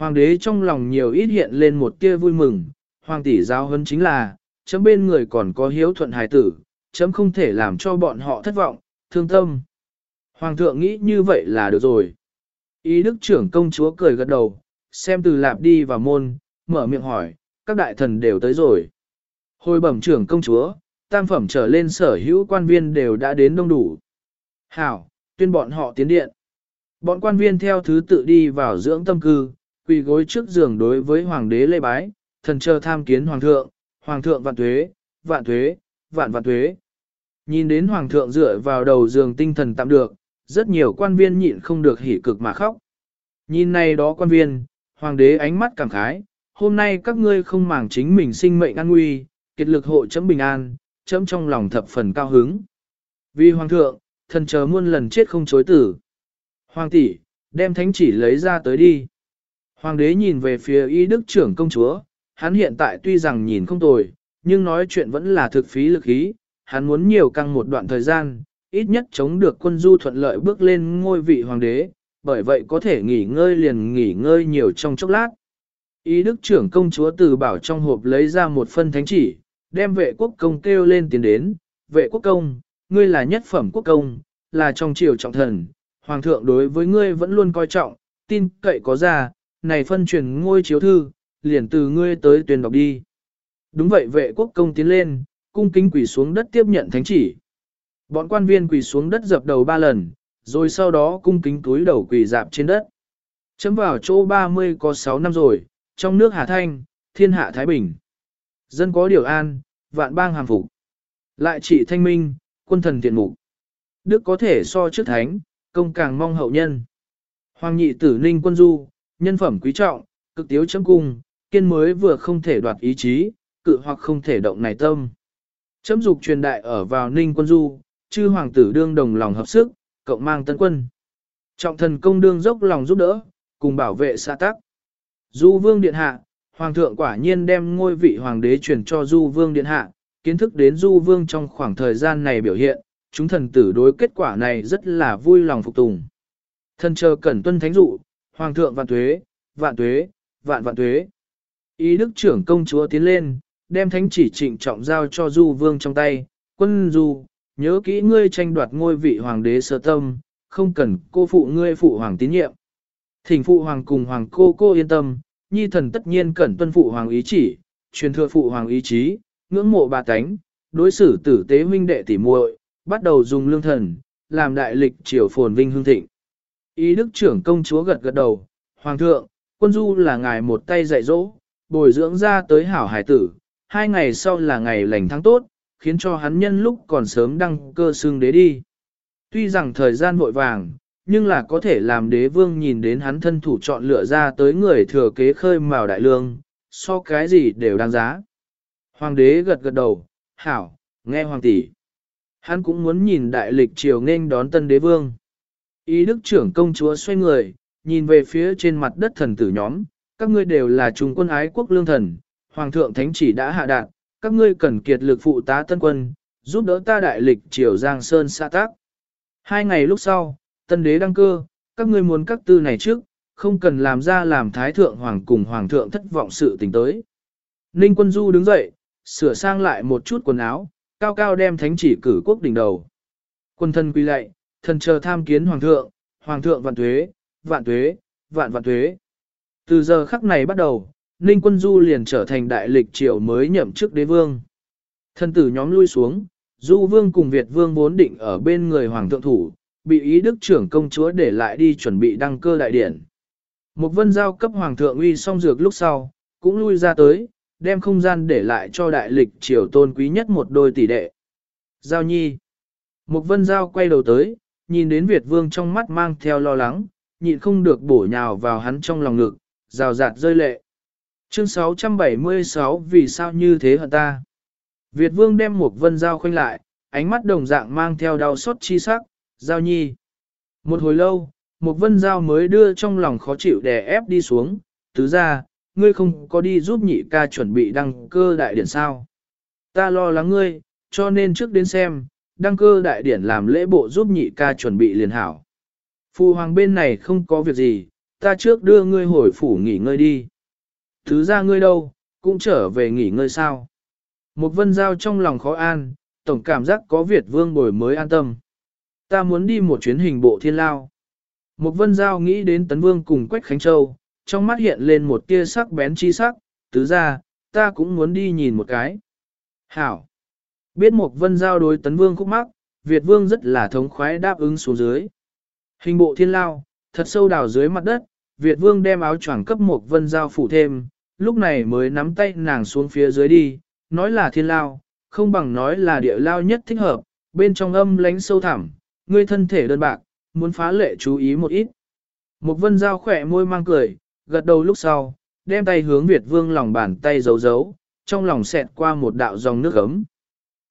Hoàng đế trong lòng nhiều ít hiện lên một tia vui mừng, hoàng tỷ giáo hơn chính là, chấm bên người còn có hiếu thuận hài tử, chấm không thể làm cho bọn họ thất vọng, thương tâm. Hoàng thượng nghĩ như vậy là được rồi. Ý đức trưởng công chúa cười gật đầu, xem từ lạp đi vào môn, mở miệng hỏi, các đại thần đều tới rồi. Hồi bẩm trưởng công chúa, tam phẩm trở lên sở hữu quan viên đều đã đến đông đủ. Hảo, tuyên bọn họ tiến điện. Bọn quan viên theo thứ tự đi vào dưỡng tâm cư, quỳ gối trước giường đối với hoàng đế lê bái, thần chờ tham kiến hoàng thượng, hoàng thượng vạn tuế, vạn tuế, vạn vạn tuế. Nhìn đến hoàng thượng dựa vào đầu giường tinh thần tạm được, rất nhiều quan viên nhịn không được hỉ cực mà khóc. Nhìn này đó quan viên, hoàng đế ánh mắt cảm khái, hôm nay các ngươi không màng chính mình sinh mệnh an nguy, kiệt lực hộ chấm bình an, chấm trong lòng thập phần cao hứng. Vì hoàng thượng, thần chờ muôn lần chết không chối tử. Hoàng tỷ, đem thánh chỉ lấy ra tới đi. Hoàng đế nhìn về phía y đức trưởng công chúa, hắn hiện tại tuy rằng nhìn không tồi, nhưng nói chuyện vẫn là thực phí lực ý, hắn muốn nhiều căng một đoạn thời gian, ít nhất chống được quân du thuận lợi bước lên ngôi vị hoàng đế, bởi vậy có thể nghỉ ngơi liền nghỉ ngơi nhiều trong chốc lát. Ý đức trưởng công chúa từ bảo trong hộp lấy ra một phân thánh chỉ, đem vệ quốc công kêu lên tiến đến, vệ quốc công, ngươi là nhất phẩm quốc công, là trong triều trọng thần, hoàng thượng đối với ngươi vẫn luôn coi trọng, tin cậy có ra, này phân truyền ngôi chiếu thư, liền từ ngươi tới tuyên đọc đi. Đúng vậy vệ quốc công tiến lên, cung kính quỳ xuống đất tiếp nhận thánh chỉ. Bọn quan viên quỳ xuống đất dập đầu ba lần, rồi sau đó cung kính túi đầu quỳ dạp trên đất. Chấm vào chỗ 30 có 6 năm rồi, trong nước Hà Thanh, thiên hạ Thái Bình. Dân có điều an, vạn bang hàm phục. Lại trị thanh minh, quân thần thiện mục. Đức có thể so trước thánh, công càng mong hậu nhân. Hoàng nhị tử ninh quân du, nhân phẩm quý trọng, cực tiếu chấm cung, kiên mới vừa không thể đoạt ý chí, cự hoặc không thể động này tâm. Chấm dục truyền đại ở vào ninh quân du, chư hoàng tử đương đồng lòng hợp sức, cộng mang tân quân. Trọng thần công đương dốc lòng giúp đỡ, cùng bảo vệ xã tắc. Du vương điện hạ, hoàng thượng quả nhiên đem ngôi vị hoàng đế truyền cho du vương điện hạ, kiến thức đến du vương trong khoảng thời gian này biểu hiện, chúng thần tử đối kết quả này rất là vui lòng phục tùng. Thần chờ cẩn tuân thánh dụ, hoàng thượng vạn tuế, vạn tuế, vạn vạn tuế. Ý đức trưởng công chúa tiến lên, đem thánh chỉ trịnh trọng giao cho du vương trong tay, quân du, nhớ kỹ ngươi tranh đoạt ngôi vị hoàng đế sơ tâm, không cần cô phụ ngươi phụ hoàng tín nhiệm. Thỉnh phụ hoàng cùng hoàng cô cô yên tâm, nhi thần tất nhiên cần tuân phụ hoàng ý chỉ, truyền thừa phụ hoàng ý chí, ngưỡng mộ bà tánh, đối xử tử tế huynh đệ tỉ muội, bắt đầu dùng lương thần, làm đại lịch triều phồn vinh hương thịnh. Ý đức trưởng công chúa gật gật đầu, hoàng thượng, quân du là ngài một tay dạy dỗ, bồi dưỡng ra tới hảo hải tử, hai ngày sau là ngày lành tháng tốt, khiến cho hắn nhân lúc còn sớm đăng cơ xương đế đi. Tuy rằng thời gian vội vàng, nhưng là có thể làm đế vương nhìn đến hắn thân thủ chọn lựa ra tới người thừa kế khơi mào đại lương, so cái gì đều đáng giá. Hoàng đế gật gật đầu, hảo, nghe hoàng tỷ. Hắn cũng muốn nhìn đại lịch triều nên đón tân đế vương. Ý đức trưởng công chúa xoay người, nhìn về phía trên mặt đất thần tử nhóm, các ngươi đều là trung quân ái quốc lương thần, hoàng thượng thánh chỉ đã hạ đạt, các ngươi cần kiệt lực phụ tá tân quân, giúp đỡ ta đại lịch triều Giang Sơn xã tác. Hai ngày lúc sau, tân đế đăng cơ, các ngươi muốn các tư này trước, không cần làm ra làm thái thượng hoàng cùng hoàng thượng thất vọng sự tình tới. Ninh quân du đứng dậy, sửa sang lại một chút quần áo, cao cao đem thánh chỉ cử quốc đỉnh đầu. Quân thân quy lạy, thần chờ tham kiến hoàng thượng, hoàng thượng vạn tuế, vạn tuế, vạn vạn tuế. Từ giờ khắc này bắt đầu, Ninh Quân Du liền trở thành đại lịch triều mới nhậm chức đế vương. Thân tử nhóm lui xuống, Du Vương cùng Việt Vương vốn định ở bên người Hoàng thượng thủ, bị ý đức trưởng công chúa để lại đi chuẩn bị đăng cơ đại điển. Một vân giao cấp Hoàng thượng uy xong dược lúc sau, cũng lui ra tới, đem không gian để lại cho đại lịch triều tôn quý nhất một đôi tỷ đệ. Giao nhi. Một vân giao quay đầu tới, nhìn đến Việt Vương trong mắt mang theo lo lắng, nhịn không được bổ nhào vào hắn trong lòng ngực, rào rạt rơi lệ. Chương 676 vì sao như thế hả ta? Việt vương đem một vân dao khoanh lại, ánh mắt đồng dạng mang theo đau xót chi sắc, giao nhi. Một hồi lâu, một vân dao mới đưa trong lòng khó chịu đè ép đi xuống, tứ ra, ngươi không có đi giúp nhị ca chuẩn bị đăng cơ đại điển sao. Ta lo lắng ngươi, cho nên trước đến xem, đăng cơ đại điển làm lễ bộ giúp nhị ca chuẩn bị liền hảo. Phu hoàng bên này không có việc gì, ta trước đưa ngươi hồi phủ nghỉ ngơi đi. Thứ ra ngươi đâu, cũng trở về nghỉ ngơi sao. Một vân giao trong lòng khó an, tổng cảm giác có Việt vương bồi mới an tâm. Ta muốn đi một chuyến hình bộ thiên lao. Một vân giao nghĩ đến tấn vương cùng Quách Khánh Châu, trong mắt hiện lên một tia sắc bén chi sắc, tứ ra, ta cũng muốn đi nhìn một cái. Hảo! Biết một vân giao đối tấn vương khúc mắc, Việt vương rất là thống khoái đáp ứng xuống dưới. Hình bộ thiên lao, thật sâu đào dưới mặt đất, Việt vương đem áo choàng cấp một vân giao phủ thêm, lúc này mới nắm tay nàng xuống phía dưới đi, nói là thiên lao, không bằng nói là địa lao nhất thích hợp, bên trong âm lánh sâu thẳm, ngươi thân thể đơn bạc, muốn phá lệ chú ý một ít. Một vân giao khỏe môi mang cười, gật đầu lúc sau, đem tay hướng Việt vương lòng bàn tay giấu giấu, trong lòng xẹt qua một đạo dòng nước ấm.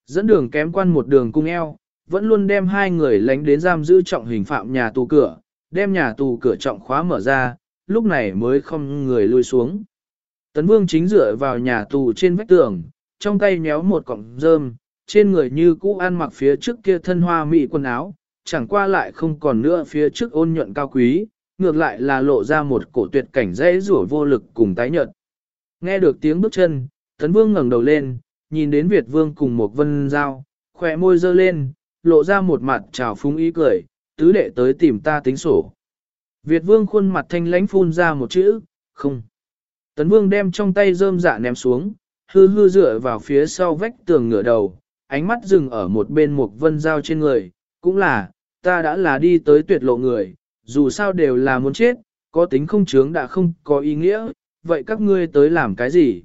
Dẫn đường kém quan một đường cung eo, vẫn luôn đem hai người lánh đến giam giữ trọng hình phạm nhà tù cửa, đem nhà tù cửa trọng khóa mở ra, lúc này mới không người lui xuống. Tấn vương chính dựa vào nhà tù trên vách tường, trong tay nhéo một cọng rơm, trên người như cũ ăn mặc phía trước kia thân hoa mỹ quần áo, chẳng qua lại không còn nữa phía trước ôn nhuận cao quý, ngược lại là lộ ra một cổ tuyệt cảnh dễ rủa vô lực cùng tái nhợt. Nghe được tiếng bước chân, Tấn Vương ngẩng đầu lên, nhìn đến Việt Vương cùng một vân dao, khỏe môi dơ lên, lộ ra một mặt trào phúng ý cười, tứ đệ tới tìm ta tính sổ. Việt Vương khuôn mặt thanh lãnh phun ra một chữ, không. Tấn Vương đem trong tay rơm dạ ném xuống, hư hư dựa vào phía sau vách tường ngửa đầu, ánh mắt dừng ở một bên một vân dao trên người, cũng là, ta đã là đi tới tuyệt lộ người, dù sao đều là muốn chết, có tính không chướng đã không có ý nghĩa, vậy các ngươi tới làm cái gì?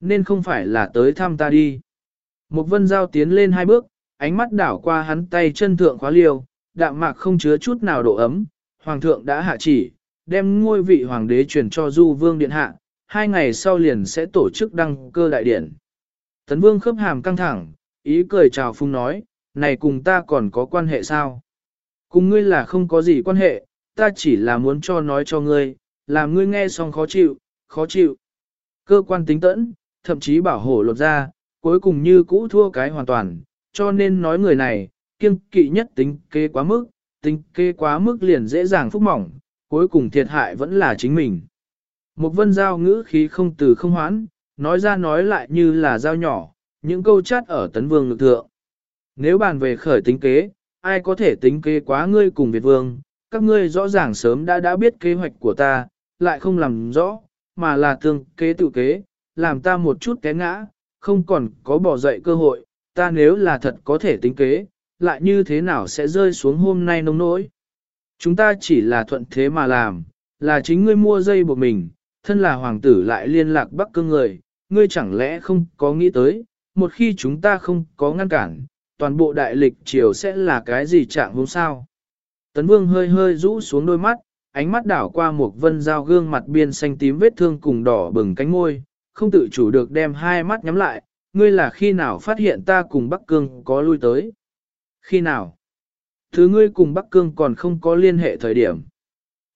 Nên không phải là tới thăm ta đi. Một vân giao tiến lên hai bước, ánh mắt đảo qua hắn tay chân thượng khóa liêu, đạm mạc không chứa chút nào độ ấm, hoàng thượng đã hạ chỉ, đem ngôi vị hoàng đế truyền cho du vương điện hạ, hai ngày sau liền sẽ tổ chức đăng cơ đại điển. Tấn vương khớp hàm căng thẳng, ý cười chào phung nói, này cùng ta còn có quan hệ sao? Cùng ngươi là không có gì quan hệ, ta chỉ là muốn cho nói cho ngươi, làm ngươi nghe xong khó chịu, khó chịu. Cơ quan tính tẫn, thậm chí bảo hộ lột ra, cuối cùng như cũ thua cái hoàn toàn, cho nên nói người này, kiêng kỵ nhất tính kế quá mức, tính kế quá mức liền dễ dàng phúc mỏng, cuối cùng thiệt hại vẫn là chính mình. Một vân giao ngữ khí không từ không hoãn, nói ra nói lại như là giao nhỏ, những câu chát ở tấn vương lực thượng. Nếu bàn về khởi tính kế, ai có thể tính kế quá ngươi cùng Việt vương, các ngươi rõ ràng sớm đã đã biết kế hoạch của ta, lại không làm rõ, mà là tương kế tự kế, làm ta một chút té ngã, không còn có bỏ dậy cơ hội, ta nếu là thật có thể tính kế, lại như thế nào sẽ rơi xuống hôm nay nông nỗi. Chúng ta chỉ là thuận thế mà làm, là chính ngươi mua dây buộc mình, thân là hoàng tử lại liên lạc bắc cương người, ngươi chẳng lẽ không có nghĩ tới, một khi chúng ta không có ngăn cản, toàn bộ đại lịch triều sẽ là cái gì trạng hôm sao. Tấn vương hơi hơi rũ xuống đôi mắt, ánh mắt đảo qua một vân dao gương mặt biên xanh tím vết thương cùng đỏ bừng cánh môi, không tự chủ được đem hai mắt nhắm lại, ngươi là khi nào phát hiện ta cùng Bắc Cương có lui tới? Khi nào? Thứ ngươi cùng Bắc Cương còn không có liên hệ thời điểm.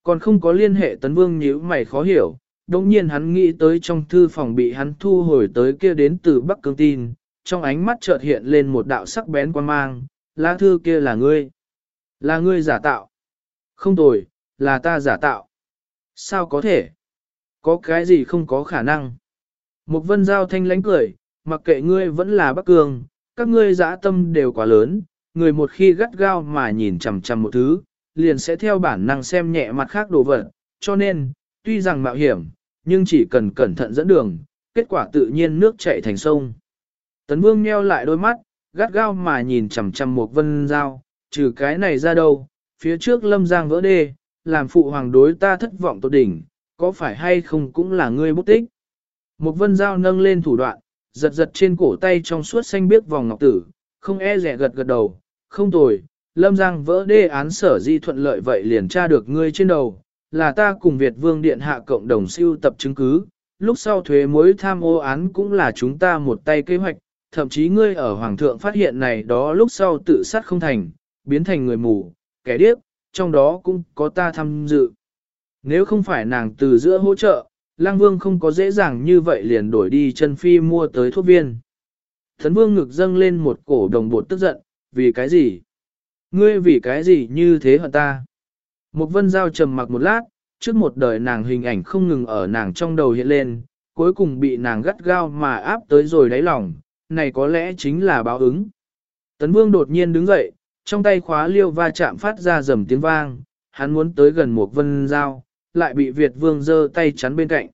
Còn không có liên hệ tấn vương nhíu mày khó hiểu, đồng nhiên hắn nghĩ tới trong thư phòng bị hắn thu hồi tới kia đến từ Bắc Cương tin, trong ánh mắt chợt hiện lên một đạo sắc bén quan mang, lá thư kia là ngươi. Là ngươi giả tạo. Không tồi, là ta giả tạo. Sao có thể? Có cái gì không có khả năng? Một vân giao thanh lánh cười, mặc kệ ngươi vẫn là Bắc cường, các ngươi dã tâm đều quá lớn, người một khi gắt gao mà nhìn chằm chằm một thứ, liền sẽ theo bản năng xem nhẹ mặt khác đồ vật, cho nên, tuy rằng mạo hiểm, nhưng chỉ cần cẩn thận dẫn đường, kết quả tự nhiên nước chảy thành sông. Tấn Vương nheo lại đôi mắt, gắt gao mà nhìn chằm chằm một vân giao, trừ cái này ra đâu, phía trước lâm giang vỡ đê, làm phụ hoàng đối ta thất vọng tột đỉnh, có phải hay không cũng là ngươi bút tích. Một vân dao nâng lên thủ đoạn, giật giật trên cổ tay trong suốt xanh biếc vòng ngọc tử, không e rẻ gật gật đầu, không tồi, lâm giang vỡ đê án sở di thuận lợi vậy liền tra được ngươi trên đầu, là ta cùng Việt Vương Điện Hạ cộng đồng siêu tập chứng cứ, lúc sau thuế mối tham ô án cũng là chúng ta một tay kế hoạch, thậm chí ngươi ở Hoàng thượng phát hiện này đó lúc sau tự sát không thành, biến thành người mù, kẻ điếc, trong đó cũng có ta tham dự. Nếu không phải nàng từ giữa hỗ trợ, Lang Vương không có dễ dàng như vậy liền đổi đi chân phi mua tới thuốc viên. Thấn Vương ngực dâng lên một cổ đồng bột tức giận, vì cái gì? Ngươi vì cái gì như thế hả ta? Một vân giao trầm mặc một lát, trước một đời nàng hình ảnh không ngừng ở nàng trong đầu hiện lên, cuối cùng bị nàng gắt gao mà áp tới rồi đáy lòng, này có lẽ chính là báo ứng. Tấn Vương đột nhiên đứng dậy, trong tay khóa liêu va chạm phát ra rầm tiếng vang, hắn muốn tới gần một vân Giao lại bị Việt Vương giơ tay chắn bên cạnh.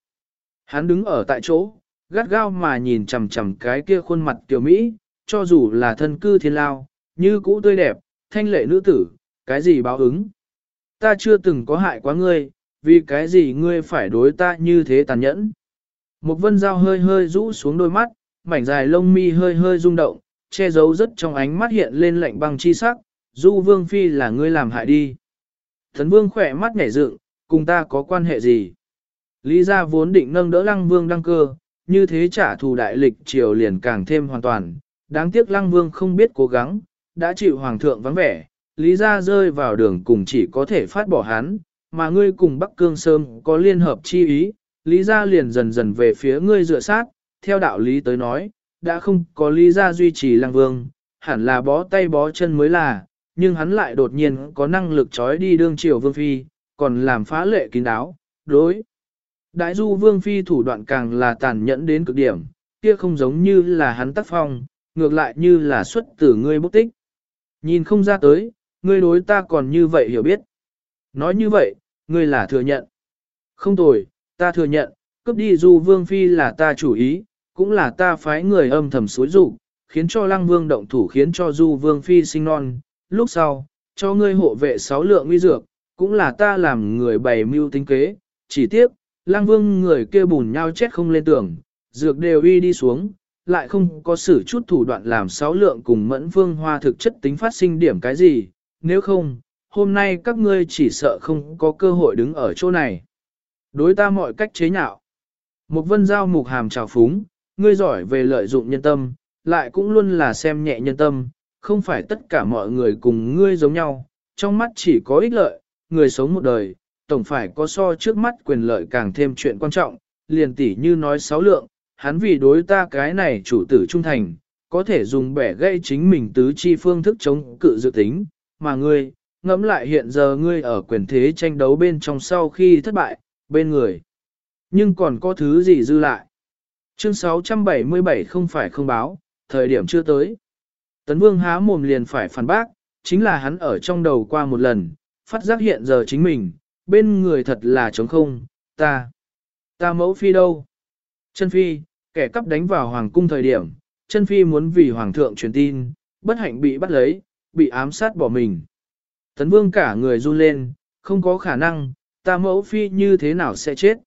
Hắn đứng ở tại chỗ, gắt gao mà nhìn chằm chằm cái kia khuôn mặt tiểu Mỹ, cho dù là thân cư thiên lao, như cũ tươi đẹp, thanh lệ nữ tử, cái gì báo ứng. Ta chưa từng có hại quá ngươi, vì cái gì ngươi phải đối ta như thế tàn nhẫn. Một vân dao hơi hơi rũ xuống đôi mắt, mảnh dài lông mi hơi hơi rung động, che giấu rất trong ánh mắt hiện lên lạnh băng chi sắc, du vương phi là ngươi làm hại đi. Thần vương khỏe mắt nhảy dựng, cùng ta có quan hệ gì? Lý gia vốn định nâng đỡ lăng vương đăng cơ, như thế trả thù đại lịch triều liền càng thêm hoàn toàn. Đáng tiếc lăng vương không biết cố gắng, đã chịu hoàng thượng vắng vẻ, lý gia rơi vào đường cùng chỉ có thể phát bỏ hắn, mà ngươi cùng Bắc Cương Sơm có liên hợp chi ý, lý gia liền dần dần về phía ngươi dựa sát, theo đạo lý tới nói, đã không có lý gia duy trì lăng vương, hẳn là bó tay bó chân mới là, nhưng hắn lại đột nhiên có năng lực trói đi đương triều vương phi, còn làm phá lệ kín đáo, đối. Đại du vương phi thủ đoạn càng là tàn nhẫn đến cực điểm, kia không giống như là hắn tác phong, ngược lại như là xuất từ ngươi bốc tích. Nhìn không ra tới, ngươi đối ta còn như vậy hiểu biết. Nói như vậy, ngươi là thừa nhận. Không tồi, ta thừa nhận, cướp đi du vương phi là ta chủ ý, cũng là ta phái người âm thầm xối rủ, khiến cho lăng vương động thủ khiến cho du vương phi sinh non. Lúc sau, cho ngươi hộ vệ sáu lượng nguy dược, cũng là ta làm người bày mưu tính kế, chỉ tiếc, lang vương người kia bùn nhau chết không lên tường, dược đều uy đi xuống, lại không có sử chút thủ đoạn làm sáu lượng cùng mẫn vương hoa thực chất tính phát sinh điểm cái gì, nếu không, hôm nay các ngươi chỉ sợ không có cơ hội đứng ở chỗ này. Đối ta mọi cách chế nhạo. Một vân giao mục hàm trào phúng, ngươi giỏi về lợi dụng nhân tâm, lại cũng luôn là xem nhẹ nhân tâm, không phải tất cả mọi người cùng ngươi giống nhau, trong mắt chỉ có ích lợi, người sống một đời, tổng phải có so trước mắt quyền lợi càng thêm chuyện quan trọng, liền tỉ như nói sáu lượng, hắn vì đối ta cái này chủ tử trung thành, có thể dùng bẻ gây chính mình tứ chi phương thức chống cự dự tính, mà ngươi, ngẫm lại hiện giờ ngươi ở quyền thế tranh đấu bên trong sau khi thất bại, bên người. Nhưng còn có thứ gì dư lại? Chương 677 không phải không báo, thời điểm chưa tới. Tấn Vương há mồm liền phải phản bác, chính là hắn ở trong đầu qua một lần, phát giác hiện giờ chính mình, bên người thật là trống không, ta, ta mẫu phi đâu? Chân phi, kẻ cắp đánh vào hoàng cung thời điểm, chân phi muốn vì hoàng thượng truyền tin, bất hạnh bị bắt lấy, bị ám sát bỏ mình. Tấn vương cả người run lên, không có khả năng, ta mẫu phi như thế nào sẽ chết?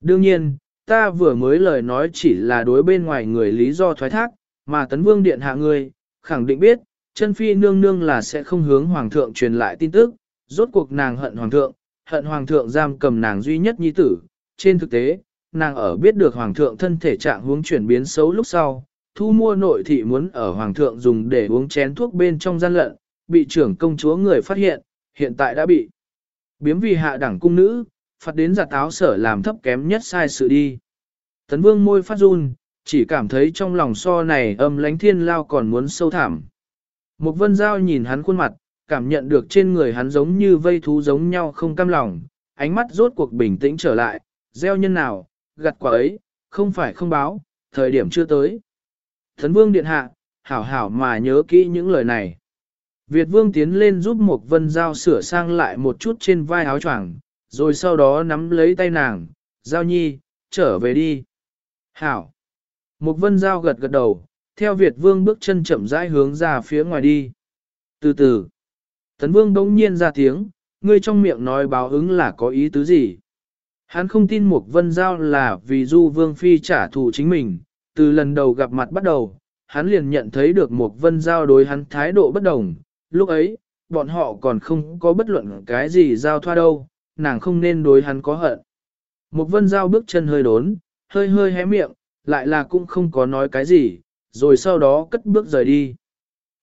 Đương nhiên, ta vừa mới lời nói chỉ là đối bên ngoài người lý do thoái thác, mà tấn vương điện hạ người, khẳng định biết, chân phi nương nương là sẽ không hướng hoàng thượng truyền lại tin tức, rốt cuộc nàng hận hoàng thượng, hận hoàng thượng giam cầm nàng duy nhất nhi tử. Trên thực tế, nàng ở biết được hoàng thượng thân thể trạng huống chuyển biến xấu lúc sau, thu mua nội thị muốn ở hoàng thượng dùng để uống chén thuốc bên trong gian lận, bị trưởng công chúa người phát hiện, hiện tại đã bị biếm vì hạ đẳng cung nữ, phạt đến giặt áo sở làm thấp kém nhất sai sự đi. Tấn vương môi phát run, chỉ cảm thấy trong lòng so này âm lánh thiên lao còn muốn sâu thảm. Một vân giao nhìn hắn khuôn mặt, cảm nhận được trên người hắn giống như vây thú giống nhau không cam lòng, ánh mắt rốt cuộc bình tĩnh trở lại, gieo nhân nào, gặt quả ấy, không phải không báo, thời điểm chưa tới. Thần vương điện hạ, hảo hảo mà nhớ kỹ những lời này. Việt vương tiến lên giúp một vân giao sửa sang lại một chút trên vai áo choàng, rồi sau đó nắm lấy tay nàng, giao nhi, trở về đi. Hảo. Một vân giao gật gật đầu, theo Việt vương bước chân chậm rãi hướng ra phía ngoài đi. Từ từ. Tấn Vương đông nhiên ra tiếng, ngươi trong miệng nói báo ứng là có ý tứ gì? Hắn không tin Mục Vân Giao là vì Du Vương Phi trả thù chính mình, từ lần đầu gặp mặt bắt đầu, hắn liền nhận thấy được Mục Vân Giao đối hắn thái độ bất đồng, lúc ấy, bọn họ còn không có bất luận cái gì giao thoa đâu, nàng không nên đối hắn có hận. Mục Vân Giao bước chân hơi đốn, hơi hơi hé miệng, lại là cũng không có nói cái gì, rồi sau đó cất bước rời đi.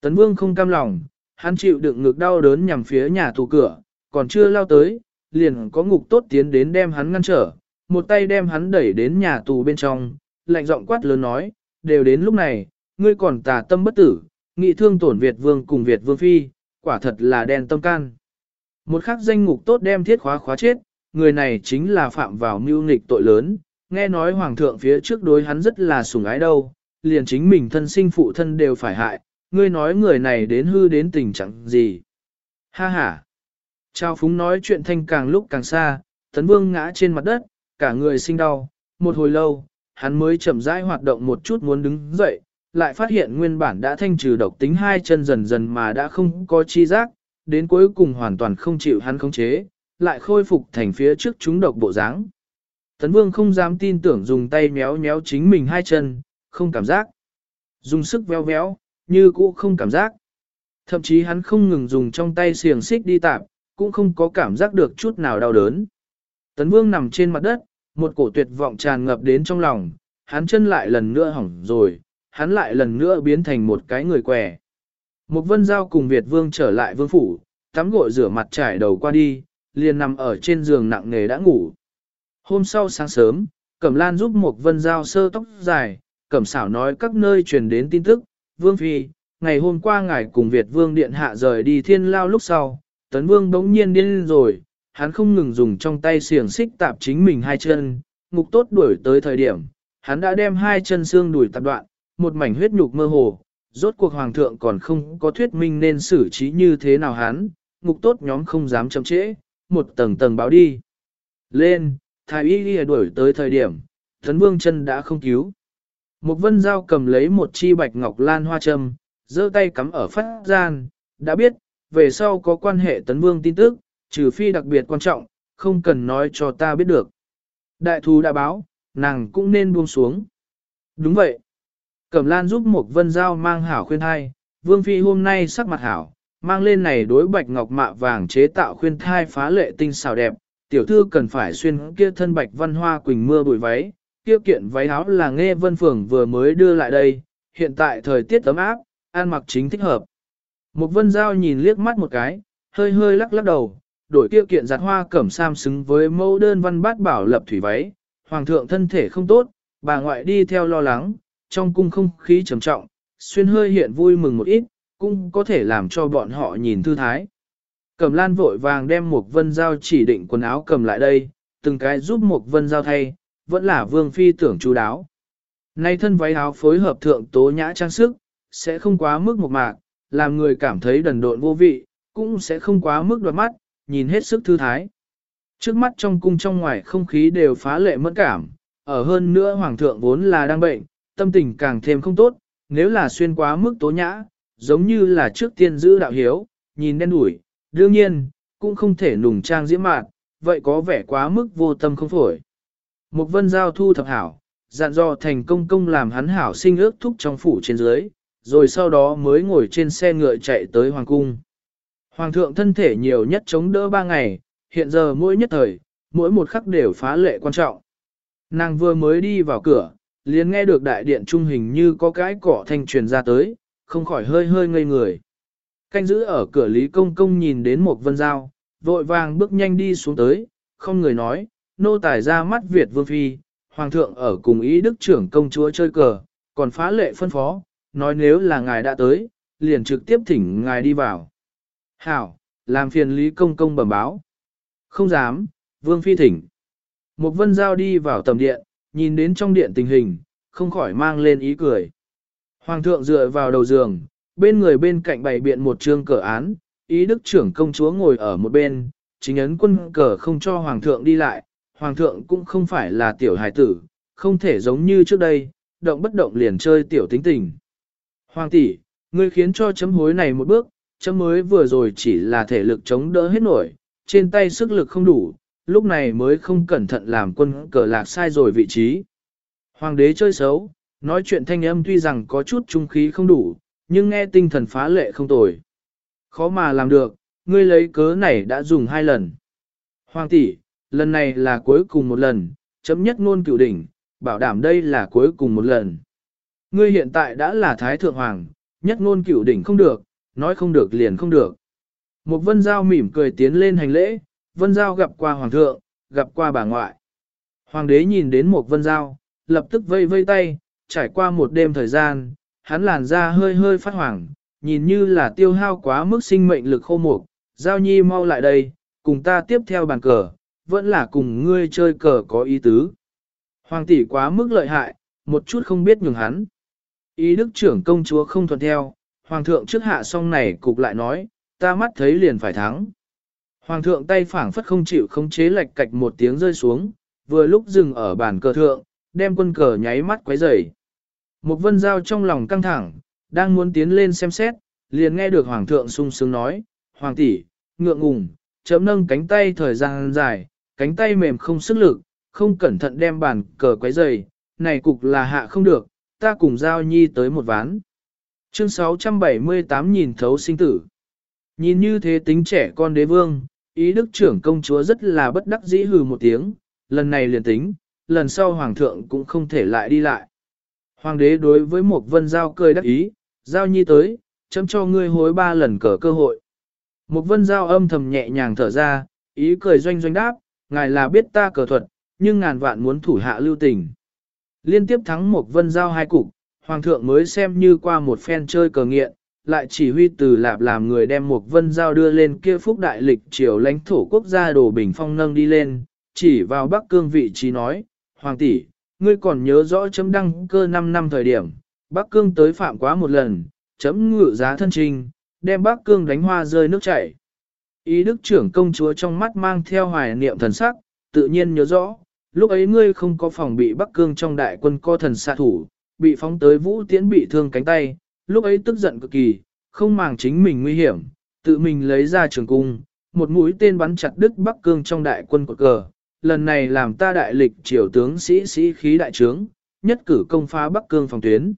Tấn Vương không cam lòng, hắn chịu đựng ngực đau đớn nhằm phía nhà tù cửa, còn chưa lao tới, liền có ngục tốt tiến đến đem hắn ngăn trở, một tay đem hắn đẩy đến nhà tù bên trong, lạnh giọng quát lớn nói, đều đến lúc này, ngươi còn tà tâm bất tử, nghị thương tổn Việt vương cùng Việt vương phi, quả thật là đen tâm can. Một khắc danh ngục tốt đem thiết khóa khóa chết, người này chính là phạm vào mưu nghịch tội lớn, nghe nói hoàng thượng phía trước đối hắn rất là sủng ái đâu, liền chính mình thân sinh phụ thân đều phải hại, ngươi nói người này đến hư đến tình trạng gì. Ha ha. Trao phúng nói chuyện thanh càng lúc càng xa, tấn vương ngã trên mặt đất, cả người sinh đau, một hồi lâu, hắn mới chậm rãi hoạt động một chút muốn đứng dậy, lại phát hiện nguyên bản đã thanh trừ độc tính hai chân dần dần mà đã không có chi giác, đến cuối cùng hoàn toàn không chịu hắn khống chế, lại khôi phục thành phía trước chúng độc bộ dáng. Tấn Vương không dám tin tưởng dùng tay méo méo chính mình hai chân, không cảm giác. Dùng sức véo véo, như cũ không cảm giác. Thậm chí hắn không ngừng dùng trong tay xiềng xích đi tạm, cũng không có cảm giác được chút nào đau đớn. Tấn Vương nằm trên mặt đất, một cổ tuyệt vọng tràn ngập đến trong lòng, hắn chân lại lần nữa hỏng rồi, hắn lại lần nữa biến thành một cái người què. Một vân giao cùng Việt Vương trở lại vương phủ, tắm gội rửa mặt trải đầu qua đi, liền nằm ở trên giường nặng nề đã ngủ. Hôm sau sáng sớm, Cẩm Lan giúp một vân giao sơ tóc dài, Cẩm xảo nói các nơi truyền đến tin tức, Vương Phi, ngày hôm qua ngài cùng Việt Vương Điện Hạ rời đi thiên lao lúc sau, Tấn Vương đống nhiên điên rồi, hắn không ngừng dùng trong tay xiềng xích tạp chính mình hai chân, ngục tốt đuổi tới thời điểm, hắn đã đem hai chân xương đuổi tạp đoạn, một mảnh huyết nhục mơ hồ, rốt cuộc hoàng thượng còn không có thuyết minh nên xử trí như thế nào hắn, ngục tốt nhóm không dám chậm trễ, một tầng tầng báo đi. Lên, thái y đi đuổi tới thời điểm, Tấn Vương chân đã không cứu. Một vân dao cầm lấy một chi bạch ngọc lan hoa châm, giơ tay cắm ở phát gian, đã biết, về sau có quan hệ Tấn Vương tin tức, trừ phi đặc biệt quan trọng, không cần nói cho ta biết được. Đại thù đã báo, nàng cũng nên buông xuống. Đúng vậy. Cẩm lan giúp một vân giao mang hảo khuyên thai, vương phi hôm nay sắc mặt hảo, mang lên này đối bạch ngọc mạ vàng chế tạo khuyên thai phá lệ tinh xào đẹp, tiểu thư cần phải xuyên kia thân bạch văn hoa quỳnh mưa bụi váy, kia kiện váy áo là nghe vân phường vừa mới đưa lại đây, hiện tại thời tiết ấm áp, ăn mặc chính thích hợp. Một vân giao nhìn liếc mắt một cái, hơi hơi lắc lắc đầu, đổi kia kiện giặt hoa cẩm sam xứng với mẫu đơn văn bát bảo lập thủy váy, hoàng thượng thân thể không tốt, bà ngoại đi theo lo lắng, trong cung không khí trầm trọng, xuyên hơi hiện vui mừng một ít, cũng có thể làm cho bọn họ nhìn thư thái. Cẩm lan vội vàng đem một vân giao chỉ định quần áo cầm lại đây, từng cái giúp một vân giao thay, vẫn là vương phi tưởng chú đáo. Nay thân váy áo phối hợp thượng tố nhã trang sức, sẽ không quá mức một mạc, làm người cảm thấy đần độn vô vị, cũng sẽ không quá mức đoạt mắt, nhìn hết sức thư thái. Trước mắt trong cung trong ngoài không khí đều phá lệ mất cảm, ở hơn nữa hoàng thượng vốn là đang bệnh, tâm tình càng thêm không tốt, nếu là xuyên quá mức tố nhã, giống như là trước tiên giữ đạo hiếu, nhìn đen đủi, đương nhiên, cũng không thể nùng trang diễm mạn, vậy có vẻ quá mức vô tâm không phổi. Một vân giao thu thập hảo, dặn dò thành công công làm hắn hảo sinh ước thúc trong phủ trên dưới, rồi sau đó mới ngồi trên xe ngựa chạy tới hoàng cung. Hoàng thượng thân thể nhiều nhất chống đỡ ba ngày, hiện giờ mỗi nhất thời, mỗi một khắc đều phá lệ quan trọng. Nàng vừa mới đi vào cửa, liền nghe được đại điện trung hình như có cái cỏ thanh truyền ra tới, không khỏi hơi hơi ngây người. Canh giữ ở cửa Lý Công Công nhìn đến một vân dao, vội vàng bước nhanh đi xuống tới, không người nói, nô tài ra mắt Việt Vương Phi, Hoàng thượng ở cùng ý đức trưởng công chúa chơi cờ, còn phá lệ phân phó, nói nếu là ngài đã tới, liền trực tiếp thỉnh ngài đi vào. Hảo, làm phiền Lý Công Công bẩm báo. Không dám, Vương Phi thỉnh. Một vân giao đi vào tầm điện, nhìn đến trong điện tình hình, không khỏi mang lên ý cười. Hoàng thượng dựa vào đầu giường, bên người bên cạnh bày biện một trương cờ án, ý đức trưởng công chúa ngồi ở một bên, chính ấn quân cờ không cho hoàng thượng đi lại, hoàng thượng cũng không phải là tiểu hài tử, không thể giống như trước đây, động bất động liền chơi tiểu tính tình. Hoàng tỷ, ngươi khiến cho chấm hối này một bước, chấm mới vừa rồi chỉ là thể lực chống đỡ hết nổi, trên tay sức lực không đủ, lúc này mới không cẩn thận làm quân cờ lạc sai rồi vị trí. Hoàng đế chơi xấu, nói chuyện thanh âm tuy rằng có chút trung khí không đủ, nhưng nghe tinh thần phá lệ không tồi. Khó mà làm được, ngươi lấy cớ này đã dùng hai lần. Hoàng tỷ, lần này là cuối cùng một lần, chấm nhất ngôn cửu đỉnh, bảo đảm đây là cuối cùng một lần. Ngươi hiện tại đã là Thái Thượng Hoàng, nhất ngôn cửu đỉnh không được, nói không được liền không được. Một vân giao mỉm cười tiến lên hành lễ, vân giao gặp qua Hoàng thượng, gặp qua bà ngoại. Hoàng đế nhìn đến một vân giao, lập tức vây vây tay, trải qua một đêm thời gian, hắn làn da hơi hơi phát hoàng, nhìn như là tiêu hao quá mức sinh mệnh lực khô mục. Giao nhi mau lại đây, cùng ta tiếp theo bàn cờ, vẫn là cùng ngươi chơi cờ có ý tứ. Hoàng tỷ quá mức lợi hại, một chút không biết nhường hắn. Ý đức trưởng công chúa không thuận theo, hoàng thượng trước hạ xong này cục lại nói, ta mắt thấy liền phải thắng. Hoàng thượng tay phảng phất không chịu không chế lệch cạch một tiếng rơi xuống, vừa lúc dừng ở bàn cờ thượng, đem quân cờ nháy mắt quấy rầy. Một vân giao trong lòng căng thẳng, đang muốn tiến lên xem xét, liền nghe được hoàng thượng sung sướng nói, hoàng tỷ, ngượng ngùng, chấm nâng cánh tay thời gian dài, cánh tay mềm không sức lực, không cẩn thận đem bàn cờ quấy dày, này cục là hạ không được, ta cùng giao nhi tới một ván. Chương 678 nhìn thấu sinh tử. Nhìn như thế tính trẻ con đế vương, ý đức trưởng công chúa rất là bất đắc dĩ hừ một tiếng, lần này liền tính, lần sau hoàng thượng cũng không thể lại đi lại. Hoàng đế đối với một vân giao cười đắc ý, giao nhi tới, chấm cho ngươi hối ba lần cờ cơ hội. Một vân giao âm thầm nhẹ nhàng thở ra, ý cười doanh doanh đáp, ngài là biết ta cờ thuật, nhưng ngàn vạn muốn thủ hạ lưu tình. Liên tiếp thắng một vân giao hai cục, hoàng thượng mới xem như qua một phen chơi cờ nghiện, lại chỉ huy từ lạp làm người đem một vân giao đưa lên kia phúc đại lịch triều lãnh thổ quốc gia đồ bình phong nâng đi lên, chỉ vào bắc cương vị trí nói, hoàng tỷ, ngươi còn nhớ rõ chấm đăng cơ 5 năm thời điểm, bắc cương tới phạm quá một lần, chấm ngự giá thân trình, đem bắc cương đánh hoa rơi nước chảy. Ý đức trưởng công chúa trong mắt mang theo hoài niệm thần sắc, tự nhiên nhớ rõ, lúc ấy ngươi không có phòng bị Bắc Cương trong đại quân co thần xạ thủ, bị phóng tới vũ tiễn bị thương cánh tay, lúc ấy tức giận cực kỳ, không màng chính mình nguy hiểm, tự mình lấy ra trường cung, một mũi tên bắn chặt đứt Bắc Cương trong đại quân của cờ, lần này làm ta đại lịch triều tướng sĩ sĩ khí đại trướng, nhất cử công phá Bắc Cương phòng tuyến.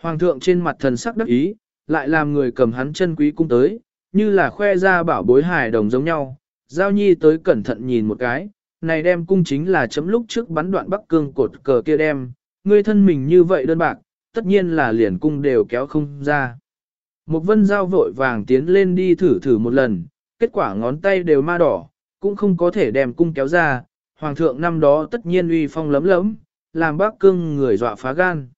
Hoàng thượng trên mặt thần sắc đắc ý, lại làm người cầm hắn chân quý cung tới, như là khoe ra bảo bối hài đồng giống nhau. Giao nhi tới cẩn thận nhìn một cái, này đem cung chính là chấm lúc trước bắn đoạn Bắc Cương cột cờ kia đem, ngươi thân mình như vậy đơn bạc, tất nhiên là liền cung đều kéo không ra. Một vân giao vội vàng tiến lên đi thử thử một lần, kết quả ngón tay đều ma đỏ, cũng không có thể đem cung kéo ra, hoàng thượng năm đó tất nhiên uy phong lấm lấm, làm bác cương người dọa phá gan.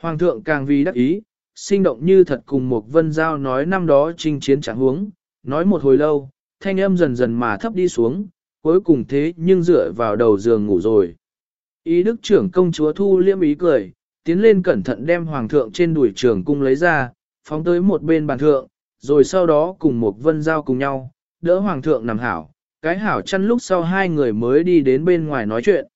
Hoàng thượng càng vì đắc ý, sinh động như thật cùng một vân giao nói năm đó chinh chiến trạng huống, nói một hồi lâu, thanh âm dần dần mà thấp đi xuống, cuối cùng thế nhưng dựa vào đầu giường ngủ rồi. Ý đức trưởng công chúa thu liêm ý cười, tiến lên cẩn thận đem hoàng thượng trên đuổi trường cung lấy ra, phóng tới một bên bàn thượng, rồi sau đó cùng một vân giao cùng nhau, đỡ hoàng thượng nằm hảo, cái hảo chăn lúc sau hai người mới đi đến bên ngoài nói chuyện.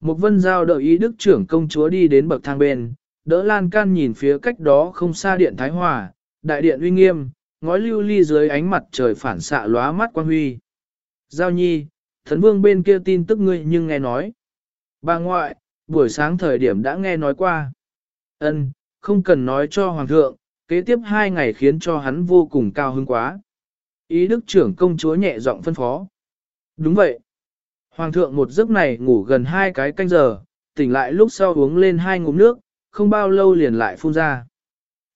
Một vân giao đợi ý đức trưởng công chúa đi đến bậc thang bên, đỡ lan can nhìn phía cách đó không xa điện Thái Hòa, đại điện uy nghiêm, ngói lưu ly dưới ánh mặt trời phản xạ lóa mắt quan huy. Giao nhi, thần vương bên kia tin tức ngươi nhưng nghe nói. Bà ngoại, buổi sáng thời điểm đã nghe nói qua. Ân, không cần nói cho hoàng thượng, kế tiếp hai ngày khiến cho hắn vô cùng cao hứng quá. Ý đức trưởng công chúa nhẹ giọng phân phó. Đúng vậy. Hoàng thượng một giấc này ngủ gần hai cái canh giờ, tỉnh lại lúc sau uống lên hai ngụm nước, không bao lâu liền lại phun ra.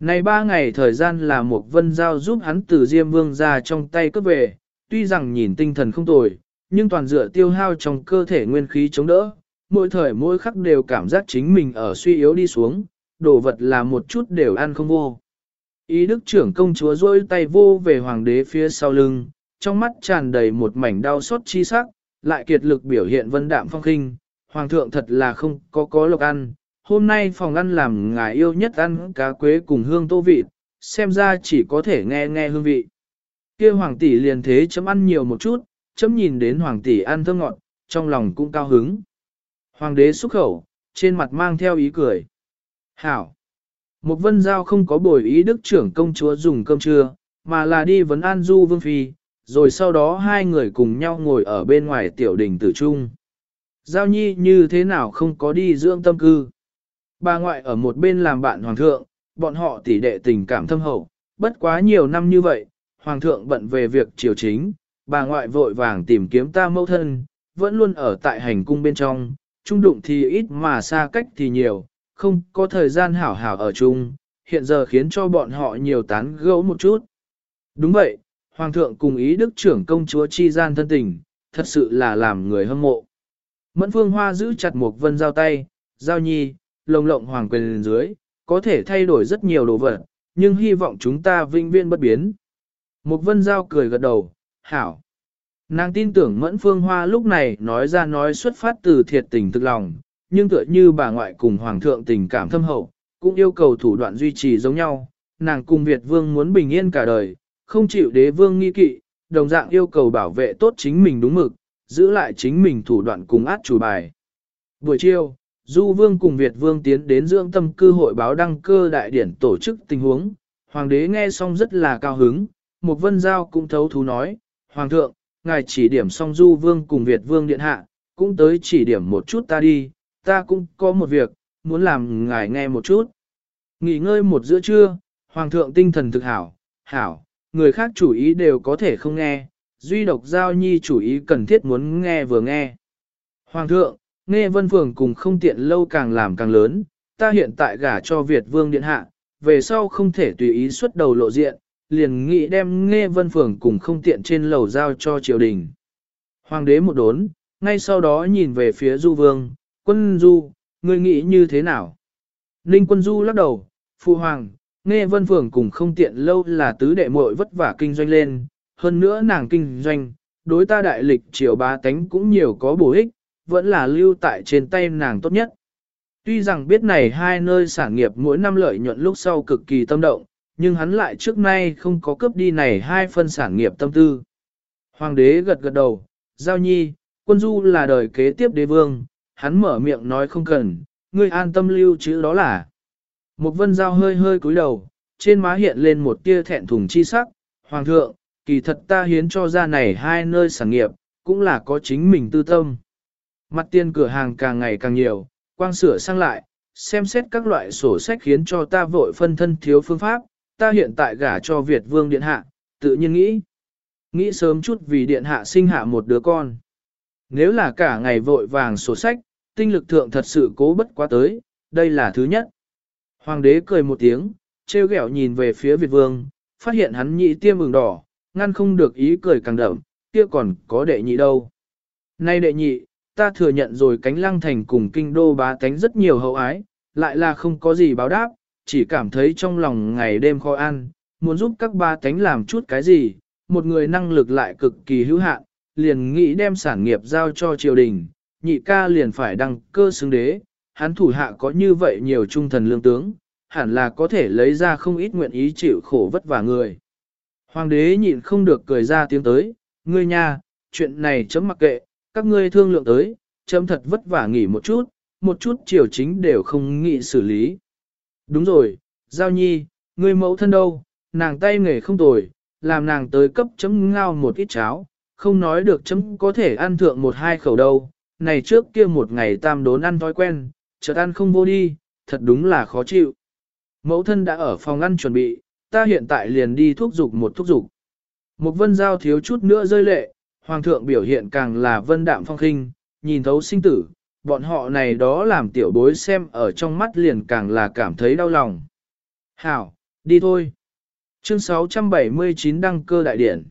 Này ba ngày thời gian là một vân giao giúp hắn từ Diêm Vương ra trong tay cướp về, tuy rằng nhìn tinh thần không tồi, nhưng toàn dựa tiêu hao trong cơ thể nguyên khí chống đỡ, mỗi thời mỗi khắc đều cảm giác chính mình ở suy yếu đi xuống, đồ vật là một chút đều ăn không vô. Ý đức trưởng công chúa rôi tay vô về hoàng đế phía sau lưng, trong mắt tràn đầy một mảnh đau xót chi sắc, lại kiệt lực biểu hiện vân đạm phong khinh, hoàng thượng thật là không có có lộc ăn, hôm nay phòng ăn làm ngài yêu nhất ăn cá quế cùng hương tô vịt, xem ra chỉ có thể nghe nghe hương vị. kia hoàng tỷ liền thế chấm ăn nhiều một chút, chấm nhìn đến hoàng tỷ ăn thơm ngọt, trong lòng cũng cao hứng. Hoàng đế xúc khẩu, trên mặt mang theo ý cười. Hảo! Một vân giao không có bồi ý đức trưởng công chúa dùng cơm trưa, mà là đi vấn an du vương phi, rồi sau đó hai người cùng nhau ngồi ở bên ngoài tiểu đình tử trung. Giao nhi như thế nào không có đi dưỡng tâm cư. Bà ngoại ở một bên làm bạn hoàng thượng, bọn họ tỉ đệ tình cảm thâm hậu, bất quá nhiều năm như vậy, hoàng thượng bận về việc triều chính, bà ngoại vội vàng tìm kiếm ta mẫu thân, vẫn luôn ở tại hành cung bên trong, trung đụng thì ít mà xa cách thì nhiều, không có thời gian hảo hảo ở chung, hiện giờ khiến cho bọn họ nhiều tán gẫu một chút. Đúng vậy, Hoàng thượng cùng ý đức trưởng công chúa chi gian thân tình, thật sự là làm người hâm mộ. Mẫn phương hoa giữ chặt một vân giao tay, giao nhi, lồng lộng hoàng quyền dưới, có thể thay đổi rất nhiều đồ vật, nhưng hy vọng chúng ta vinh viên bất biến. Một vân giao cười gật đầu, hảo. Nàng tin tưởng Mẫn Phương Hoa lúc này nói ra nói xuất phát từ thiệt tình thực lòng, nhưng tựa như bà ngoại cùng Hoàng thượng tình cảm thâm hậu, cũng yêu cầu thủ đoạn duy trì giống nhau. Nàng cùng Việt Vương muốn bình yên cả đời, không chịu đế vương nghi kỵ, đồng dạng yêu cầu bảo vệ tốt chính mình đúng mực, giữ lại chính mình thủ đoạn cùng át chủ bài. Buổi chiều, Du Vương cùng Việt Vương tiến đến dưỡng tâm cư hội báo đăng cơ đại điển tổ chức tình huống, Hoàng đế nghe xong rất là cao hứng, một vân giao cũng thấu thú nói, Hoàng thượng, ngài chỉ điểm xong Du Vương cùng Việt Vương điện hạ, cũng tới chỉ điểm một chút ta đi, ta cũng có một việc, muốn làm ngài nghe một chút. Nghỉ ngơi một giữa trưa, Hoàng thượng tinh thần thực hảo, hảo, người khác chủ ý đều có thể không nghe, duy độc giao nhi chủ ý cần thiết muốn nghe vừa nghe. Hoàng thượng, nghe vân phường cùng không tiện lâu càng làm càng lớn, ta hiện tại gả cho Việt Vương Điện Hạ, về sau không thể tùy ý xuất đầu lộ diện, liền nghĩ đem nghe vân phường cùng không tiện trên lầu giao cho triều đình. Hoàng đế một đốn, ngay sau đó nhìn về phía Du Vương, quân Du, ngươi nghĩ như thế nào? Ninh quân Du lắc đầu, Phụ Hoàng, nghe vân phường cùng không tiện lâu là tứ đệ muội vất vả kinh doanh lên, hơn nữa nàng kinh doanh, đối ta đại lịch triều bá tánh cũng nhiều có bổ ích, vẫn là lưu tại trên tay nàng tốt nhất. Tuy rằng biết này hai nơi sản nghiệp mỗi năm lợi nhuận lúc sau cực kỳ tâm động, nhưng hắn lại trước nay không có cướp đi này hai phân sản nghiệp tâm tư. Hoàng đế gật gật đầu, giao nhi, quân du là đời kế tiếp đế vương, hắn mở miệng nói không cần, ngươi an tâm lưu chữ đó là. Một vân giao hơi hơi cúi đầu, trên má hiện lên một tia thẹn thùng chi sắc, Hoàng thượng, kỳ thật ta hiến cho ra này hai nơi sản nghiệp, cũng là có chính mình tư tâm. Mặt tiền cửa hàng càng ngày càng nhiều, quang sửa sang lại, xem xét các loại sổ sách khiến cho ta vội phân thân thiếu phương pháp, ta hiện tại gả cho Việt Vương Điện Hạ, tự nhiên nghĩ. Nghĩ sớm chút vì Điện Hạ sinh hạ một đứa con. Nếu là cả ngày vội vàng sổ sách, tinh lực thượng thật sự cố bất quá tới, đây là thứ nhất. Hoàng đế cười một tiếng, trêu ghẹo nhìn về phía Việt Vương, phát hiện hắn nhị tiêm mừng đỏ, ngăn không được ý cười càng đậm, kia còn có đệ nhị đâu. Nay đệ nhị, ta thừa nhận rồi cánh lăng thành cùng kinh đô bá tánh rất nhiều hậu ái, lại là không có gì báo đáp, chỉ cảm thấy trong lòng ngày đêm khó ăn, muốn giúp các ba tánh làm chút cái gì, một người năng lực lại cực kỳ hữu hạn, liền nghĩ đem sản nghiệp giao cho triều đình, nhị ca liền phải đăng cơ xứng đế, hắn thủ hạ có như vậy nhiều trung thần lương tướng, hẳn là có thể lấy ra không ít nguyện ý chịu khổ vất vả người. Hoàng đế nhịn không được cười ra tiếng tới, ngươi nha, chuyện này chấm mặc kệ, các ngươi thương lượng tới, chấm thật vất vả nghỉ một chút, một chút chiều chính đều không nghĩ xử lý. Đúng rồi, Giao Nhi, ngươi mẫu thân đâu, nàng tay nghề không tồi, làm nàng tới cấp chấm ngao một ít cháo, không nói được chấm có thể ăn thượng một hai khẩu đâu, này trước kia một ngày tam đốn ăn thói quen, chợt ăn không vô đi, thật đúng là khó chịu. Mẫu thân đã ở phòng ăn chuẩn bị, ta hiện tại liền đi thuốc dục một thuốc dục. Một vân giao thiếu chút nữa rơi lệ, hoàng thượng biểu hiện càng là vân đạm phong khinh, nhìn thấu sinh tử, bọn họ này đó làm tiểu bối xem ở trong mắt liền càng là cảm thấy đau lòng. Hảo, đi thôi. Chương 679 đăng cơ đại điển.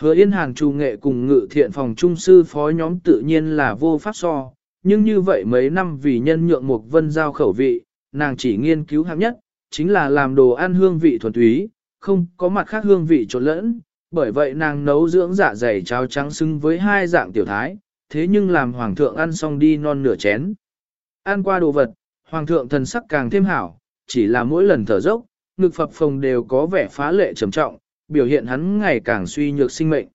Hứa Yên Hàn trù nghệ cùng ngự thiện phòng trung sư phó nhóm tự nhiên là vô pháp so, nhưng như vậy mấy năm vì nhân nhượng một vân giao khẩu vị, nàng chỉ nghiên cứu hạng nhất, chính là làm đồ ăn hương vị thuần túy, không có mặt khác hương vị trộn lẫn, bởi vậy nàng nấu dưỡng dạ dày cháo trắng xứng với hai dạng tiểu thái, thế nhưng làm hoàng thượng ăn xong đi non nửa chén. Ăn qua đồ vật, hoàng thượng thần sắc càng thêm hảo, chỉ là mỗi lần thở dốc, ngực phập phồng đều có vẻ phá lệ trầm trọng, biểu hiện hắn ngày càng suy nhược sinh mệnh.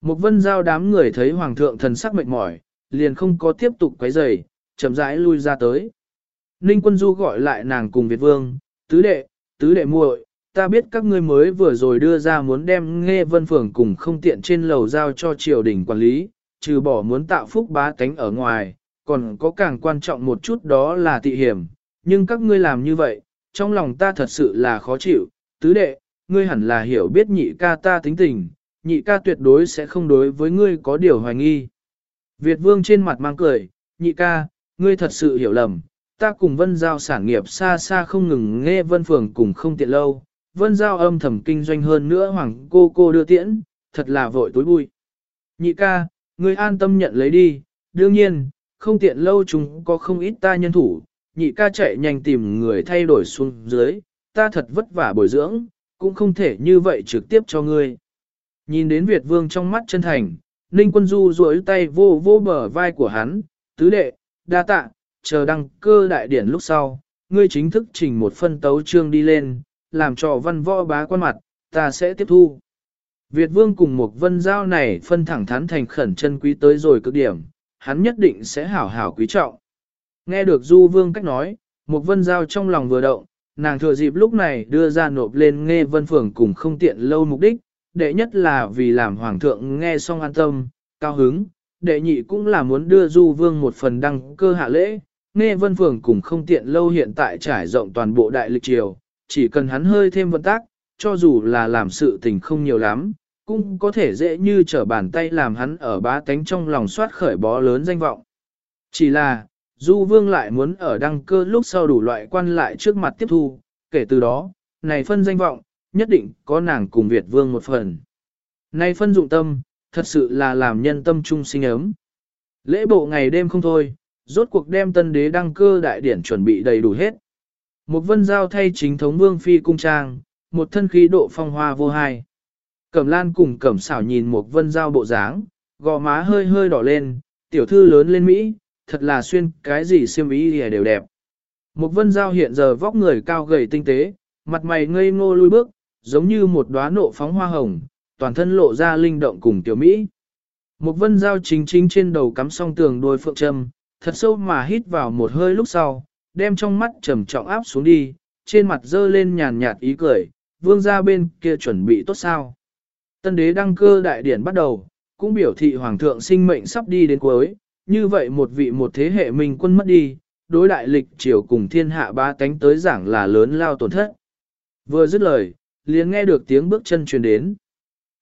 Một vân giao đám người thấy hoàng thượng thần sắc mệt mỏi, liền không có tiếp tục quấy rầy, chậm rãi lui ra tới. Ninh quân du gọi lại nàng cùng Việt vương, tứ đệ, tứ đệ muội, ta biết các ngươi mới vừa rồi đưa ra muốn đem nghe vân phường cùng không tiện trên lầu giao cho triều đình quản lý, trừ bỏ muốn tạo phúc bá cánh ở ngoài, còn có càng quan trọng một chút đó là tị hiểm, nhưng các ngươi làm như vậy, trong lòng ta thật sự là khó chịu, tứ đệ, ngươi hẳn là hiểu biết nhị ca ta tính tình, nhị ca tuyệt đối sẽ không đối với ngươi có điều hoài nghi. Việt vương trên mặt mang cười, nhị ca, ngươi thật sự hiểu lầm, ta cùng vân giao sản nghiệp xa xa không ngừng nghe vân phường cùng không tiện lâu, vân giao âm thầm kinh doanh hơn nữa hoàng cô cô đưa tiễn, thật là vội tối bụi Nhị ca, ngươi an tâm nhận lấy đi, đương nhiên, không tiện lâu chúng có không ít ta nhân thủ, nhị ca chạy nhanh tìm người thay đổi xuống dưới, ta thật vất vả bồi dưỡng, cũng không thể như vậy trực tiếp cho ngươi. Nhìn đến Việt Vương trong mắt chân thành, Ninh quân du duỗi tay vô vô bờ vai của hắn, tứ đệ, đa tạ, chờ đăng cơ đại điển lúc sau, ngươi chính thức trình một phân tấu chương đi lên, làm cho văn võ bá quan mặt, ta sẽ tiếp thu. Việt vương cùng một vân giao này phân thẳng thắn thành khẩn chân quý tới rồi cực điểm, hắn nhất định sẽ hảo hảo quý trọng. Nghe được du vương cách nói, một vân giao trong lòng vừa động, nàng thừa dịp lúc này đưa ra nộp lên nghe vân phường cùng không tiện lâu mục đích, đệ nhất là vì làm hoàng thượng nghe xong an tâm, cao hứng, đệ nhị cũng là muốn đưa du vương một phần đăng cơ hạ lễ, nghe vân phường cùng không tiện lâu hiện tại trải rộng toàn bộ đại lịch triều, chỉ cần hắn hơi thêm vận tác, cho dù là làm sự tình không nhiều lắm, cũng có thể dễ như trở bàn tay làm hắn ở bá tánh trong lòng soát khởi bó lớn danh vọng. Chỉ là, Du Vương lại muốn ở đăng cơ lúc sau đủ loại quan lại trước mặt tiếp thu, kể từ đó, này phân danh vọng, nhất định có nàng cùng Việt Vương một phần. Này phân dụng tâm, thật sự là làm nhân tâm trung sinh ấm. Lễ bộ ngày đêm không thôi, rốt cuộc đem tân đế đăng cơ đại điển chuẩn bị đầy đủ hết. Một vân giao thay chính thống Vương Phi cung trang, một thân khí độ phong hoa vô hai. Cẩm lan cùng cẩm xảo nhìn một vân giao bộ dáng, gò má hơi hơi đỏ lên, tiểu thư lớn lên Mỹ, thật là xuyên cái gì xiêm ý đều đẹp. Một vân giao hiện giờ vóc người cao gầy tinh tế, mặt mày ngây ngô lui bước, giống như một đóa nộ phóng hoa hồng, toàn thân lộ ra linh động cùng tiểu Mỹ. Một vân giao chính chính trên đầu cắm song tường đôi phượng châm, thật sâu mà hít vào một hơi lúc sau, đem trong mắt trầm trọng áp xuống đi, trên mặt dơ lên nhàn nhạt ý cười, vương ra bên kia chuẩn bị tốt sao. Tân đế đăng cơ đại điển bắt đầu, cũng biểu thị hoàng thượng sinh mệnh sắp đi đến cuối, như vậy một vị một thế hệ mình quân mất đi, đối đại lịch triều cùng thiên hạ ba cánh tới giảng là lớn lao tổn thất. Vừa dứt lời, liền nghe được tiếng bước chân truyền đến.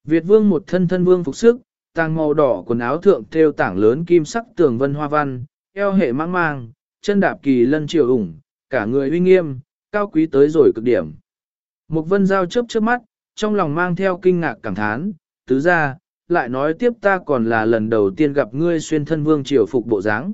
Việt vương một thân thân vương phục sức, tàng màu đỏ quần áo thượng thêu tảng lớn kim sắc tường vân hoa văn, eo hệ mang mang, chân đạp kỳ lân triều ủng, cả người uy nghiêm, cao quý tới rồi cực điểm. Một vân giao chớp chớp mắt, trong lòng mang theo kinh ngạc cảm thán, tứ ra, lại nói tiếp ta còn là lần đầu tiên gặp ngươi xuyên thân vương triều phục bộ dáng.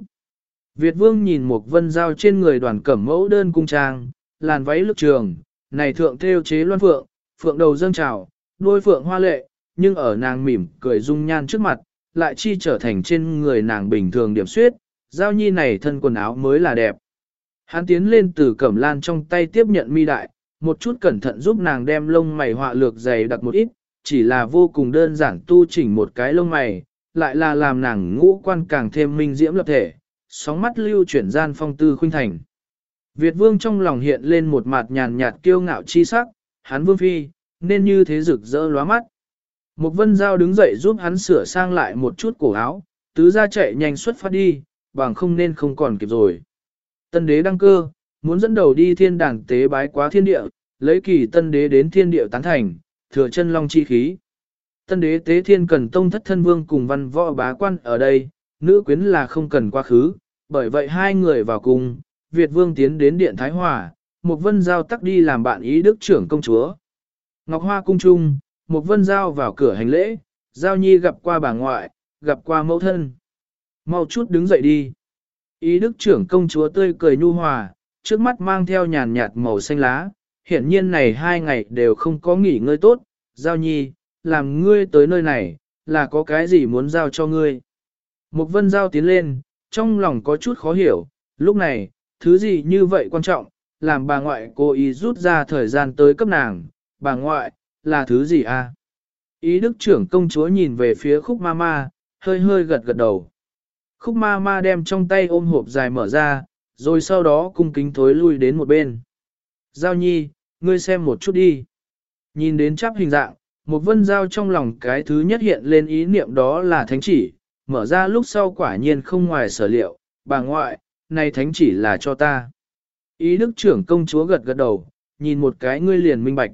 Việt vương nhìn một vân giao trên người đoàn cẩm mẫu đơn cung trang, làn váy lực trường, này thượng theo chế loan phượng, phượng đầu dâng trào, đôi phượng hoa lệ, nhưng ở nàng mỉm cười dung nhan trước mặt, lại chi trở thành trên người nàng bình thường điểm suyết, giao nhi này thân quần áo mới là đẹp. Hắn tiến lên từ cẩm lan trong tay tiếp nhận mi đại, một chút cẩn thận giúp nàng đem lông mày họa lược dày đặc một ít, chỉ là vô cùng đơn giản tu chỉnh một cái lông mày, lại là làm nàng ngũ quan càng thêm minh diễm lập thể, sóng mắt lưu chuyển gian phong tư khuynh thành. Việt vương trong lòng hiện lên một mặt nhàn nhạt kiêu ngạo chi sắc, hắn vương phi, nên như thế rực rỡ lóa mắt. Một vân giao đứng dậy giúp hắn sửa sang lại một chút cổ áo, tứ ra chạy nhanh xuất phát đi, bằng không nên không còn kịp rồi. Tân đế đăng cơ, muốn dẫn đầu đi thiên đàn tế bái quá thiên địa, lấy kỳ tân đế đến thiên địa tán thành, thừa chân long chi khí. Tân đế tế thiên cần tông thất thân vương cùng văn võ bá quan ở đây, nữ quyến là không cần quá khứ, bởi vậy hai người vào cùng, Việt vương tiến đến điện Thái Hòa, một vân giao tắc đi làm bạn ý đức trưởng công chúa. Ngọc Hoa cung trung, một vân giao vào cửa hành lễ, giao nhi gặp qua bà ngoại, gặp qua mẫu thân. Mau chút đứng dậy đi. Ý đức trưởng công chúa tươi cười nhu hòa, trước mắt mang theo nhàn nhạt màu xanh lá, hiển nhiên này hai ngày đều không có nghỉ ngơi tốt, giao nhi, làm ngươi tới nơi này, là có cái gì muốn giao cho ngươi. Mục vân giao tiến lên, trong lòng có chút khó hiểu, lúc này, thứ gì như vậy quan trọng, làm bà ngoại cố ý rút ra thời gian tới cấp nàng, bà ngoại, là thứ gì à? Ý đức trưởng công chúa nhìn về phía khúc ma ma, hơi hơi gật gật đầu. Khúc ma ma đem trong tay ôm hộp dài mở ra, rồi sau đó cung kính thối lui đến một bên. Giao nhi, ngươi xem một chút đi. Nhìn đến chắp hình dạng, một vân giao trong lòng cái thứ nhất hiện lên ý niệm đó là thánh chỉ, mở ra lúc sau quả nhiên không ngoài sở liệu, bà ngoại, này thánh chỉ là cho ta. Ý đức trưởng công chúa gật gật đầu, nhìn một cái ngươi liền minh bạch.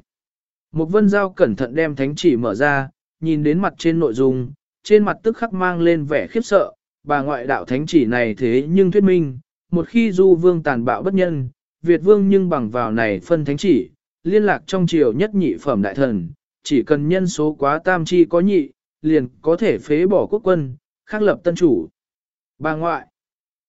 Một vân giao cẩn thận đem thánh chỉ mở ra, nhìn đến mặt trên nội dung, trên mặt tức khắc mang lên vẻ khiếp sợ, bà ngoại đạo thánh chỉ này thế nhưng thuyết minh, một khi du vương tàn bạo bất nhân, Việt vương nhưng bằng vào này phân thánh chỉ, liên lạc trong triều nhất nhị phẩm đại thần, chỉ cần nhân số quá tam chi có nhị, liền có thể phế bỏ quốc quân, khắc lập tân chủ. Bà ngoại,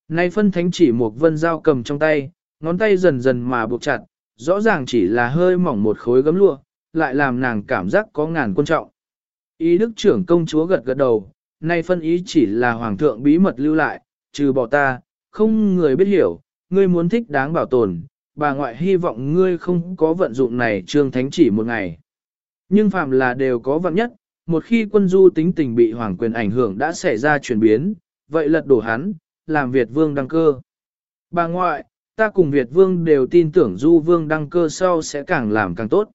nay phân thánh chỉ một vân dao cầm trong tay, ngón tay dần dần mà buộc chặt, rõ ràng chỉ là hơi mỏng một khối gấm lụa, lại làm nàng cảm giác có ngàn quan trọng. Ý đức trưởng công chúa gật gật đầu, nay phân ý chỉ là hoàng thượng bí mật lưu lại, trừ bỏ ta, không người biết hiểu, ngươi muốn thích đáng bảo tồn, bà ngoại hy vọng ngươi không có vận dụng này trương thánh chỉ một ngày. Nhưng phạm là đều có vận nhất, một khi quân du tính tình bị hoàng quyền ảnh hưởng đã xảy ra chuyển biến, vậy lật đổ hắn, làm Việt vương đăng cơ. Bà ngoại, ta cùng Việt vương đều tin tưởng du vương đăng cơ sau sẽ càng làm càng tốt.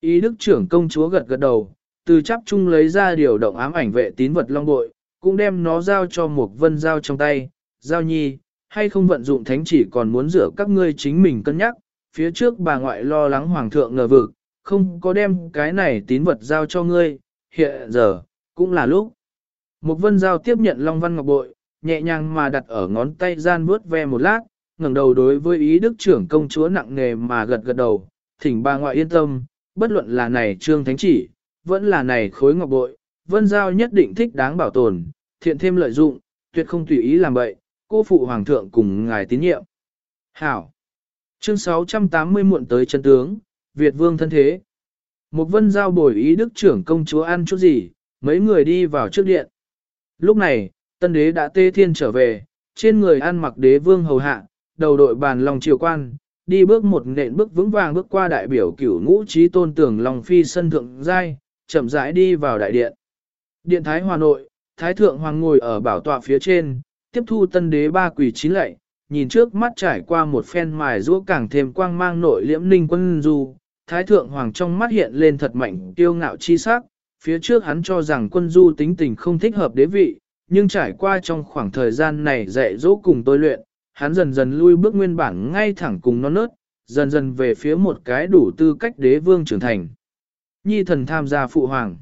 Ý đức trưởng công chúa gật gật đầu, từ chắp chung lấy ra điều động ám ảnh vệ tín vật long bội, cũng đem nó giao cho một vân giao trong tay, giao nhi, hay không vận dụng thánh chỉ còn muốn rửa các ngươi chính mình cân nhắc, phía trước bà ngoại lo lắng hoàng thượng ngờ vực, không có đem cái này tín vật giao cho ngươi, hiện giờ, cũng là lúc. Một vân giao tiếp nhận Long Văn Ngọc Bội, nhẹ nhàng mà đặt ở ngón tay gian vuốt ve một lát, ngẩng đầu đối với ý đức trưởng công chúa nặng nề mà gật gật đầu, thỉnh bà ngoại yên tâm, bất luận là này trương thánh chỉ, vẫn là này khối ngọc bội, vân giao nhất định thích đáng bảo tồn, thiện thêm lợi dụng, tuyệt không tùy ý làm bậy, cô phụ hoàng thượng cùng ngài tín nhiệm. Hảo! Chương 680 muộn tới chân tướng, Việt vương thân thế. Một vân giao bồi ý đức trưởng công chúa ăn chút gì, mấy người đi vào trước điện. Lúc này, tân đế đã tê thiên trở về, trên người ăn mặc đế vương hầu hạ, đầu đội bàn lòng triều quan, đi bước một nện bước vững vàng bước qua đại biểu cửu ngũ trí tôn tưởng lòng phi sân thượng giai, chậm rãi đi vào đại điện. Điện Thái Hòa Nội, Thái Thượng Hoàng ngồi ở bảo tọa phía trên, tiếp thu tân đế ba quỷ chín lệ, nhìn trước mắt trải qua một phen mài rũa càng thêm quang mang nội liễm ninh quân du. Thái Thượng Hoàng trong mắt hiện lên thật mạnh tiêu ngạo chi sắc, phía trước hắn cho rằng quân du tính tình không thích hợp đế vị, nhưng trải qua trong khoảng thời gian này dạy dỗ cùng tôi luyện, hắn dần dần lui bước nguyên bản ngay thẳng cùng non nớt, dần dần về phía một cái đủ tư cách đế vương trưởng thành. Nhi thần tham gia phụ hoàng.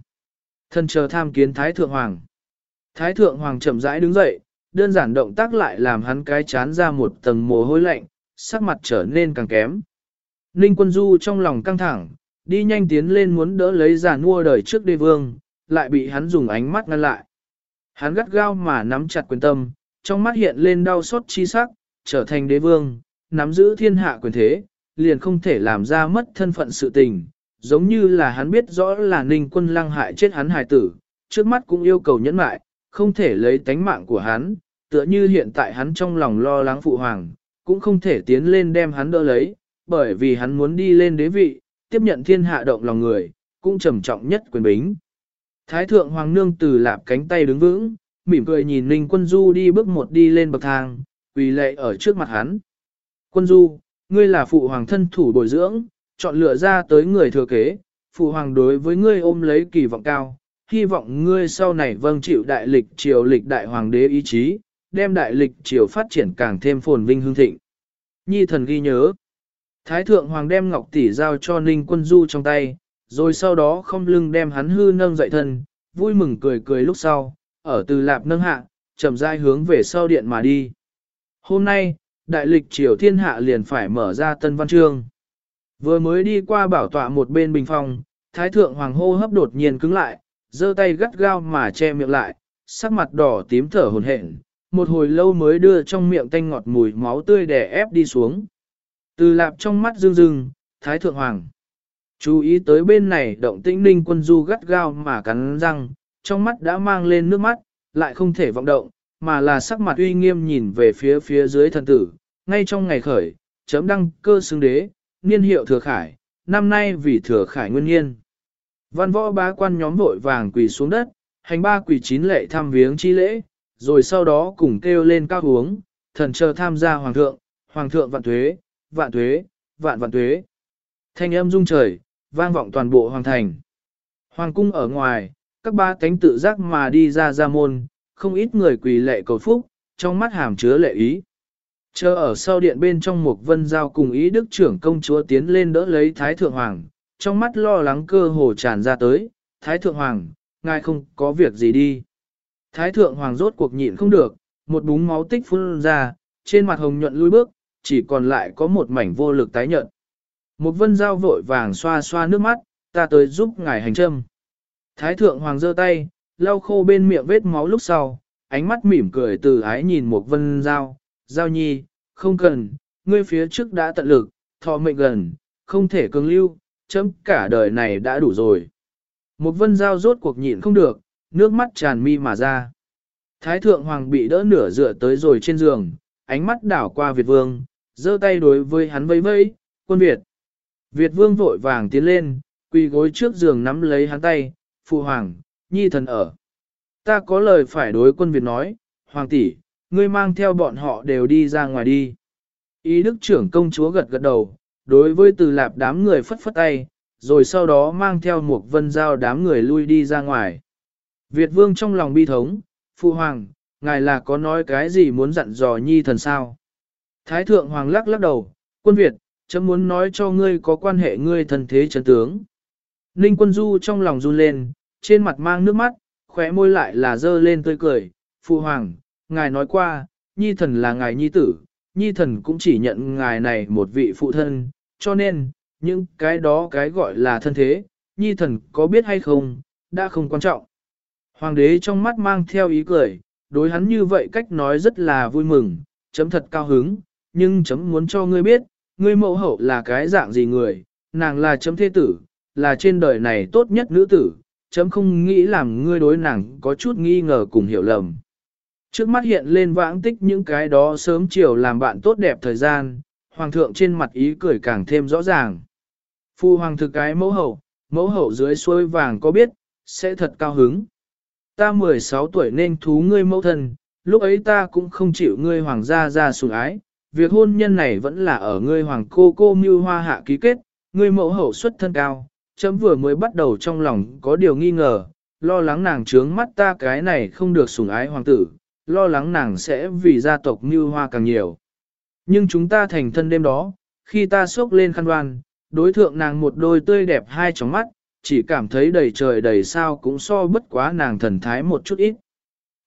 Thần chờ tham kiến Thái Thượng Hoàng. Thái Thượng Hoàng chậm rãi đứng dậy, đơn giản động tác lại làm hắn cái chán ra một tầng mồ hôi lạnh, sắc mặt trở nên càng kém. Ninh quân du trong lòng căng thẳng, đi nhanh tiến lên muốn đỡ lấy giả mua đời trước đế vương, lại bị hắn dùng ánh mắt ngăn lại. Hắn gắt gao mà nắm chặt quyền tâm, trong mắt hiện lên đau xót chi sắc, trở thành đế vương, nắm giữ thiên hạ quyền thế, liền không thể làm ra mất thân phận sự tình, giống như là hắn biết rõ là ninh quân lăng hại chết hắn hài tử, trước mắt cũng yêu cầu nhẫn mại, không thể lấy tánh mạng của hắn, tựa như hiện tại hắn trong lòng lo lắng phụ hoàng, cũng không thể tiến lên đem hắn đỡ lấy, bởi vì hắn muốn đi lên đế vị, tiếp nhận thiên hạ động lòng người, cũng trầm trọng nhất quyền bính. Thái thượng hoàng nương từ lạp cánh tay đứng vững, mỉm cười nhìn Ninh Quân Du đi bước một đi lên bậc thang, quỳ lệ ở trước mặt hắn. Quân Du, ngươi là phụ hoàng thân thủ bồi dưỡng, chọn lựa ra tới người thừa kế, phụ hoàng đối với ngươi ôm lấy kỳ vọng cao, hy vọng ngươi sau này vâng chịu đại lịch triều lịch đại hoàng đế ý chí, đem đại lịch triều phát triển càng thêm phồn vinh hương thịnh. Nhi thần ghi nhớ. Thái thượng hoàng đem ngọc tỷ giao cho Ninh Quân Du trong tay, rồi sau đó không lưng đem hắn hư nâng dậy thân, vui mừng cười cười lúc sau, ở từ lạp nâng hạ, chậm rãi hướng về sau điện mà đi. Hôm nay, đại lịch triều thiên hạ liền phải mở ra tân văn chương. Vừa mới đi qua bảo tọa một bên bình phòng, thái thượng hoàng hô hấp đột nhiên cứng lại, giơ tay gắt gao mà che miệng lại, sắc mặt đỏ tím thở hồn hển, một hồi lâu mới đưa trong miệng tanh ngọt mùi máu tươi đè ép đi xuống. Từ lạp trong mắt rưng rưng, thái thượng hoàng. Chú ý tới bên này động tĩnh ninh quân du gắt gao mà cắn răng, trong mắt đã mang lên nước mắt, lại không thể vọng động, mà là sắc mặt uy nghiêm nhìn về phía phía dưới thần tử, ngay trong ngày khởi, chấm đăng cơ xứng đế, niên hiệu thừa khải, năm nay vì thừa khải nguyên nhiên. Văn võ bá quan nhóm vội vàng quỳ xuống đất, hành ba quỳ chín lệ thăm viếng chi lễ, rồi sau đó cùng kêu lên cao uống, thần chờ tham gia hoàng thượng, hoàng thượng vạn thuế, vạn thuế, vạn vạn thuế. Thanh âm rung trời, vang vọng toàn bộ hoàng thành. Hoàng cung ở ngoài, các ba cánh tự giác mà đi ra ra môn, không ít người quỳ lệ cầu phúc, trong mắt hàm chứa lệ ý. Chờ ở sau điện bên trong một vân giao cùng ý đức trưởng công chúa tiến lên đỡ lấy Thái Thượng Hoàng, trong mắt lo lắng cơ hồ tràn ra tới, Thái Thượng Hoàng, ngài không có việc gì đi. Thái Thượng Hoàng rốt cuộc nhịn không được, một búng máu tích phun ra, trên mặt hồng nhuận lui bước, chỉ còn lại có một mảnh vô lực tái nhợt. Một vân giao vội vàng xoa xoa nước mắt, ta tới giúp ngài hành trâm Thái Thượng Hoàng giơ tay, lau khô bên miệng vết máu lúc sau, ánh mắt mỉm cười từ ái nhìn một vân giao, giao nhi, không cần, ngươi phía trước đã tận lực, thọ mệnh gần, không thể cường lưu, chấm cả đời này đã đủ rồi. Một vân giao rốt cuộc nhịn không được, nước mắt tràn mi mà ra. Thái thượng hoàng bị đỡ nửa dựa tới rồi trên giường, ánh mắt đảo qua Việt vương, giơ tay đối với hắn vẫy vẫy, quân Việt. Việt vương vội vàng tiến lên, quỳ gối trước giường nắm lấy hắn tay, phụ hoàng, nhi thần ở. Ta có lời phải đối quân Việt nói, hoàng tỷ, ngươi mang theo bọn họ đều đi ra ngoài đi. Ý đức trưởng công chúa gật gật đầu, đối với từ lạp đám người phất phất tay, rồi sau đó mang theo một vân giao đám người lui đi ra ngoài. Việt vương trong lòng bi thống, phụ hoàng, ngài là có nói cái gì muốn dặn dò nhi thần sao? Thái thượng hoàng lắc lắc đầu, quân Việt, chấm muốn nói cho ngươi có quan hệ ngươi thần thế chân tướng. Ninh quân du trong lòng run lên, trên mặt mang nước mắt, khóe môi lại là dơ lên tươi cười, phụ hoàng, ngài nói qua, nhi thần là ngài nhi tử, nhi thần cũng chỉ nhận ngài này một vị phụ thân, cho nên, những cái đó cái gọi là thân thế, nhi thần có biết hay không, đã không quan trọng. Hoàng đế trong mắt mang theo ý cười, đối hắn như vậy cách nói rất là vui mừng, chấm thật cao hứng, nhưng chấm muốn cho ngươi biết, ngươi mẫu hậu là cái dạng gì người, nàng là chấm thế tử, là trên đời này tốt nhất nữ tử, chấm không nghĩ làm ngươi đối nàng có chút nghi ngờ cùng hiểu lầm. Trước mắt hiện lên vãng tích những cái đó sớm chiều làm bạn tốt đẹp thời gian, hoàng thượng trên mặt ý cười càng thêm rõ ràng. Phu hoàng thực cái mẫu hậu, mẫu hậu dưới xuôi vàng có biết, sẽ thật cao hứng. Ta 16 tuổi nên thú ngươi mẫu thân, lúc ấy ta cũng không chịu ngươi hoàng gia ra sủng ái, việc hôn nhân này vẫn là ở ngươi hoàng cô cô mưu hoa hạ ký kết, ngươi mẫu hậu xuất thân cao, chấm vừa mới bắt đầu trong lòng có điều nghi ngờ, lo lắng nàng trướng mắt ta cái này không được sủng ái hoàng tử, lo lắng nàng sẽ vì gia tộc mưu hoa càng nhiều. Nhưng chúng ta thành thân đêm đó, khi ta sốc lên khăn đoan, đối thượng nàng một đôi tươi đẹp hai tròng mắt, chỉ cảm thấy đầy trời đầy sao cũng so bất quá nàng thần thái một chút ít.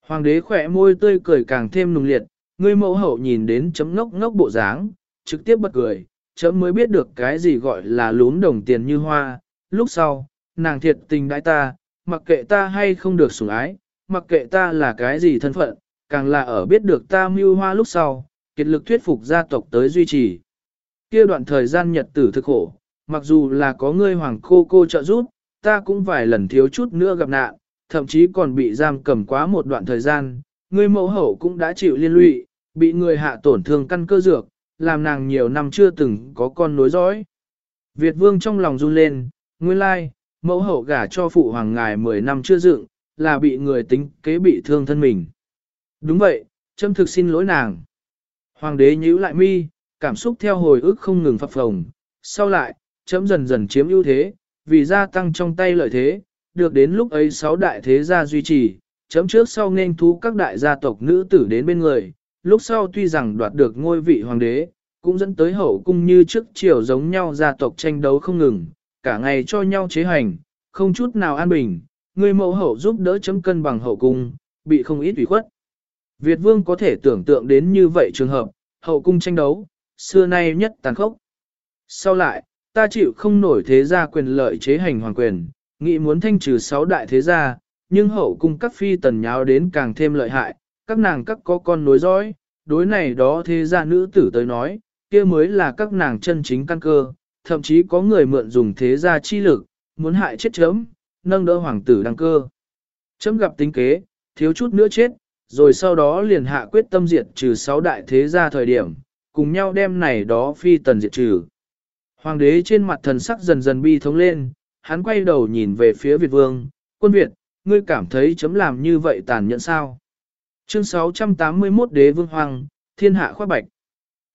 Hoàng đế khỏe môi tươi cười càng thêm nùng liệt, người mẫu hậu nhìn đến chấm ngốc ngốc bộ dáng, trực tiếp bật cười, chấm mới biết được cái gì gọi là lún đồng tiền như hoa, lúc sau, nàng thiệt tình đãi ta, mặc kệ ta hay không được sủng ái, mặc kệ ta là cái gì thân phận, càng là ở biết được ta mưu hoa lúc sau, kiệt lực thuyết phục gia tộc tới duy trì. Kia đoạn thời gian nhật tử thực khổ, mặc dù là có ngươi hoàng cô cô trợ giúp, ta cũng vài lần thiếu chút nữa gặp nạn, thậm chí còn bị giam cầm quá một đoạn thời gian, ngươi mẫu hậu cũng đã chịu liên lụy, bị người hạ tổn thương căn cơ dược, làm nàng nhiều năm chưa từng có con nối dõi. Việt vương trong lòng run lên, nguyên lai, mẫu hậu gả cho phụ hoàng ngài 10 năm chưa dựng, là bị người tính kế bị thương thân mình. Đúng vậy, châm thực xin lỗi nàng. Hoàng đế nhíu lại mi, cảm xúc theo hồi ức không ngừng phập phồng. Sau lại, chấm dần dần chiếm ưu thế, vì gia tăng trong tay lợi thế, được đến lúc ấy sáu đại thế gia duy trì, chấm trước sau nên thú các đại gia tộc nữ tử đến bên người, lúc sau tuy rằng đoạt được ngôi vị hoàng đế, cũng dẫn tới hậu cung như trước triều giống nhau gia tộc tranh đấu không ngừng, cả ngày cho nhau chế hành, không chút nào an bình, người mẫu hậu giúp đỡ chấm cân bằng hậu cung, bị không ít ủy khuất. Việt vương có thể tưởng tượng đến như vậy trường hợp, hậu cung tranh đấu, xưa nay nhất tàn khốc. Sau lại, ta chịu không nổi thế gia quyền lợi chế hành hoàng quyền, nghĩ muốn thanh trừ sáu đại thế gia, nhưng hậu cung các phi tần nháo đến càng thêm lợi hại, các nàng các có con nối dõi, đối này đó thế gia nữ tử tới nói, kia mới là các nàng chân chính căn cơ, thậm chí có người mượn dùng thế gia chi lực, muốn hại chết chấm, nâng đỡ hoàng tử đăng cơ. Chấm gặp tính kế, thiếu chút nữa chết, rồi sau đó liền hạ quyết tâm diệt trừ sáu đại thế gia thời điểm, cùng nhau đem này đó phi tần diệt trừ. Hoàng đế trên mặt thần sắc dần dần bi thống lên, hắn quay đầu nhìn về phía Việt vương, quân Việt, ngươi cảm thấy chấm làm như vậy tàn nhẫn sao? Chương 681 Đế Vương Hoàng, Thiên Hạ Khoác Bạch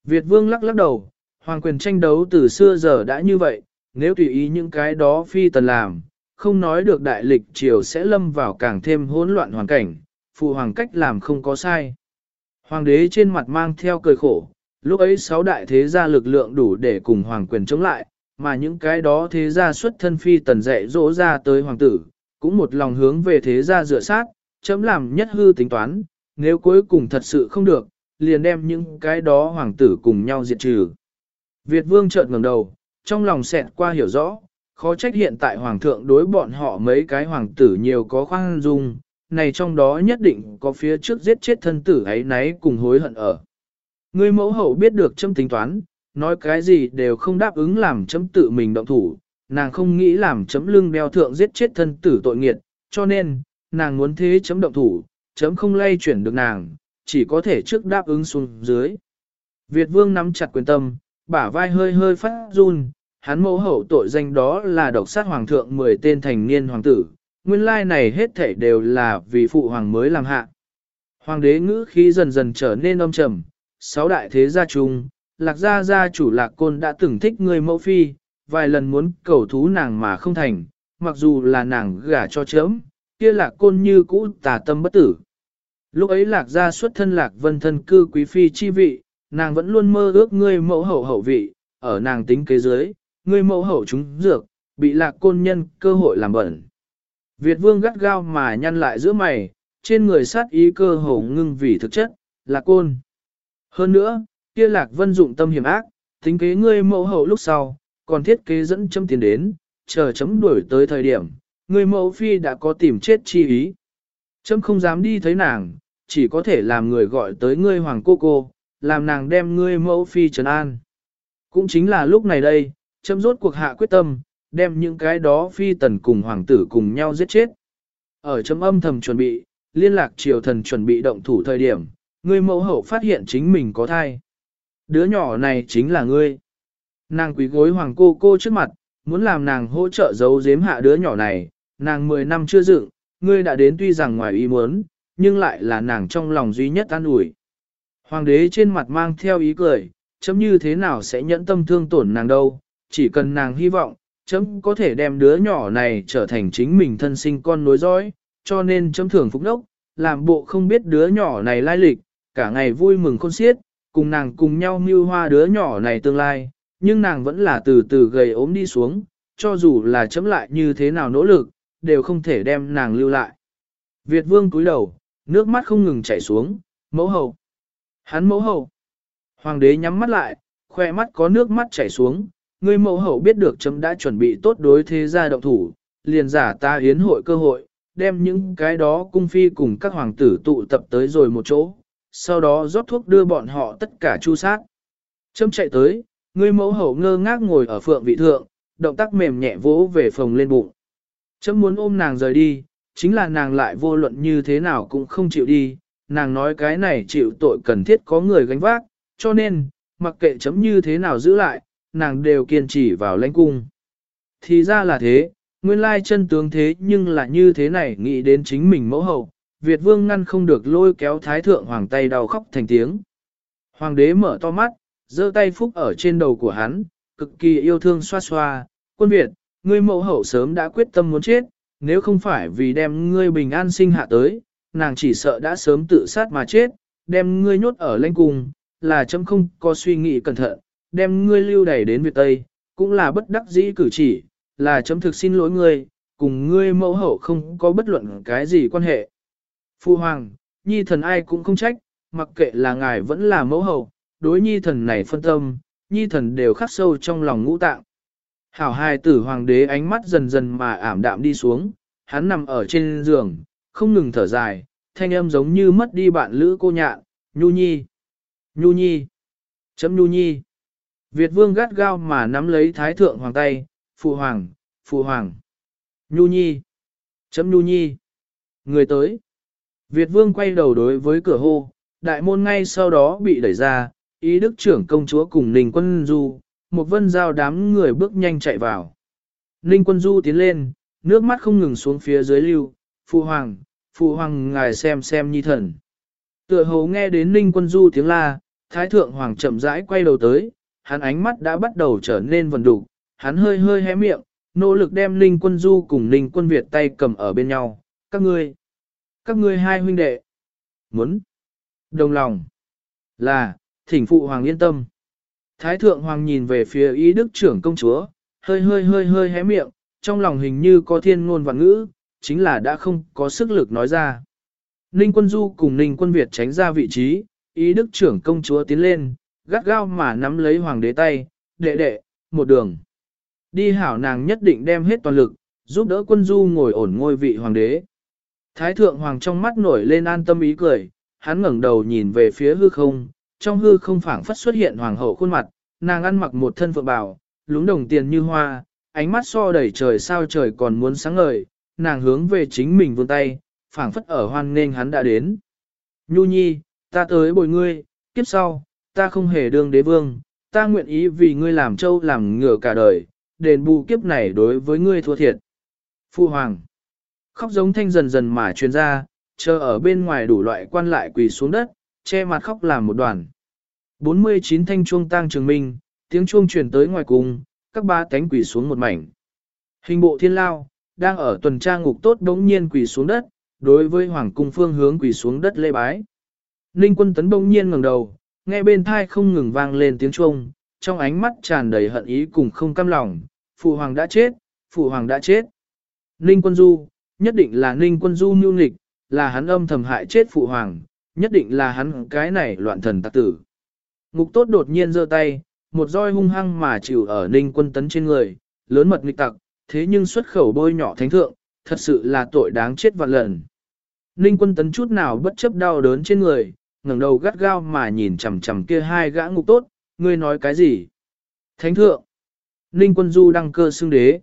Việt Vương lắc lắc đầu, Hoàng quyền tranh đấu từ xưa giờ đã như vậy, nếu tùy ý những cái đó phi tần làm, không nói được đại lịch triều sẽ lâm vào càng thêm hỗn loạn hoàn cảnh, phụ hoàng cách làm không có sai. Hoàng đế trên mặt mang theo cười khổ, lúc ấy sáu đại thế gia lực lượng đủ để cùng hoàng quyền chống lại, mà những cái đó thế gia xuất thân phi tần dạy dỗ ra tới hoàng tử, cũng một lòng hướng về thế gia dựa sát, chấm làm nhất hư tính toán, nếu cuối cùng thật sự không được, liền đem những cái đó hoàng tử cùng nhau diệt trừ. Việt vương chợt ngẩng đầu, trong lòng xẹt qua hiểu rõ, khó trách hiện tại hoàng thượng đối bọn họ mấy cái hoàng tử nhiều có khoan dung, này trong đó nhất định có phía trước giết chết thân tử ấy nấy cùng hối hận ở. Người mẫu hậu biết được châm tính toán, nói cái gì đều không đáp ứng làm chấm tự mình động thủ, nàng không nghĩ làm chấm lưng đeo thượng giết chết thân tử tội nghiệt, cho nên, nàng muốn thế chấm động thủ, chấm không lay chuyển được nàng, chỉ có thể trước đáp ứng xuống dưới. Việt vương nắm chặt quyền tâm, bả vai hơi hơi phát run, hắn mẫu hậu tội danh đó là độc sát hoàng thượng 10 tên thành niên hoàng tử, nguyên lai này hết thảy đều là vì phụ hoàng mới làm hạ. Hoàng đế ngữ khí dần dần trở nên âm trầm, sáu đại thế gia chung, lạc gia gia chủ lạc côn đã từng thích người mẫu phi, vài lần muốn cầu thú nàng mà không thành, mặc dù là nàng gả cho chớm, kia lạc côn như cũ tà tâm bất tử. Lúc ấy lạc gia xuất thân lạc vân thân cư quý phi chi vị, nàng vẫn luôn mơ ước ngươi mẫu hậu hậu vị, ở nàng tính kế dưới, ngươi mẫu hậu chúng dược, bị lạc côn nhân cơ hội làm bẩn. Việt vương gắt gao mà nhăn lại giữa mày, trên người sát ý cơ hồ ngưng vì thực chất, là côn. Hơn nữa, kia lạc vân dụng tâm hiểm ác, tính kế ngươi mẫu hậu lúc sau, còn thiết kế dẫn châm tiền đến, chờ chấm đuổi tới thời điểm, người mẫu phi đã có tìm chết chi ý. Chấm không dám đi thấy nàng, chỉ có thể làm người gọi tới ngươi hoàng cô cô, làm nàng đem ngươi mẫu phi trấn an. Cũng chính là lúc này đây, chấm rốt cuộc hạ quyết tâm, đem những cái đó phi tần cùng hoàng tử cùng nhau giết chết. Ở chấm âm thầm chuẩn bị, liên lạc triều thần chuẩn bị động thủ thời điểm, ngươi mẫu hậu phát hiện chính mình có thai. Đứa nhỏ này chính là ngươi. Nàng quý gối hoàng cô cô trước mặt, muốn làm nàng hỗ trợ giấu giếm hạ đứa nhỏ này, nàng 10 năm chưa dựng, ngươi đã đến tuy rằng ngoài ý muốn, nhưng lại là nàng trong lòng duy nhất an ủi. Hoàng đế trên mặt mang theo ý cười, chấm như thế nào sẽ nhẫn tâm thương tổn nàng đâu, chỉ cần nàng hy vọng, chấm có thể đem đứa nhỏ này trở thành chính mình thân sinh con nối dõi, cho nên chấm thường phúc đốc, làm bộ không biết đứa nhỏ này lai lịch, cả ngày vui mừng khôn xiết, cùng nàng cùng nhau mưu hoa đứa nhỏ này tương lai, nhưng nàng vẫn là từ từ gầy ốm đi xuống, cho dù là chấm lại như thế nào nỗ lực, đều không thể đem nàng lưu lại. Việt vương cúi đầu, nước mắt không ngừng chảy xuống, mẫu hậu. Hắn mẫu hậu. Hoàng đế nhắm mắt lại, khoe mắt có nước mắt chảy xuống, người mẫu hậu biết được chấm đã chuẩn bị tốt đối thế gia động thủ, liền giả ta yến hội cơ hội, đem những cái đó cung phi cùng các hoàng tử tụ tập tới rồi một chỗ, sau đó rót thuốc đưa bọn họ tất cả chu sát. Chấm chạy tới, người mẫu hậu ngơ ngác ngồi ở phượng vị thượng, động tác mềm nhẹ vỗ về phòng lên bụng. Chấm muốn ôm nàng rời đi, chính là nàng lại vô luận như thế nào cũng không chịu đi, nàng nói cái này chịu tội cần thiết có người gánh vác, cho nên, mặc kệ chấm như thế nào giữ lại, nàng đều kiên trì vào lãnh cung. Thì ra là thế, nguyên lai chân tướng thế nhưng là như thế này nghĩ đến chính mình mẫu hậu, Việt vương ngăn không được lôi kéo thái thượng hoàng tay đau khóc thành tiếng. Hoàng đế mở to mắt, giơ tay phúc ở trên đầu của hắn, cực kỳ yêu thương xoa xoa, quân Việt, ngươi mẫu hậu sớm đã quyết tâm muốn chết, nếu không phải vì đem ngươi bình an sinh hạ tới, nàng chỉ sợ đã sớm tự sát mà chết, đem ngươi nhốt ở lãnh cung, là chấm không có suy nghĩ cẩn thận, đem ngươi lưu đẩy đến Việt Tây, cũng là bất đắc dĩ cử chỉ, là chấm thực xin lỗi ngươi, cùng ngươi mẫu hậu không có bất luận cái gì quan hệ. Phu Hoàng, nhi thần ai cũng không trách, mặc kệ là ngài vẫn là mẫu hậu, đối nhi thần này phân tâm, nhi thần đều khắc sâu trong lòng ngũ tạng. Hảo hài tử hoàng đế ánh mắt dần dần mà ảm đạm đi xuống, hắn nằm ở trên giường, không ngừng thở dài, thanh âm giống như mất đi bạn lữ cô nhạn, nhu nhi, nhu nhi, chấm nhu nhi. Việt vương gắt gao mà nắm lấy thái thượng hoàng tay, phụ hoàng, phụ hoàng, nhu nhi, chấm nhu nhi. Người tới. Việt vương quay đầu đối với cửa hô, đại môn ngay sau đó bị đẩy ra, ý đức trưởng công chúa cùng Ninh Quân Du, một vân giao đám người bước nhanh chạy vào. Ninh Quân Du tiến lên, nước mắt không ngừng xuống phía dưới lưu, phụ hoàng, phụ hoàng ngài xem xem nhi thần. Tựa hồ nghe đến Ninh Quân Du tiếng la, Thái Thượng Hoàng chậm rãi quay đầu tới, hắn ánh mắt đã bắt đầu trở nên vần đủ, hắn hơi hơi hé miệng, nỗ lực đem Ninh Quân Du cùng Ninh Quân Việt tay cầm ở bên nhau, các ngươi, các ngươi hai huynh đệ, muốn, đồng lòng, là, thỉnh phụ hoàng yên tâm. Thái thượng hoàng nhìn về phía ý đức trưởng công chúa, hơi hơi hơi hơi hé miệng, trong lòng hình như có thiên ngôn và ngữ, chính là đã không có sức lực nói ra. Ninh quân du cùng Ninh quân Việt tránh ra vị trí, ý đức trưởng công chúa tiến lên, gắt gao mà nắm lấy hoàng đế tay, đệ đệ, một đường. Đi hảo nàng nhất định đem hết toàn lực, giúp đỡ quân du ngồi ổn ngôi vị hoàng đế. Thái thượng hoàng trong mắt nổi lên an tâm ý cười, hắn ngẩng đầu nhìn về phía hư không, trong hư không phảng phất xuất hiện hoàng hậu khuôn mặt, nàng ăn mặc một thân phượng bào, lúng đồng tiền như hoa, ánh mắt so đầy trời sao trời còn muốn sáng ngời, nàng hướng về chính mình vươn tay, phảng phất ở hoan nghênh hắn đã đến. Nhu nhi, ta tới bồi ngươi, kiếp sau, ta không hề đương đế vương, ta nguyện ý vì ngươi làm trâu làm ngựa cả đời, đền bù kiếp này đối với ngươi thua thiệt. Phu hoàng, khóc giống thanh dần dần mà truyền ra, chờ ở bên ngoài đủ loại quan lại quỳ xuống đất, che mặt khóc làm một đoàn. 49 thanh chuông tang trường minh, tiếng chuông truyền tới ngoài cùng, các ba cánh quỳ xuống một mảnh. Hình bộ thiên lao, đang ở tuần tra ngục tốt đống nhiên quỳ xuống đất, đối với hoàng cung phương hướng quỳ xuống đất lê bái. Ninh quân tấn bỗng nhiên ngẩng đầu, nghe bên thai không ngừng vang lên tiếng chuông, trong ánh mắt tràn đầy hận ý cùng không cam lòng, phụ hoàng đã chết, phụ hoàng đã chết. Ninh quân du, nhất định là ninh quân du mưu nghịch, là hắn âm thầm hại chết phụ hoàng, nhất định là hắn cái này loạn thần tạc tử. Ngục tốt đột nhiên giơ tay, một roi hung hăng mà chịu ở ninh quân tấn trên người, lớn mật nghịch tặc, thế nhưng xuất khẩu bôi nhỏ thánh thượng, thật sự là tội đáng chết vạn lần. Ninh quân tấn chút nào bất chấp đau đớn trên người, ngẩng đầu gắt gao mà nhìn chằm chằm kia hai gã ngục tốt, ngươi nói cái gì? Thánh thượng! Ninh quân du đăng cơ xưng đế.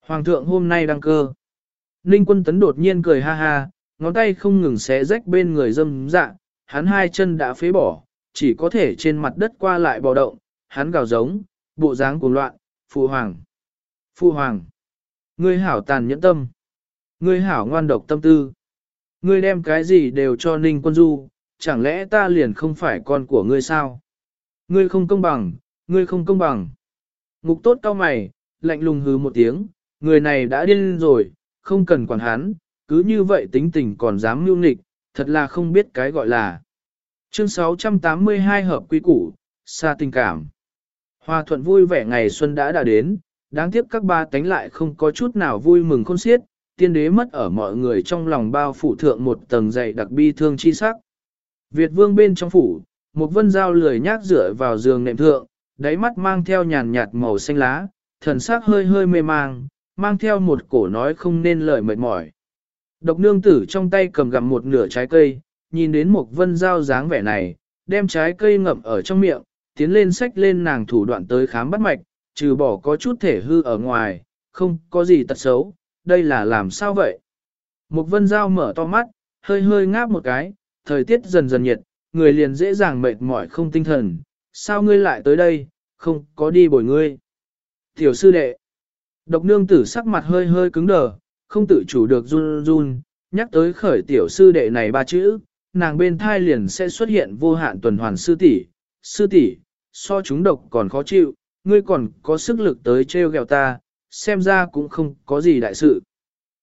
Hoàng thượng hôm nay đăng cơ. Ninh quân tấn đột nhiên cười ha ha, ngón tay không ngừng xé rách bên người dâm dạ, hắn hai chân đã phế bỏ, chỉ có thể trên mặt đất qua lại bò động, hắn gào giống, bộ dáng cuồng loạn, phụ hoàng. Phụ hoàng! Ngươi hảo tàn nhẫn tâm! Ngươi hảo ngoan độc tâm tư! Ngươi đem cái gì đều cho Ninh quân du, chẳng lẽ ta liền không phải con của ngươi sao? Ngươi không công bằng, ngươi không công bằng. Ngục tốt cao mày, lạnh lùng hứ một tiếng, người này đã điên rồi, không cần quản hắn, cứ như vậy tính tình còn dám mưu nghịch, thật là không biết cái gọi là. Chương 682 hợp quy củ, xa tình cảm. Hòa thuận vui vẻ ngày xuân đã đã đến, đáng tiếc các ba tánh lại không có chút nào vui mừng khôn xiết, tiên đế mất ở mọi người trong lòng bao phủ thượng một tầng dày đặc bi thương chi sắc. Việt vương bên trong phủ, một vân dao lười nhác dựa vào giường nệm thượng, đáy mắt mang theo nhàn nhạt màu xanh lá, thần sắc hơi hơi mê mang, mang theo một cổ nói không nên lời mệt mỏi. Độc nương tử trong tay cầm gặm một nửa trái cây, nhìn đến một vân dao dáng vẻ này, đem trái cây ngậm ở trong miệng, tiến lên sách lên nàng thủ đoạn tới khám bắt mạch, trừ bỏ có chút thể hư ở ngoài, không có gì tật xấu, đây là làm sao vậy? Một vân dao mở to mắt, hơi hơi ngáp một cái, thời tiết dần dần nhiệt, người liền dễ dàng mệt mỏi không tinh thần, sao ngươi lại tới đây, không có đi bồi ngươi. Tiểu sư đệ, độc nương tử sắc mặt hơi hơi cứng đờ, không tự chủ được run run, nhắc tới khởi tiểu sư đệ này ba chữ, nàng bên thai liền sẽ xuất hiện vô hạn tuần hoàn sư tỷ, sư tỷ, so chúng độc còn khó chịu, ngươi còn có sức lực tới treo gẹo ta, xem ra cũng không có gì đại sự.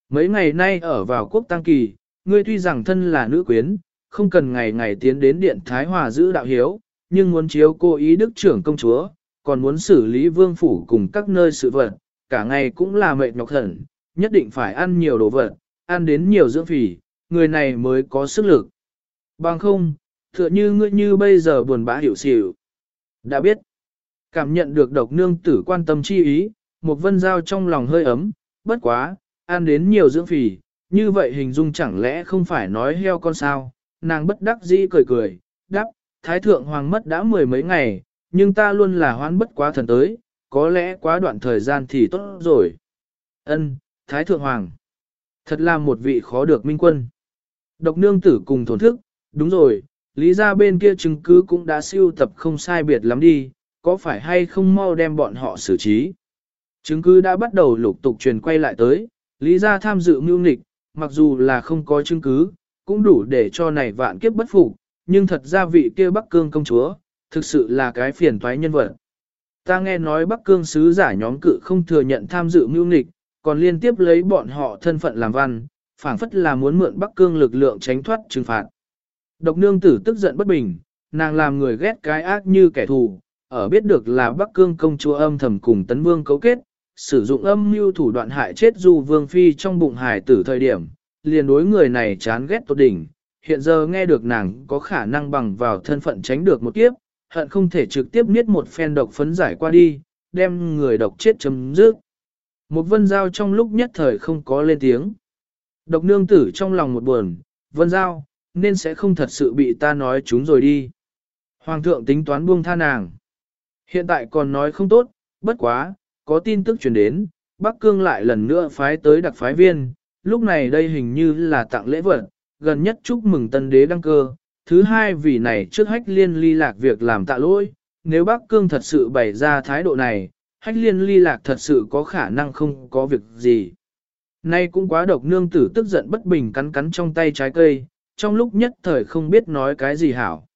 Mấy ngày nay ở vào quốc tăng kỳ, ngươi tuy rằng thân là nữ quyến, không cần ngày ngày tiến đến điện Thái Hòa giữ đạo hiếu, nhưng muốn chiếu cô ý đức trưởng công chúa, còn muốn xử lý vương phủ cùng các nơi sự vật, cả ngày cũng là mệt nhọc thần, nhất định phải ăn nhiều đồ vật, ăn đến nhiều dưỡng phỉ, người này mới có sức lực. Bằng không, tựa như ngươi như bây giờ buồn bã hiểu xỉu. Đã biết, cảm nhận được độc nương tử quan tâm chi ý, một vân giao trong lòng hơi ấm, bất quá, ăn đến nhiều dưỡng phỉ, như vậy hình dung chẳng lẽ không phải nói heo con sao, nàng bất đắc dĩ cười cười, đáp, Thái Thượng Hoàng mất đã mười mấy ngày, nhưng ta luôn là hoán bất quá thần tới, có lẽ quá đoạn thời gian thì tốt rồi. Ân, Thái Thượng Hoàng. Thật là một vị khó được minh quân. Độc nương tử cùng thổn thức, đúng rồi, lý ra bên kia chứng cứ cũng đã siêu tập không sai biệt lắm đi, có phải hay không mau đem bọn họ xử trí. Chứng cứ đã bắt đầu lục tục truyền quay lại tới, lý ra tham dự mưu nghịch, mặc dù là không có chứng cứ, cũng đủ để cho này vạn kiếp bất phục, nhưng thật ra vị kia Bắc Cương công chúa, thực sự là cái phiền toái nhân vật. Ta nghe nói Bắc Cương sứ giả nhóm cự không thừa nhận tham dự mưu nghịch, còn liên tiếp lấy bọn họ thân phận làm văn, phảng phất là muốn mượn Bắc Cương lực lượng tránh thoát trừng phạt. Độc nương tử tức giận bất bình, nàng làm người ghét cái ác như kẻ thù, ở biết được là Bắc Cương công chúa âm thầm cùng Tấn Vương cấu kết, sử dụng âm mưu thủ đoạn hại chết Du Vương Phi trong bụng hải tử thời điểm, liền đối người này chán ghét tột đỉnh, hiện giờ nghe được nàng có khả năng bằng vào thân phận tránh được một kiếp, hận không thể trực tiếp niết một phen độc phấn giải qua đi, đem người độc chết chấm dứt. Một vân giao trong lúc nhất thời không có lên tiếng. Độc nương tử trong lòng một buồn, vân giao, nên sẽ không thật sự bị ta nói chúng rồi đi. Hoàng thượng tính toán buông tha nàng. Hiện tại còn nói không tốt, bất quá, có tin tức truyền đến, Bắc Cương lại lần nữa phái tới đặc phái viên, lúc này đây hình như là tặng lễ vật, gần nhất chúc mừng tân đế đăng cơ, thứ hai vì này trước hách liên ly lạc việc làm tạ lỗi, nếu Bắc Cương thật sự bày ra thái độ này, hách liên ly lạc thật sự có khả năng không có việc gì. Nay cũng quá độc nương tử tức giận bất bình cắn cắn trong tay trái cây, trong lúc nhất thời không biết nói cái gì hảo.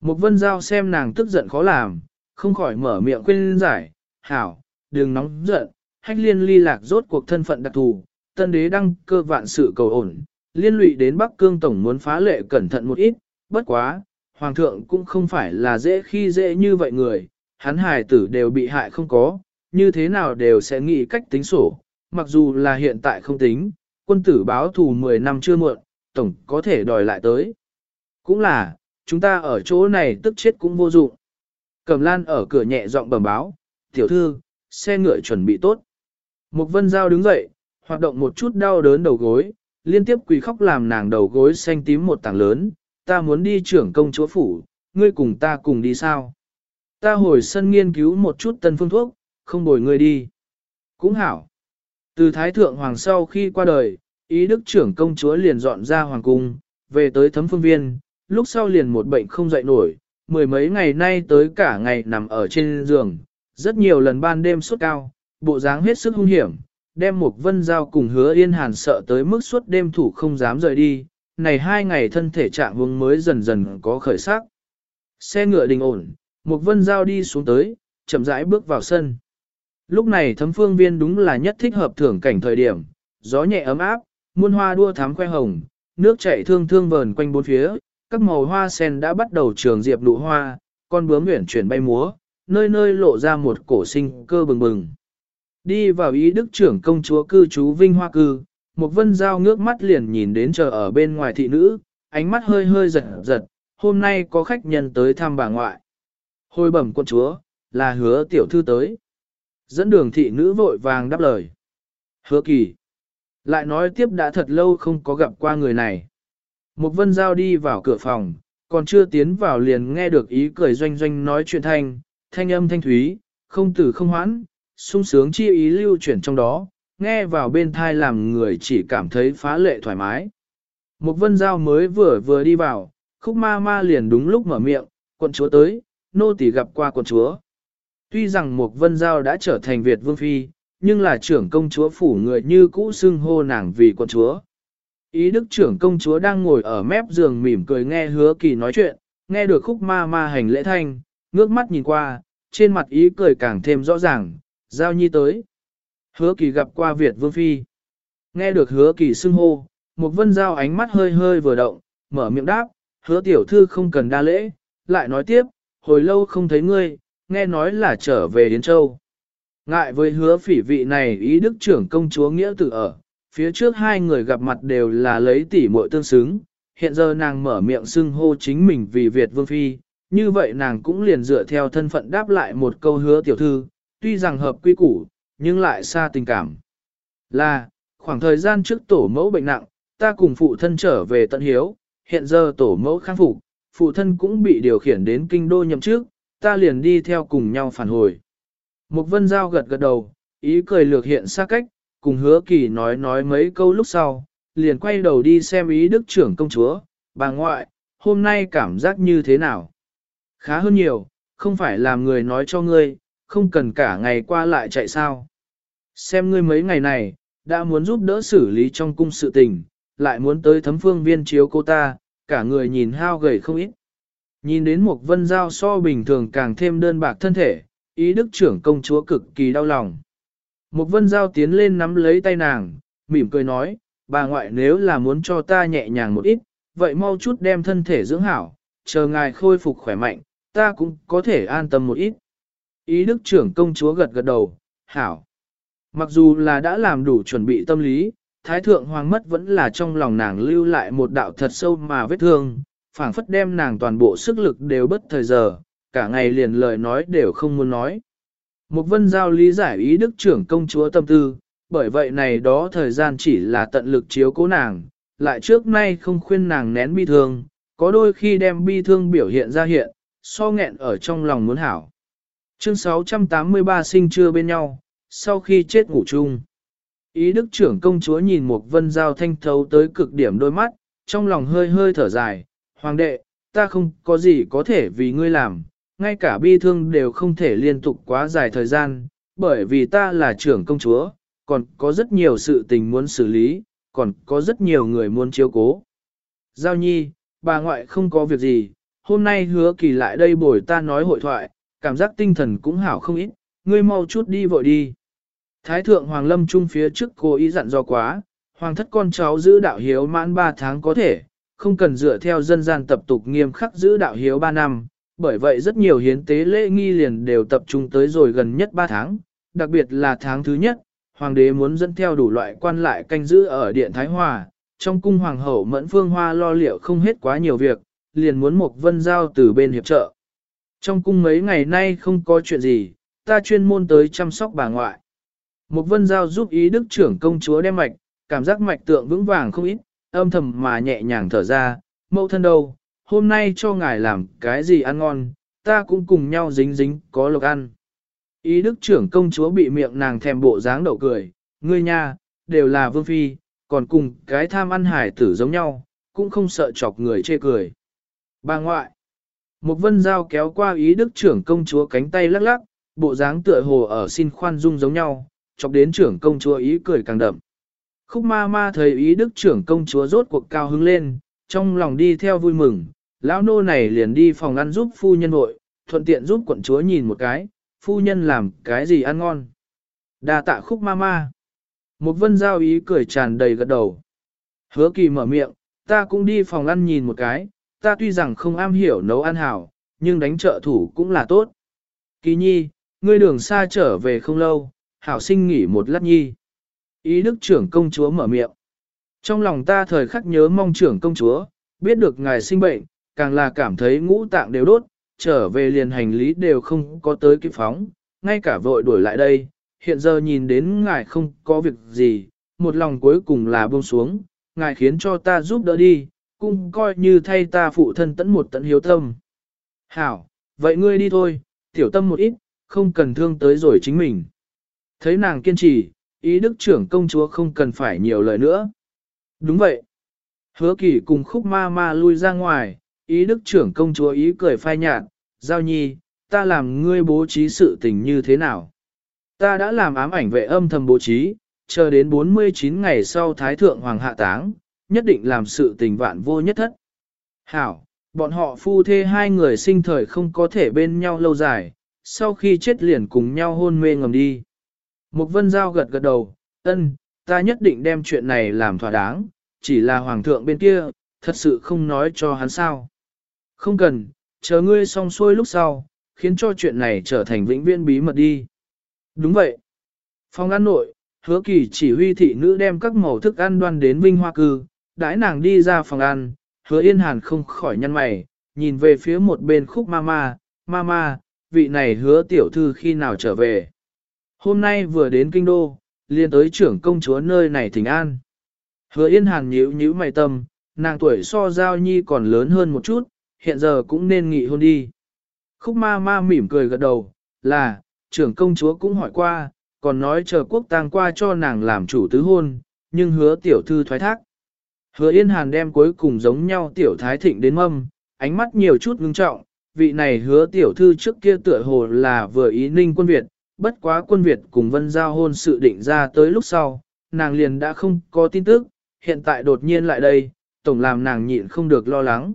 Một vân giao xem nàng tức giận khó làm, không khỏi mở miệng khuyên giải, hảo, đừng nóng giận, hách liên ly lạc rốt cuộc thân phận đặc thù, tân đế đăng cơ vạn sự cầu ổn, liên lụy đến Bắc Cương Tổng muốn phá lệ cẩn thận một ít, bất quá, Hoàng thượng cũng không phải là dễ khi dễ như vậy người, hắn hài tử đều bị hại không có, như thế nào đều sẽ nghĩ cách tính sổ, mặc dù là hiện tại không tính, quân tử báo thù 10 năm chưa muộn, Tổng có thể đòi lại tới. Cũng là, chúng ta ở chỗ này tức chết cũng vô dụng. Cẩm lan ở cửa nhẹ giọng bẩm báo, tiểu thư, xe ngựa chuẩn bị tốt. Mục vân giao đứng dậy, hoạt động một chút đau đớn đầu gối, liên tiếp quỳ khóc làm nàng đầu gối xanh tím một tảng lớn, ta muốn đi trưởng công chúa phủ, ngươi cùng ta cùng đi sao? Ta hồi sân nghiên cứu một chút tân phương thuốc, không bồi ngươi đi. Cũng hảo. Từ Thái Thượng Hoàng sau khi qua đời, ý đức trưởng công chúa liền dọn ra Hoàng cung, về tới thấm phương viên, lúc sau liền một bệnh không dậy nổi, mười mấy ngày nay tới cả ngày nằm ở trên giường, rất nhiều lần ban đêm sốt cao, bộ dáng hết sức hung hiểm, đem một vân giao cùng hứa yên hàn sợ tới mức suốt đêm thủ không dám rời đi, này hai ngày thân thể trạng vương mới dần dần có khởi sắc. Xe ngựa đình ổn, một vân giao đi xuống tới, chậm rãi bước vào sân. Lúc này thấm phương viên đúng là nhất thích hợp thưởng cảnh thời điểm, gió nhẹ ấm áp, muôn hoa đua thám khoe hồng, nước chảy thương thương vờn quanh bốn phía, các màu hoa sen đã bắt đầu trường diệp nụ hoa, con bướm nguyện chuyển bay múa, nơi nơi lộ ra một cổ sinh cơ bừng bừng. Đi vào ý đức trưởng công chúa cư trú Vinh Hoa Cư, một vân giao ngước mắt liền nhìn đến chờ ở bên ngoài thị nữ, ánh mắt hơi hơi giật giật, hôm nay có khách nhân tới thăm bà ngoại. Hồi bẩm quân chúa, là hứa tiểu thư tới. Dẫn đường thị nữ vội vàng đáp lời. Hứa kỳ. Lại nói tiếp đã thật lâu không có gặp qua người này. Một vân giao đi vào cửa phòng, còn chưa tiến vào liền nghe được ý cười doanh doanh nói chuyện thanh, thanh âm thanh thúy, không tử không hoãn, sung sướng chi ý lưu chuyển trong đó, nghe vào bên thai làm người chỉ cảm thấy phá lệ thoải mái. Một vân giao mới vừa vừa đi vào, khúc ma ma liền đúng lúc mở miệng, quận chúa tới, nô tỳ gặp qua quận chúa. Tuy rằng một vân giao đã trở thành Việt vương phi, nhưng là trưởng công chúa phủ người như cũ xưng hô nàng vì quận chúa. Ý đức trưởng công chúa đang ngồi ở mép giường mỉm cười nghe hứa kỳ nói chuyện, nghe được khúc ma ma hành lễ thanh, ngước mắt nhìn qua, trên mặt ý cười càng thêm rõ ràng, giao nhi tới. Hứa kỳ gặp qua Việt Vương Phi. Nghe được hứa kỳ xưng hô, một vân giao ánh mắt hơi hơi vừa động, mở miệng đáp, hứa tiểu thư không cần đa lễ, lại nói tiếp, hồi lâu không thấy ngươi, nghe nói là trở về Yến Châu. Ngại với hứa phỉ vị này ý đức trưởng công chúa nghĩa tử ở, phía trước hai người gặp mặt đều là lấy tỷ muội tương xứng, hiện giờ nàng mở miệng xưng hô chính mình vì Việt Vương Phi, như vậy nàng cũng liền dựa theo thân phận đáp lại một câu hứa tiểu thư, tuy rằng hợp quy củ, nhưng lại xa tình cảm. Là, khoảng thời gian trước tổ mẫu bệnh nặng, ta cùng phụ thân trở về tận hiếu, hiện giờ tổ mẫu khang phục, phụ thân cũng bị điều khiển đến kinh đô nhậm trước, ta liền đi theo cùng nhau phản hồi. Mục vân giao gật gật đầu, ý cười lược hiện xa cách, cùng hứa kỳ nói nói mấy câu lúc sau, liền quay đầu đi xem ý đức trưởng công chúa, bà ngoại, hôm nay cảm giác như thế nào? Khá hơn nhiều, không phải làm người nói cho ngươi, không cần cả ngày qua lại chạy sao. Xem ngươi mấy ngày này, đã muốn giúp đỡ xử lý trong cung sự tình, lại muốn tới thấm phương viên chiếu cô ta, cả người nhìn hao gầy không ít. Nhìn đến một vân giao so bình thường càng thêm đơn bạc thân thể, ý đức trưởng công chúa cực kỳ đau lòng. Một vân giao tiến lên nắm lấy tay nàng, mỉm cười nói, bà ngoại nếu là muốn cho ta nhẹ nhàng một ít, vậy mau chút đem thân thể dưỡng hảo, chờ ngài khôi phục khỏe mạnh, ta cũng có thể an tâm một ít. Ý đức trưởng công chúa gật gật đầu, hảo. Mặc dù là đã làm đủ chuẩn bị tâm lý, Thái Thượng Hoàng mất vẫn là trong lòng nàng lưu lại một đạo thật sâu mà vết thương, phảng phất đem nàng toàn bộ sức lực đều bất thời giờ, cả ngày liền lời nói đều không muốn nói. Một vân giao lý giải ý đức trưởng công chúa tâm tư, bởi vậy này đó thời gian chỉ là tận lực chiếu cố nàng, lại trước nay không khuyên nàng nén bi thương, có đôi khi đem bi thương biểu hiện ra hiện, so nghẹn ở trong lòng muốn hảo. Chương 683 sinh chưa bên nhau, sau khi chết ngủ chung. Ý đức trưởng công chúa nhìn một vân giao thanh thấu tới cực điểm đôi mắt, trong lòng hơi hơi thở dài, hoàng đệ, ta không có gì có thể vì ngươi làm, ngay cả bi thương đều không thể liên tục quá dài thời gian, bởi vì ta là trưởng công chúa, còn có rất nhiều sự tình muốn xử lý, còn có rất nhiều người muốn chiếu cố. Giao nhi, bà ngoại không có việc gì, hôm nay hứa kỳ lại đây bồi ta nói hội thoại, cảm giác tinh thần cũng hảo không ít, ngươi mau chút đi vội đi. Thái thượng Hoàng Lâm Trung phía trước cô ý dặn do quá, Hoàng thất con cháu giữ đạo hiếu mãn 3 tháng có thể, không cần dựa theo dân gian tập tục nghiêm khắc giữ đạo hiếu 3 năm, bởi vậy rất nhiều hiến tế lễ nghi liền đều tập trung tới rồi gần nhất 3 tháng, đặc biệt là tháng thứ nhất, Hoàng đế muốn dẫn theo đủ loại quan lại canh giữ ở Điện Thái Hòa, trong cung Hoàng hậu Mẫn Phương Hoa lo liệu không hết quá nhiều việc, liền muốn một vân giao từ bên hiệp trợ. Trong cung mấy ngày nay không có chuyện gì, ta chuyên môn tới chăm sóc bà ngoại. Một vân giao giúp ý đức trưởng công chúa đem mạch, cảm giác mạch tượng vững vàng không ít, âm thầm mà nhẹ nhàng thở ra, mẫu thân đâu, hôm nay cho ngài làm cái gì ăn ngon, ta cũng cùng nhau dính dính có lộc ăn. Ý đức trưởng công chúa bị miệng nàng thèm bộ dáng đậu cười, ngươi nha, đều là vương phi, còn cùng cái tham ăn hải tử giống nhau, cũng không sợ chọc người chê cười. Bà ngoại, một vân dao kéo qua ý đức trưởng công chúa cánh tay lắc lắc, bộ dáng tựa hồ ở xin khoan dung giống nhau, chọc đến trưởng công chúa ý cười càng đậm. Khúc ma ma thấy ý đức trưởng công chúa rốt cuộc cao hứng lên, trong lòng đi theo vui mừng, lão nô này liền đi phòng ăn giúp phu nhân hội, thuận tiện giúp quận chúa nhìn một cái, phu nhân làm cái gì ăn ngon. đa tạ khúc ma ma. Một vân giao ý cười tràn đầy gật đầu. Hứa kỳ mở miệng, ta cũng đi phòng ăn nhìn một cái, ta tuy rằng không am hiểu nấu ăn hảo, nhưng đánh trợ thủ cũng là tốt. Kỳ nhi, ngươi đường xa trở về không lâu, hảo sinh nghỉ một lát nhi. Ý đức trưởng công chúa mở miệng. Trong lòng ta thời khắc nhớ mong trưởng công chúa, biết được ngài sinh bệnh, càng là cảm thấy ngũ tạng đều đốt, trở về liền hành lý đều không có tới kịp phóng, ngay cả vội đuổi lại đây, hiện giờ nhìn đến ngài không có việc gì, một lòng cuối cùng là buông xuống, ngài khiến cho ta giúp đỡ đi, cũng coi như thay ta phụ thân tẫn một tận hiếu tâm. Hảo, vậy ngươi đi thôi, tiểu tâm một ít, không cần thương tới rồi chính mình. Thấy nàng kiên trì, ý đức trưởng công chúa không cần phải nhiều lời nữa. Đúng vậy. Hứa kỳ cùng khúc ma ma lui ra ngoài, ý đức trưởng công chúa ý cười phai nhạt, giao nhi, ta làm ngươi bố trí sự tình như thế nào? Ta đã làm ám ảnh vệ âm thầm bố trí, chờ đến 49 ngày sau Thái Thượng Hoàng hạ táng, nhất định làm sự tình vạn vô nhất thất. Hảo, bọn họ phu thê hai người sinh thời không có thể bên nhau lâu dài, sau khi chết liền cùng nhau hôn mê ngầm đi. Mục vân giao gật gật đầu, ân, ta nhất định đem chuyện này làm thỏa đáng, chỉ là hoàng thượng bên kia, thật sự không nói cho hắn sao. Không cần, chờ ngươi xong xuôi lúc sau, khiến cho chuyện này trở thành vĩnh viễn bí mật đi. Đúng vậy. Phòng ăn nội, hứa kỳ chỉ huy thị nữ đem các màu thức ăn đoan đến vinh hoa cư, đãi nàng đi ra phòng ăn, hứa yên hàn không khỏi nhăn mày, nhìn về phía một bên khúc mama, mama, vị này hứa tiểu thư khi nào trở về. Hôm nay vừa đến kinh đô, liền tới trưởng công chúa nơi này thỉnh an. Hứa yên hàn nhíu nhíu mày tâm, nàng tuổi so giao nhi còn lớn hơn một chút, hiện giờ cũng nên nghỉ hôn đi. Khúc ma ma mỉm cười gật đầu, là, trưởng công chúa cũng hỏi qua, còn nói chờ quốc tang qua cho nàng làm chủ tứ hôn, nhưng hứa tiểu thư thoái thác. Hứa yên hàn đem cuối cùng giống nhau tiểu thái thịnh đến mâm, ánh mắt nhiều chút ngưng trọng, vị này hứa tiểu thư trước kia tựa hồ là vừa ý ninh quân Việt, bất quá quân Việt cùng vân giao hôn sự định ra tới lúc sau, nàng liền đã không có tin tức, hiện tại đột nhiên lại đây, tổng làm nàng nhịn không được lo lắng.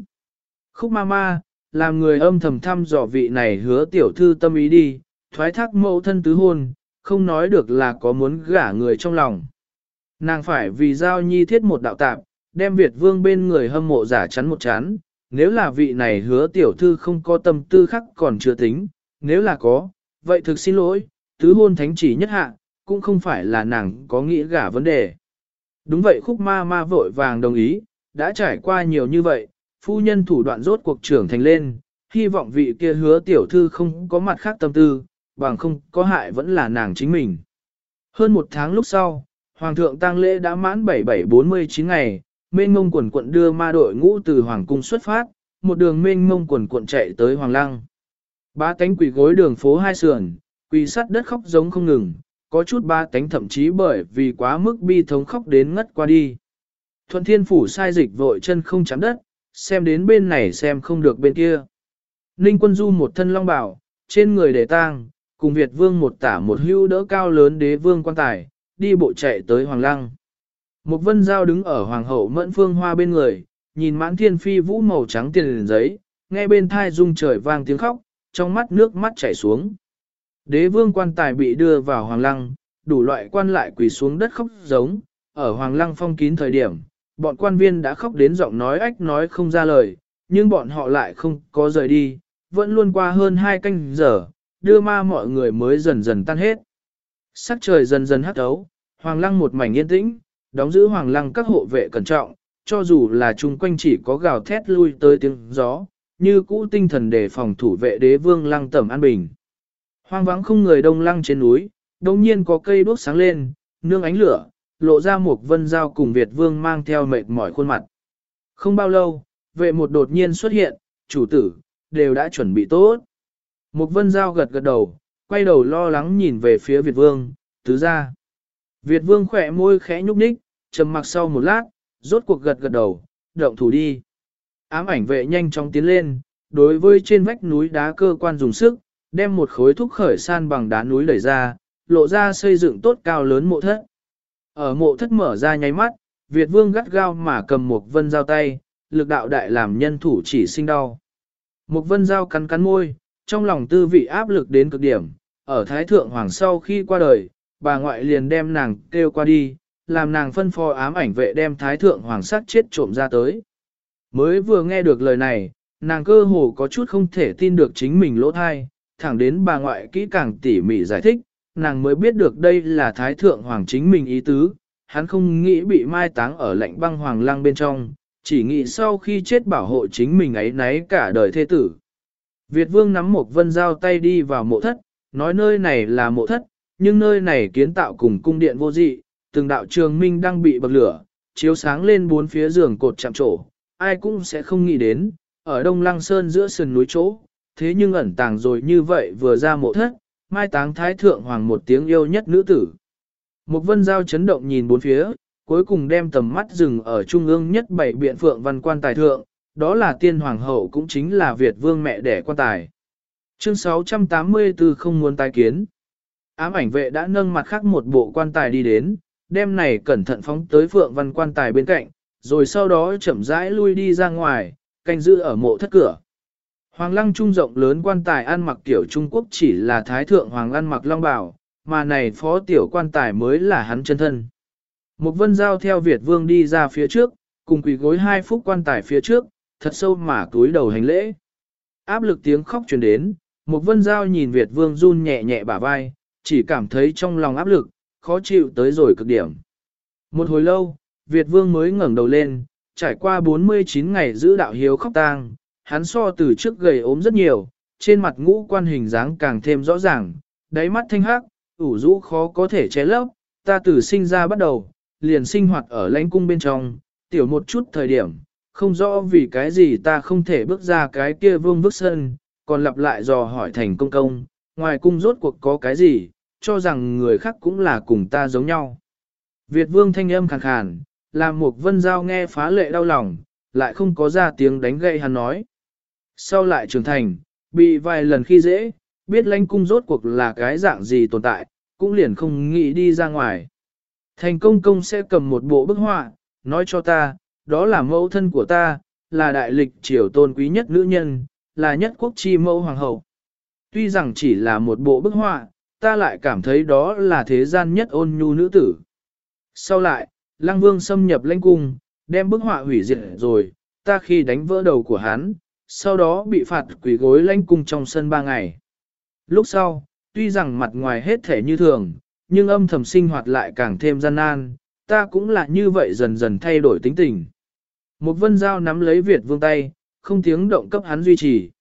Khúc ma ma, làm người âm thầm thăm dò vị này hứa tiểu thư tâm ý đi, thoái thác mẫu thân tứ hôn, không nói được là có muốn gả người trong lòng. Nàng phải vì giao nhi thiết một đạo tạp, đem Việt vương bên người hâm mộ giả chắn một chán, nếu là vị này hứa tiểu thư không có tâm tư khắc còn chưa tính, nếu là có, vậy thực xin lỗi, tứ hôn thánh chỉ nhất hạ, cũng không phải là nàng có nghĩ gả vấn đề. Đúng vậy khúc ma ma vội vàng đồng ý, đã trải qua nhiều như vậy, phu nhân thủ đoạn rốt cuộc trưởng thành lên, hy vọng vị kia hứa tiểu thư không có mặt khác tâm tư, bằng không có hại vẫn là nàng chính mình. Hơn một tháng lúc sau, Hoàng thượng tang lễ đã mãn 7749 ngày, mênh mông quần quận đưa ma đội ngũ từ Hoàng cung xuất phát, một đường mênh mông quần quận chạy tới Hoàng lăng. Ba tánh quỷ gối đường phố hai sườn, quỳ sắt đất khóc giống không ngừng, có chút ba tánh thậm chí bởi vì quá mức bi thống khóc đến ngất qua đi. Thuận thiên phủ sai dịch vội chân không chạm đất, xem đến bên này xem không được bên kia. Ninh quân du một thân long bảo, trên người để tang, cùng Việt vương một tả một hưu đỡ cao lớn đế vương quan tài, đi bộ chạy tới Hoàng Lăng. Một vân giao đứng ở Hoàng hậu mẫn phương hoa bên người, nhìn mãn thiên phi vũ màu trắng tiền giấy, nghe bên thai rung trời vang tiếng khóc, trong mắt nước mắt chảy xuống. Đế vương quan tài bị đưa vào Hoàng Lăng, đủ loại quan lại quỳ xuống đất khóc giống, ở Hoàng Lăng phong kín thời điểm, bọn quan viên đã khóc đến giọng nói ách nói không ra lời, nhưng bọn họ lại không có rời đi, vẫn luôn qua hơn hai canh giờ, đưa ma mọi người mới dần dần tan hết. Sắc trời dần dần hắt ấu, Hoàng Lăng một mảnh yên tĩnh, đóng giữ Hoàng Lăng các hộ vệ cẩn trọng, cho dù là chung quanh chỉ có gào thét lui tới tiếng gió, như cũ tinh thần để phòng thủ vệ đế vương lăng tẩm an bình. Hoang vắng không người đông lăng trên núi, đồng nhiên có cây đuốc sáng lên, nương ánh lửa, lộ ra một vân giao cùng Việt vương mang theo mệt mỏi khuôn mặt. Không bao lâu, vệ một đột nhiên xuất hiện, chủ tử, đều đã chuẩn bị tốt. Một vân giao gật gật đầu, quay đầu lo lắng nhìn về phía Việt vương, tứ ra. Việt vương khỏe môi khẽ nhúc nhích, trầm mặc sau một lát, rốt cuộc gật gật đầu, động thủ đi. Ám ảnh vệ nhanh chóng tiến lên, đối với trên vách núi đá cơ quan dùng sức, đem một khối thúc khởi san bằng đá núi đẩy ra, lộ ra xây dựng tốt cao lớn mộ thất. Ở mộ thất mở ra nháy mắt, Việt vương gắt gao mà cầm một vân dao tay, lực đạo đại làm nhân thủ chỉ sinh đau. Một vân dao cắn cắn môi, trong lòng tư vị áp lực đến cực điểm, ở Thái Thượng Hoàng sau khi qua đời, bà ngoại liền đem nàng kêu qua đi, làm nàng phân phó ám ảnh vệ đem Thái Thượng Hoàng sát chết trộm ra tới. Mới vừa nghe được lời này, nàng cơ hồ có chút không thể tin được chính mình lỗ thai, thẳng đến bà ngoại kỹ càng tỉ mỉ giải thích, nàng mới biết được đây là Thái Thượng Hoàng chính mình ý tứ, hắn không nghĩ bị mai táng ở lạnh băng hoàng lăng bên trong, chỉ nghĩ sau khi chết bảo hộ chính mình ấy nấy cả đời thế tử. Việt vương nắm một vân dao tay đi vào mộ thất, nói nơi này là mộ thất, nhưng nơi này kiến tạo cùng cung điện vô dị, từng đạo trường minh đang bị bậc lửa, chiếu sáng lên bốn phía giường cột chạm trổ, ai cũng sẽ không nghĩ đến, ở Đông Lăng Sơn giữa sườn núi chỗ, thế nhưng ẩn tàng rồi như vậy vừa ra mộ thất, mai táng thái thượng hoàng một tiếng yêu nhất nữ tử. Một vân giao chấn động nhìn bốn phía, cuối cùng đem tầm mắt dừng ở trung ương nhất bảy biện phượng văn quan tài thượng, đó là tiên hoàng hậu cũng chính là Việt vương mẹ đẻ quan tài. Chương 684 không muốn tái kiến. Ám ảnh vệ đã nâng mặt khác một bộ quan tài đi đến, đem này cẩn thận phóng tới phượng văn quan tài bên cạnh, rồi sau đó chậm rãi lui đi ra ngoài, canh giữ ở mộ thất cửa. Hoàng lăng trung rộng lớn quan tài ăn mặc tiểu Trung Quốc chỉ là thái thượng hoàng ăn mặc long bào, mà này phó tiểu quan tài mới là hắn chân thân. Một vân giao theo Việt vương đi ra phía trước, cùng quỳ gối hai phút quan tài phía trước, thật sâu mà túi đầu hành lễ. Áp lực tiếng khóc truyền đến, một vân giao nhìn Việt vương run nhẹ nhẹ bả vai, chỉ cảm thấy trong lòng áp lực, khó chịu tới rồi cực điểm. Một hồi lâu, Việt vương mới ngẩng đầu lên, trải qua 49 ngày giữ đạo hiếu khóc tang, hắn so từ trước gầy ốm rất nhiều, trên mặt ngũ quan hình dáng càng thêm rõ ràng, đáy mắt thanh hắc, ủ rũ khó có thể che lấp, ta từ sinh ra bắt đầu, liền sinh hoạt ở lãnh cung bên trong, tiểu một chút thời điểm, không rõ vì cái gì ta không thể bước ra cái kia vương vức sân, còn lặp lại dò hỏi thành công công, ngoài cung rốt cuộc có cái gì, cho rằng người khác cũng là cùng ta giống nhau. Việt vương thanh âm khàn khàn, làm một vân giao nghe phá lệ đau lòng, lại không có ra tiếng đánh gậy hắn nói. Sau lại trưởng thành, bị vài lần khi dễ, biết lãnh cung rốt cuộc là cái dạng gì tồn tại, cũng liền không nghĩ đi ra ngoài. Thành công công sẽ cầm một bộ bức họa, nói cho ta, đó là mẫu thân của ta, là đại lịch triều tôn quý nhất nữ nhân, là nhất quốc chi mẫu hoàng hậu. Tuy rằng chỉ là một bộ bức họa, ta lại cảm thấy đó là thế gian nhất ôn nhu nữ tử. Sau lại, Lăng Vương xâm nhập lãnh cung, đem bức họa hủy diệt rồi, ta khi đánh vỡ đầu của hắn, sau đó bị phạt quỷ gối lãnh cung trong sân ba ngày. Lúc sau, tuy rằng mặt ngoài hết thể như thường, nhưng âm thầm sinh hoạt lại càng thêm gian nan, ta cũng là như vậy dần dần thay đổi tính tình. Một vân dao nắm lấy Việt vương tay, không tiếng động cấp hắn duy trì.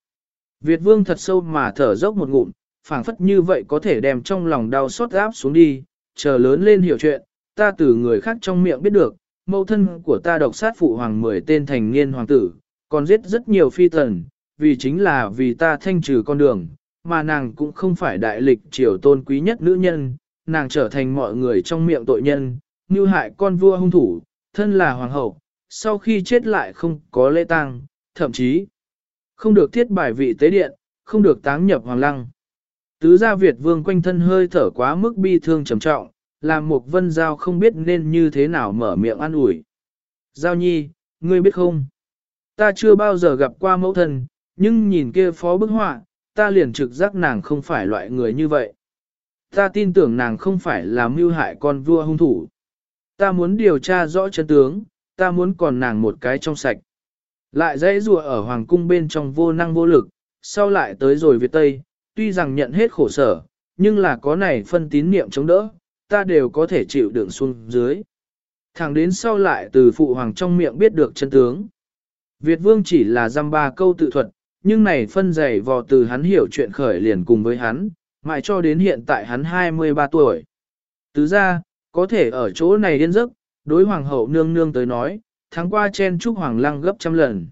Việt vương thật sâu mà thở dốc một ngụm, phảng phất như vậy có thể đem trong lòng đau xót áp xuống đi, chờ lớn lên hiểu chuyện, ta từ người khác trong miệng biết được, mẫu thân của ta độc sát phụ hoàng mười tên thành niên hoàng tử, còn giết rất nhiều phi tần, vì chính là vì ta thanh trừ con đường, mà nàng cũng không phải đại lịch triều tôn quý nhất nữ nhân, nàng trở thành mọi người trong miệng tội nhân, như hại con vua hung thủ, thân là hoàng hậu, sau khi chết lại không có lễ tang, thậm chí không được thiết bài vị tế điện, không được táng nhập hoàng lăng. Tứ gia Việt vương quanh thân hơi thở quá mức bi thương trầm trọng, làm một vân giao không biết nên như thế nào mở miệng an ủi. Giao nhi, ngươi biết không? Ta chưa bao giờ gặp qua mẫu thân, nhưng nhìn kia phó bức họa, ta liền trực giác nàng không phải loại người như vậy. Ta tin tưởng nàng không phải là mưu hại con vua hung thủ. Ta muốn điều tra rõ chân tướng, ta muốn còn nàng một cái trong sạch. Lại dãy rùa ở hoàng cung bên trong vô năng vô lực, sau lại tới rồi Việt Tây, tuy rằng nhận hết khổ sở, nhưng là có này phân tín niệm chống đỡ, ta đều có thể chịu đựng xuống dưới. Thẳng đến sau lại từ phụ hoàng trong miệng biết được chân tướng. Việt vương chỉ là dăm ba câu tự thuật, nhưng này phân dày vò từ hắn hiểu chuyện khởi liền cùng với hắn, mãi cho đến hiện tại hắn 23 tuổi. Tứ ra, có thể ở chỗ này điên giấc, đối hoàng hậu nương nương tới nói, tháng qua chen chúc hoàng lăng gấp trăm lần.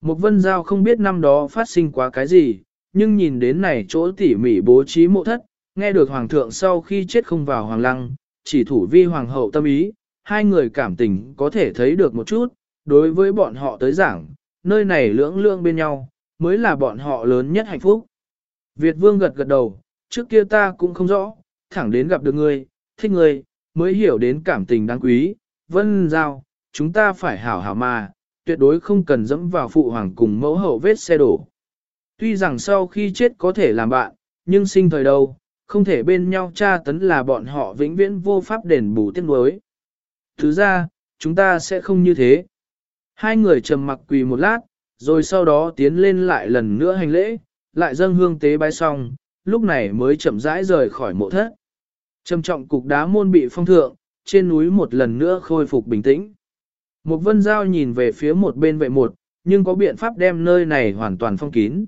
Một vân giao không biết năm đó phát sinh quá cái gì, nhưng nhìn đến này chỗ tỉ mỉ bố trí mộ thất, nghe được hoàng thượng sau khi chết không vào hoàng lăng, chỉ thủ vi hoàng hậu tâm ý, hai người cảm tình có thể thấy được một chút, đối với bọn họ tới giảng, nơi này lưỡng lương bên nhau, mới là bọn họ lớn nhất hạnh phúc. Việt vương gật gật đầu, trước kia ta cũng không rõ, thẳng đến gặp được ngươi, thích ngươi, mới hiểu đến cảm tình đáng quý, vân giao, chúng ta phải hảo hảo mà, tuyệt đối không cần dẫm vào phụ hoàng cùng mẫu hậu vết xe đổ. Tuy rằng sau khi chết có thể làm bạn, nhưng sinh thời đâu, không thể bên nhau tra tấn là bọn họ vĩnh viễn vô pháp đền bù tiếc nuối. Thứ ra, chúng ta sẽ không như thế. Hai người trầm mặc quỳ một lát, rồi sau đó tiến lên lại lần nữa hành lễ, lại dâng hương tế bái xong, lúc này mới chậm rãi rời khỏi mộ thất. Trầm trọng cục đá môn bị phong thượng, trên núi một lần nữa khôi phục bình tĩnh. Một vân giao nhìn về phía một bên vệ một, nhưng có biện pháp đem nơi này hoàn toàn phong kín.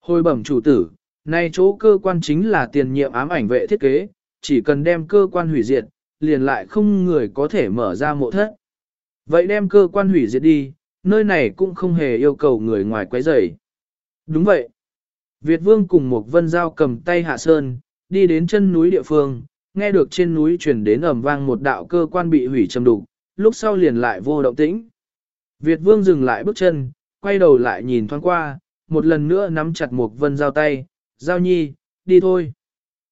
Hồi bẩm chủ tử, nay chỗ cơ quan chính là tiền nhiệm ám ảnh vệ thiết kế, chỉ cần đem cơ quan hủy diệt, liền lại không người có thể mở ra mộ thất. Vậy đem cơ quan hủy diệt đi, nơi này cũng không hề yêu cầu người ngoài quấy rầy. Đúng vậy. Việt vương cùng một vân giao cầm tay hạ sơn, đi đến chân núi địa phương, nghe được trên núi truyền đến ầm vang một đạo cơ quan bị hủy trầm đục, lúc sau liền lại vô động tĩnh. Việt vương dừng lại bước chân, quay đầu lại nhìn thoáng qua, một lần nữa nắm chặt một vân giao tay, giao nhi, đi thôi.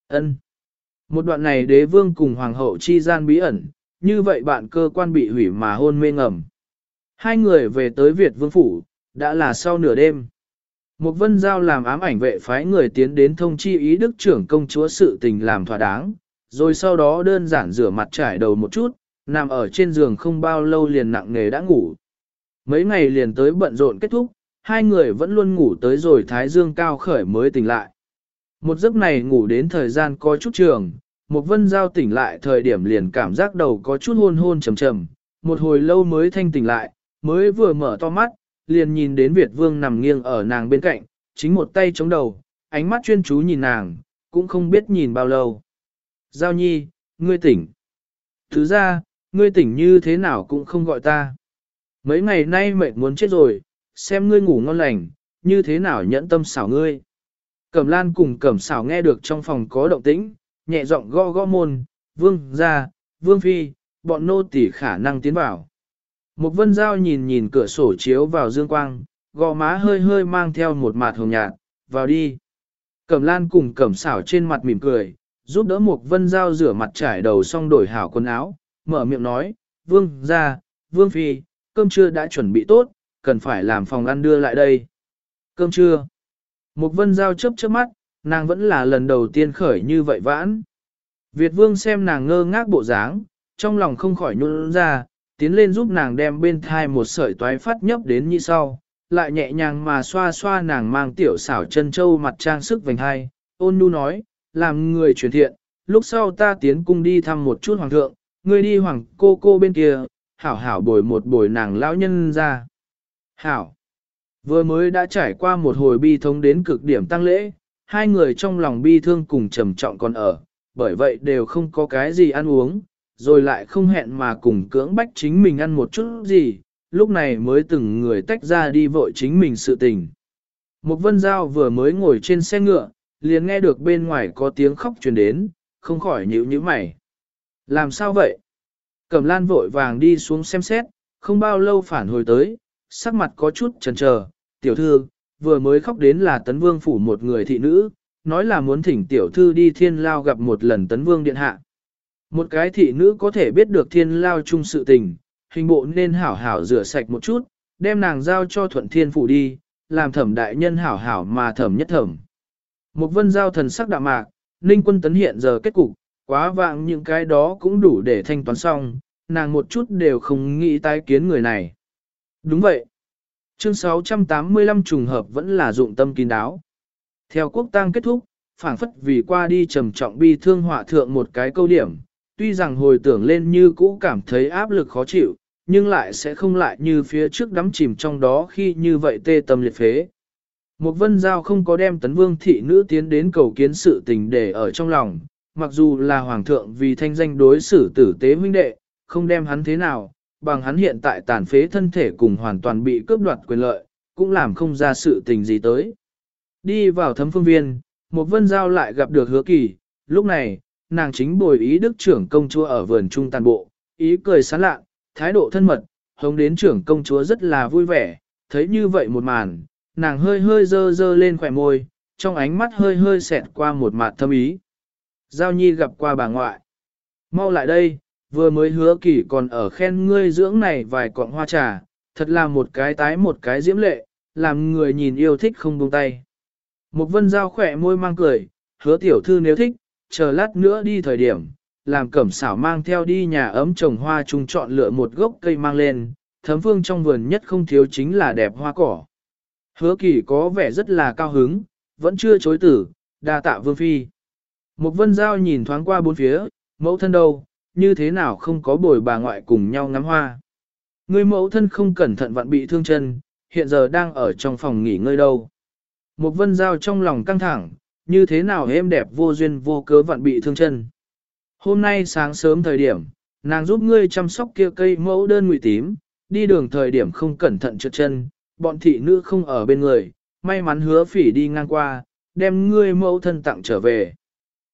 ân Một đoạn này đế vương cùng hoàng hậu chi gian bí ẩn, như vậy bạn cơ quan bị hủy mà hôn mê ngầm. Hai người về tới Việt vương phủ, đã là sau nửa đêm. Một vân giao làm ám ảnh vệ phái người tiến đến thông chi ý đức trưởng công chúa sự tình làm thỏa đáng, rồi sau đó đơn giản rửa mặt trải đầu một chút, nằm ở trên giường không bao lâu liền nặng nề đã ngủ. Mấy ngày liền tới bận rộn kết thúc, hai người vẫn luôn ngủ tới rồi thái dương cao khởi mới tỉnh lại. Một giấc này ngủ đến thời gian có chút trường, một vân giao tỉnh lại thời điểm liền cảm giác đầu có chút hôn hôn trầm trầm, một hồi lâu mới thanh tỉnh lại, mới vừa mở to mắt, liền nhìn đến Việt Vương nằm nghiêng ở nàng bên cạnh, chính một tay chống đầu, ánh mắt chuyên chú nhìn nàng, cũng không biết nhìn bao lâu. Giao nhi, ngươi tỉnh. Thứ ra, ngươi tỉnh như thế nào cũng không gọi ta. Mấy ngày nay mệt muốn chết rồi, xem ngươi ngủ ngon lành, như thế nào nhẫn tâm xảo ngươi. Cẩm lan cùng cẩm xảo nghe được trong phòng có động tĩnh, nhẹ giọng gõ gõ môn, vương ra, vương phi, bọn nô tỉ khả năng tiến vào. Một vân giao nhìn nhìn cửa sổ chiếu vào dương quang, gò má hơi hơi mang theo một mặt hồng nhạt, vào đi. Cẩm lan cùng cẩm xảo trên mặt mỉm cười, giúp đỡ một vân giao rửa mặt trải đầu xong đổi hảo quần áo, mở miệng nói, vương ra, vương phi, cơm trưa đã chuẩn bị tốt, cần phải làm phòng ăn đưa lại đây. Cơm trưa. mục vân giao chớp chớp mắt, nàng vẫn là lần đầu tiên khởi như vậy vãn. Việt vương xem nàng ngơ ngác bộ dáng, trong lòng không khỏi nhún ra, tiến lên giúp nàng đem bên thai một sợi toái phát nhấp đến như sau, lại nhẹ nhàng mà xoa xoa nàng mang tiểu xảo chân châu mặt trang sức vành hai, ôn nhu nói, làm người truyền thiện, lúc sau ta tiến cung đi thăm một chút hoàng thượng, ngươi đi hoàng cô cô bên kia, hảo hảo bồi một bồi nàng lão nhân ra. Hảo, vừa mới đã trải qua một hồi bi thống đến cực điểm tăng lễ, hai người trong lòng bi thương cùng trầm trọng còn ở, bởi vậy đều không có cái gì ăn uống, rồi lại không hẹn mà cùng cưỡng bách chính mình ăn một chút gì, lúc này mới từng người tách ra đi vội chính mình sự tình. Một vân giao vừa mới ngồi trên xe ngựa, liền nghe được bên ngoài có tiếng khóc truyền đến, không khỏi nhíu nhíu mày. Làm sao vậy? Cẩm lan vội vàng đi xuống xem xét, không bao lâu phản hồi tới, sắc mặt có chút chần chờ, tiểu thư, vừa mới khóc đến là tấn vương phủ một người thị nữ, nói là muốn thỉnh tiểu thư đi thiên lao gặp một lần tấn vương điện hạ. Một cái thị nữ có thể biết được thiên lao chung sự tình, hình bộ nên hảo hảo rửa sạch một chút, đem nàng giao cho thuận thiên phủ đi, làm thẩm đại nhân hảo hảo mà thẩm nhất thẩm. Một vân giao thần sắc đạm mạc, ninh quân tấn hiện giờ kết cục, quá vạng những cái đó cũng đủ để thanh toán xong, nàng một chút đều không nghĩ tái kiến người này. Đúng vậy. Chương 685 trùng hợp vẫn là dụng tâm kín đáo. Theo quốc tang kết thúc, phảng phất vì qua đi trầm trọng bi thương họa thượng một cái câu điểm, tuy rằng hồi tưởng lên như cũ cảm thấy áp lực khó chịu, nhưng lại sẽ không lại như phía trước đắm chìm trong đó khi như vậy tê tâm liệt phế. Một vân giao không có đem tấn vương thị nữ tiến đến cầu kiến sự tình để ở trong lòng, mặc dù là hoàng thượng vì thanh danh đối xử tử tế huynh đệ, không đem hắn thế nào, bằng hắn hiện tại tàn phế thân thể cùng hoàn toàn bị cướp đoạt quyền lợi, cũng làm không ra sự tình gì tới. Đi vào thấm phương viên, một vân giao lại gặp được hứa kỳ, lúc này, nàng chính bồi ý đức trưởng công chúa ở vườn trung tàn bộ, ý cười sán lạ, thái độ thân mật, hống đến trưởng công chúa rất là vui vẻ, thấy như vậy một màn, nàng hơi hơi dơ dơ lên khỏe môi, trong ánh mắt hơi hơi xẹt qua một mặt thâm ý. Giao nhi gặp qua bà ngoại. Mau lại đây, vừa mới hứa kỳ còn ở khen ngươi dưỡng này vài cọng hoa trà, thật là một cái tái một cái diễm lệ, làm người nhìn yêu thích không buông tay. Một vân giao khỏe môi mang cười, hứa tiểu thư nếu thích, chờ lát nữa đi thời điểm, làm cẩm xảo mang theo đi nhà ấm trồng hoa chung chọn lựa một gốc cây mang lên, thấm phương trong vườn nhất không thiếu chính là đẹp hoa cỏ. Hứa kỳ có vẻ rất là cao hứng, vẫn chưa chối tử, đa tạ vương phi. Một vân giao nhìn thoáng qua bốn phía, mẫu thân đâu, như thế nào không có bồi bà ngoại cùng nhau ngắm hoa. Người mẫu thân không cẩn thận vặn bị thương chân, hiện giờ đang ở trong phòng nghỉ ngơi đâu. Một vân giao trong lòng căng thẳng, như thế nào êm đẹp vô duyên vô cớ vặn bị thương chân. Hôm nay sáng sớm thời điểm, nàng giúp ngươi chăm sóc kia cây mẫu đơn ngụy tím, đi đường thời điểm không cẩn thận trượt chân, bọn thị nữ không ở bên người, may mắn hứa phỉ đi ngang qua, đem ngươi mẫu thân tặng trở về.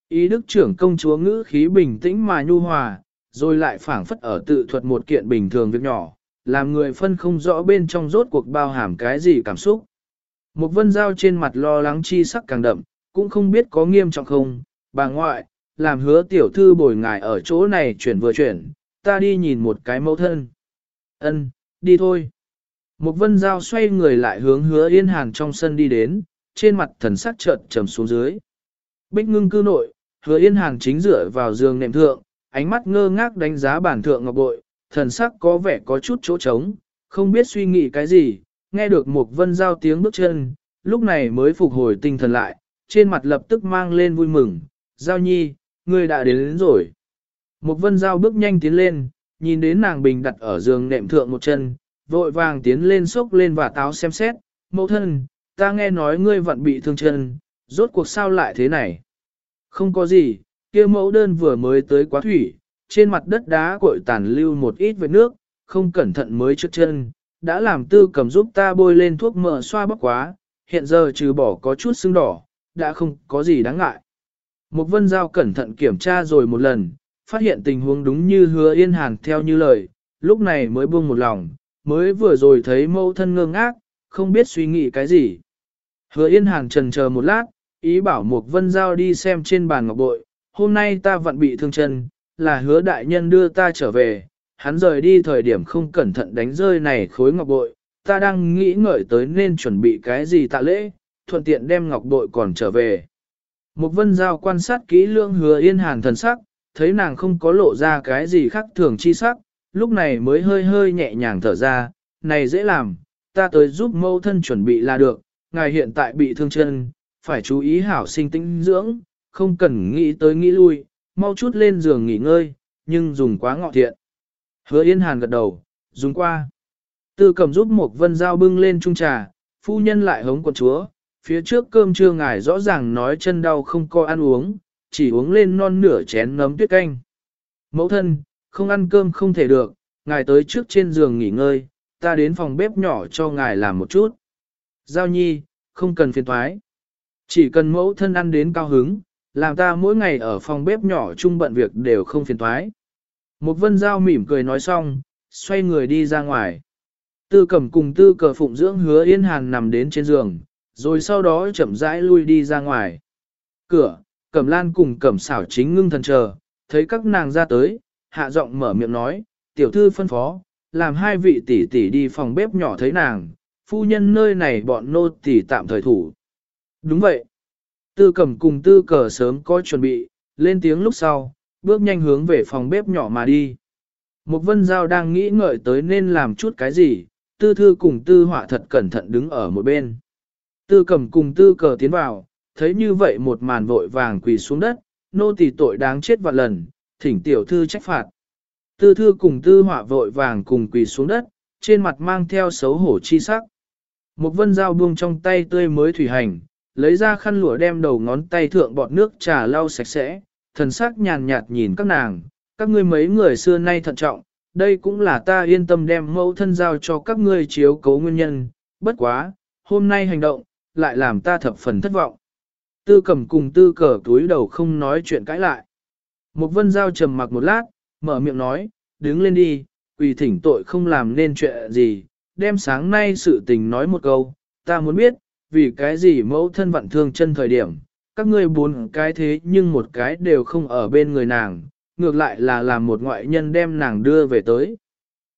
Ý đức trưởng công chúa ngữ khí bình tĩnh mà nhu hòa, rồi lại phảng phất ở tự thuật một kiện bình thường việc nhỏ, làm người phân không rõ bên trong rốt cuộc bao hàm cái gì cảm xúc. Một vân dao trên mặt lo lắng chi sắc càng đậm, cũng không biết có nghiêm trọng không, bà ngoại, làm hứa tiểu thư bồi ngài ở chỗ này chuyển vừa chuyển, ta đi nhìn một cái mẫu thân. Ân, đi thôi. Một vân dao xoay người lại hướng hứa yên hàn trong sân đi đến, trên mặt thần sắc chợt trầm xuống dưới. Bích ngưng cư nội, hứa yên hàn chính dựa vào giường nệm thượng, ánh mắt ngơ ngác đánh giá bản thượng ngọc bội, thần sắc có vẻ có chút chỗ trống, không biết suy nghĩ cái gì, nghe được một vân giao tiếng bước chân, lúc này mới phục hồi tinh thần lại, trên mặt lập tức mang lên vui mừng, giao nhi, ngươi đã đến, đến rồi. Một vân giao bước nhanh tiến lên, nhìn đến nàng bình đặt ở giường nệm thượng một chân, vội vàng tiến lên xốc lên và táo xem xét, mẫu thân, ta nghe nói ngươi vẫn bị thương chân, rốt cuộc sao lại thế này. Không có gì, kia mẫu đơn vừa mới tới quá thủy, trên mặt đất đá cội tàn lưu một ít vết nước, không cẩn thận mới trước chân, đã làm tư cầm giúp ta bôi lên thuốc mỡ xoa bóc quá, hiện giờ trừ bỏ có chút sưng đỏ, đã không có gì đáng ngại. Một vân giao cẩn thận kiểm tra rồi một lần, phát hiện tình huống đúng như hứa yên hàn theo như lời, lúc này mới buông một lòng, mới vừa rồi thấy mẫu thân ngơ ngác, không biết suy nghĩ cái gì. Hứa yên hàn trần chờ một lát, ý bảo Mục vân giao đi xem trên bàn ngọc bội, hôm nay ta vẫn bị thương chân, là hứa đại nhân đưa ta trở về, hắn rời đi thời điểm không cẩn thận đánh rơi này khối ngọc bội, ta đang nghĩ ngợi tới nên chuẩn bị cái gì tạ lễ, thuận tiện đem ngọc bội còn trở về. Mục vân giao quan sát kỹ lương hứa yên hàn thần sắc, thấy nàng không có lộ ra cái gì khác thường chi sắc, lúc này mới hơi hơi nhẹ nhàng thở ra, này dễ làm, ta tới giúp mâu thân chuẩn bị là được, ngài hiện tại bị thương chân, phải chú ý hảo sinh tĩnh dưỡng, không cần nghĩ tới nghĩ lui, mau chút lên giường nghỉ ngơi, nhưng dùng quá ngọ thiện. Hứa Yên Hàn gật đầu, dùng qua. Tư cầm giúp một vân dao bưng lên chung trà, phu nhân lại hống quần chúa, phía trước cơm trưa ngài rõ ràng nói chân đau không có ăn uống, chỉ uống lên non nửa chén nấm tuyết canh. Mẫu thân, không ăn cơm không thể được, ngài tới trước trên giường nghỉ ngơi, ta đến phòng bếp nhỏ cho ngài làm một chút. Giao nhi, không cần phiền thoái. Chỉ cần mẫu thân ăn đến cao hứng, làm ta mỗi ngày ở phòng bếp nhỏ chung bận việc đều không phiền thoái. Một vân giao mỉm cười nói xong, xoay người đi ra ngoài. Tư cẩm cùng tư cờ phụng dưỡng hứa yên hàn nằm đến trên giường, rồi sau đó chậm rãi lui đi ra ngoài. Cửa, cẩm lan cùng cẩm xảo chính ngưng thần chờ, thấy các nàng ra tới, hạ giọng mở miệng nói, tiểu thư phân phó, làm hai vị tỷ tỷ đi phòng bếp nhỏ thấy nàng, phu nhân nơi này bọn nô tỷ tạm thời thủ. Đúng vậy. Tư cẩm cùng tư cờ sớm có chuẩn bị, lên tiếng lúc sau, bước nhanh hướng về phòng bếp nhỏ mà đi. Một vân giao đang nghĩ ngợi tới nên làm chút cái gì, tư thư cùng tư họa thật cẩn thận đứng ở một bên. Tư Cẩm cùng tư cờ tiến vào, thấy như vậy một màn vội vàng quỳ xuống đất, nô tỳ tội đáng chết vạn lần, thỉnh tiểu thư trách phạt. Tư thư cùng tư họa vội vàng cùng quỳ xuống đất, trên mặt mang theo xấu hổ chi sắc. Một vân dao buông trong tay tươi mới thủy hành, lấy ra khăn lụa đem đầu ngón tay thượng bọt nước trà lau sạch sẽ, thần sắc nhàn nhạt nhìn các nàng, các ngươi mấy người xưa nay thận trọng, đây cũng là ta yên tâm đem mẫu thân giao cho các ngươi chiếu cố nguyên nhân, bất quá, hôm nay hành động, lại làm ta thập phần thất vọng. Tư cầm cùng tư cờ túi đầu không nói chuyện cãi lại. Một vân giao trầm mặc một lát, mở miệng nói, đứng lên đi, quỳ thỉnh tội không làm nên chuyện gì, đem sáng nay sự tình nói một câu, ta muốn biết, vì cái gì mẫu thân vặn thương chân thời điểm, các ngươi bốn cái thế nhưng một cái đều không ở bên người nàng, ngược lại là làm một ngoại nhân đem nàng đưa về tới.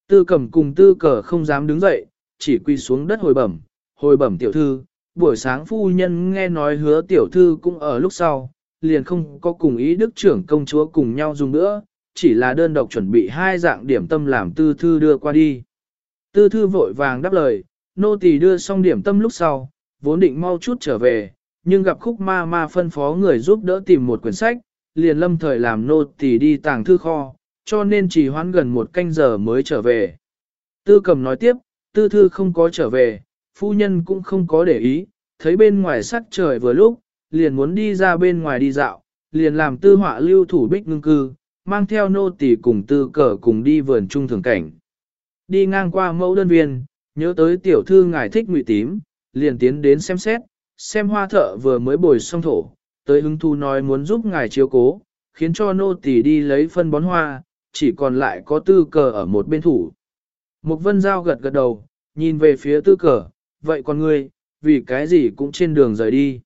Tư cầm cùng tư cờ không dám đứng dậy, chỉ quỳ xuống đất hồi bẩm, hồi bẩm tiểu thư, buổi sáng phu nhân nghe nói hứa tiểu thư cũng ở lúc sau, liền không có cùng ý đức trưởng công chúa cùng nhau dùng nữa, chỉ là đơn độc chuẩn bị hai dạng điểm tâm làm tư thư đưa qua đi. Tư thư vội vàng đáp lời, nô tỳ đưa xong điểm tâm lúc sau, vốn định mau chút trở về, nhưng gặp khúc ma ma phân phó người giúp đỡ tìm một quyển sách, liền lâm thời làm nô tỳ đi tàng thư kho, cho nên chỉ hoãn gần một canh giờ mới trở về. Tư cầm nói tiếp, tư thư không có trở về, phu nhân cũng không có để ý, thấy bên ngoài sắc trời vừa lúc, liền muốn đi ra bên ngoài đi dạo, liền làm tư họa lưu thủ bích ngưng cư, mang theo nô tỳ cùng tư cờ cùng đi vườn trung thường cảnh. Đi ngang qua mẫu đơn viên, nhớ tới tiểu thư ngài thích ngụy tím, liền tiến đến xem xét, xem hoa thợ vừa mới bồi xong thổ, tới hứng thu nói muốn giúp ngài chiếu cố, khiến cho nô tỳ đi lấy phân bón hoa, chỉ còn lại có tư cờ ở một bên thủ. Mục vân giao gật gật đầu, nhìn về phía tư cờ, vậy còn ngươi, vì cái gì cũng trên đường rời đi.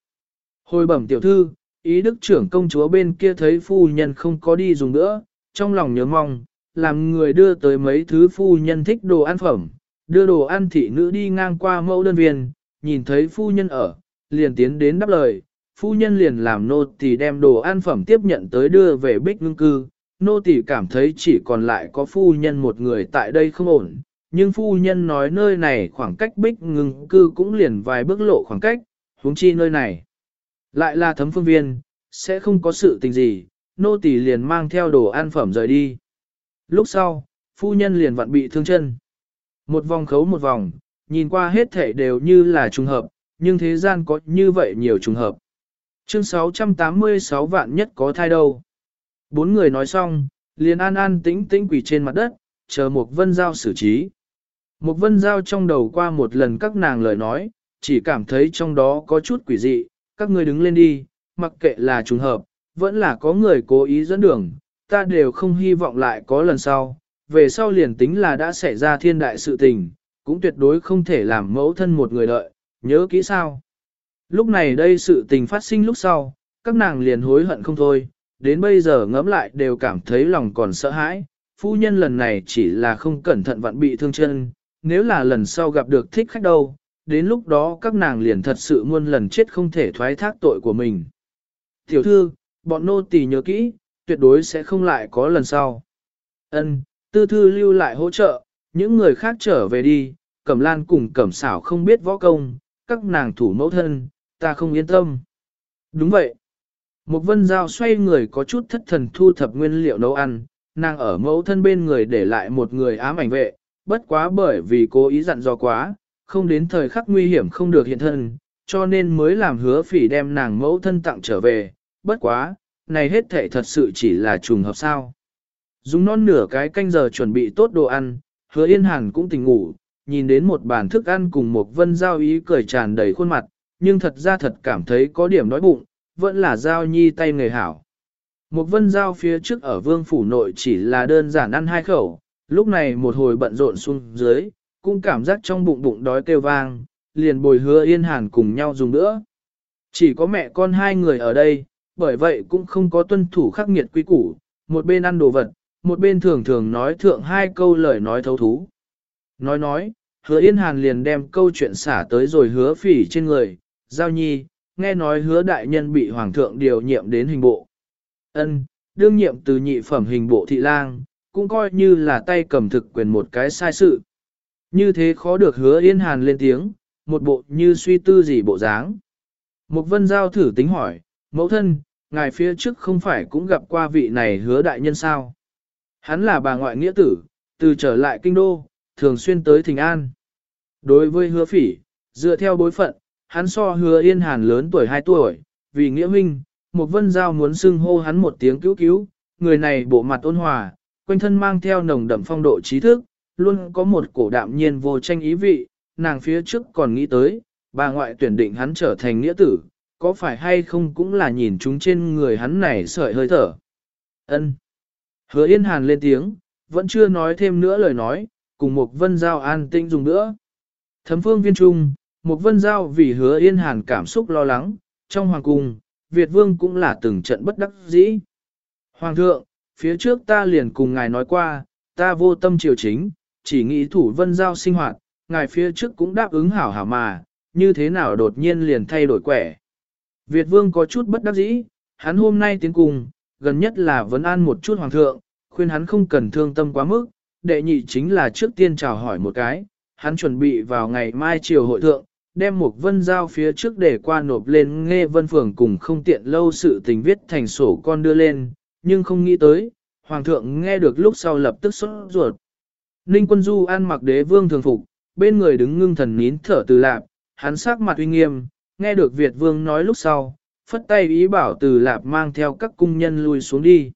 Hồi bẩm tiểu thư, ý đức trưởng công chúa bên kia thấy phu nhân không có đi dùng nữa, trong lòng nhớ mong, làm người đưa tới mấy thứ phu nhân thích đồ ăn phẩm, đưa đồ ăn thị nữ đi ngang qua mẫu đơn viên, nhìn thấy phu nhân ở, liền tiến đến đáp lời, phu nhân liền làm nô tỳ đem đồ ăn phẩm tiếp nhận tới đưa về bích ngưng cư, nô tỳ cảm thấy chỉ còn lại có phu nhân một người tại đây không ổn, nhưng phu nhân nói nơi này khoảng cách bích ngưng cư cũng liền vài bước lộ khoảng cách, huống chi nơi này. Lại là thấm phương viên, sẽ không có sự tình gì, nô tỳ liền mang theo đồ ăn phẩm rời đi. Lúc sau, phu nhân liền vặn bị thương chân. Một vòng khấu một vòng, nhìn qua hết thể đều như là trùng hợp, nhưng thế gian có như vậy nhiều trùng hợp. Chương 686 vạn nhất có thai đâu. Bốn người nói xong, liền an an tĩnh tĩnh quỳ trên mặt đất, chờ một vân giao xử trí. Một vân giao trong đầu qua một lần các nàng lời nói, chỉ cảm thấy trong đó có chút quỷ dị, các ngươi đứng lên đi, mặc kệ là trùng hợp, vẫn là có người cố ý dẫn đường, ta đều không hy vọng lại có lần sau, về sau liền tính là đã xảy ra thiên đại sự tình, cũng tuyệt đối không thể làm mẫu thân một người đợi, nhớ kỹ sao. Lúc này đây sự tình phát sinh lúc sau, các nàng liền hối hận không thôi, đến bây giờ ngẫm lại đều cảm thấy lòng còn sợ hãi, phu nhân lần này chỉ là không cẩn thận vặn bị thương chân, nếu là lần sau gặp được thích khách đâu, đến lúc đó các nàng liền thật sự muôn lần chết không thể thoái thác tội của mình. Tiểu thư, bọn nô tỳ nhớ kỹ, tuyệt đối sẽ không lại có lần sau. Ân, tư thư lưu lại hỗ trợ, những người khác trở về đi, cẩm lan cùng cẩm xảo không biết võ công, các nàng thủ mẫu thân, ta không yên tâm. Đúng vậy. Một vân Dao xoay người có chút thất thần thu thập nguyên liệu nấu ăn, nàng ở mẫu thân bên người để lại một người ám ảnh vệ, bất quá bởi vì cố ý dặn dò quá, không đến thời khắc nguy hiểm không được hiện thân, cho nên mới làm hứa phỉ đem nàng mẫu thân tặng trở về, bất quá, này hết thể thật sự chỉ là trùng hợp sao. Dùng non nửa cái canh giờ chuẩn bị tốt đồ ăn, hứa yên hàn cũng tỉnh ngủ, nhìn đến một bàn thức ăn cùng một vân giao ý cười tràn đầy khuôn mặt, nhưng thật ra thật cảm thấy có điểm đói bụng, vẫn là giao nhi tay người hảo. Một vân giao phía trước ở vương phủ nội chỉ là đơn giản ăn hai khẩu, lúc này một hồi bận rộn xuống dưới, cũng cảm giác trong bụng bụng đói kêu vang, liền bồi hứa yên hàn cùng nhau dùng nữa. Chỉ có mẹ con hai người ở đây, bởi vậy cũng không có tuân thủ khắc nghiệt quy củ, một bên ăn đồ vật, một bên thường thường nói thượng hai câu lời nói thấu thú. Nói nói, hứa yên hàn liền đem câu chuyện xả tới rồi hứa phỉ trên người, giao nhi, nghe nói hứa đại nhân bị hoàng thượng điều nhiệm đến hình bộ. ân đương nhiệm từ nhị phẩm hình bộ thị lang, cũng coi như là tay cầm thực quyền một cái sai sự. Như thế khó được hứa yên hàn lên tiếng, một bộ như suy tư gì bộ dáng. Mục vân giao thử tính hỏi, mẫu thân, ngài phía trước không phải cũng gặp qua vị này hứa đại nhân sao? Hắn là bà ngoại nghĩa tử, từ trở lại kinh đô, thường xuyên tới thình an. Đối với hứa phỉ, dựa theo bối phận, hắn so hứa yên hàn lớn tuổi 2 tuổi, vì nghĩa huynh, một vân giao muốn xưng hô hắn một tiếng cứu cứu, người này bộ mặt ôn hòa, quanh thân mang theo nồng đậm phong độ trí thức, luôn có một cổ đạm nhiên vô tranh ý vị, nàng phía trước còn nghĩ tới, bà ngoại tuyển định hắn trở thành nghĩa tử, có phải hay không cũng là nhìn chúng trên người hắn này sợi hơi thở. Ân. Hứa Yên Hàn lên tiếng, vẫn chưa nói thêm nữa lời nói, cùng một vân giao an tinh dùng nữa. Thấm phương viên trung, một vân giao vì hứa Yên Hàn cảm xúc lo lắng, trong hoàng cung, Việt Vương cũng là từng trận bất đắc dĩ. Hoàng thượng, phía trước ta liền cùng ngài nói qua, ta vô tâm triều chính, chỉ nghĩ thủ vân giao sinh hoạt, ngài phía trước cũng đáp ứng hảo hảo mà, như thế nào đột nhiên liền thay đổi quẻ. Việt vương có chút bất đắc dĩ, hắn hôm nay tiến cùng, gần nhất là vấn an một chút hoàng thượng, khuyên hắn không cần thương tâm quá mức, đệ nhị chính là trước tiên chào hỏi một cái, hắn chuẩn bị vào ngày mai chiều hội thượng, đem một vân giao phía trước để qua nộp lên nghe vân phường cùng không tiện lâu sự tình viết thành sổ con đưa lên, nhưng không nghĩ tới, hoàng thượng nghe được lúc sau lập tức sốt ruột. Ninh quân du ăn mặc đế vương thường phục, bên người đứng ngưng thần nín thở từ lạp, hắn sắc mặt uy nghiêm, nghe được Việt vương nói lúc sau, phất tay ý bảo từ lạp mang theo các cung nhân lui xuống đi.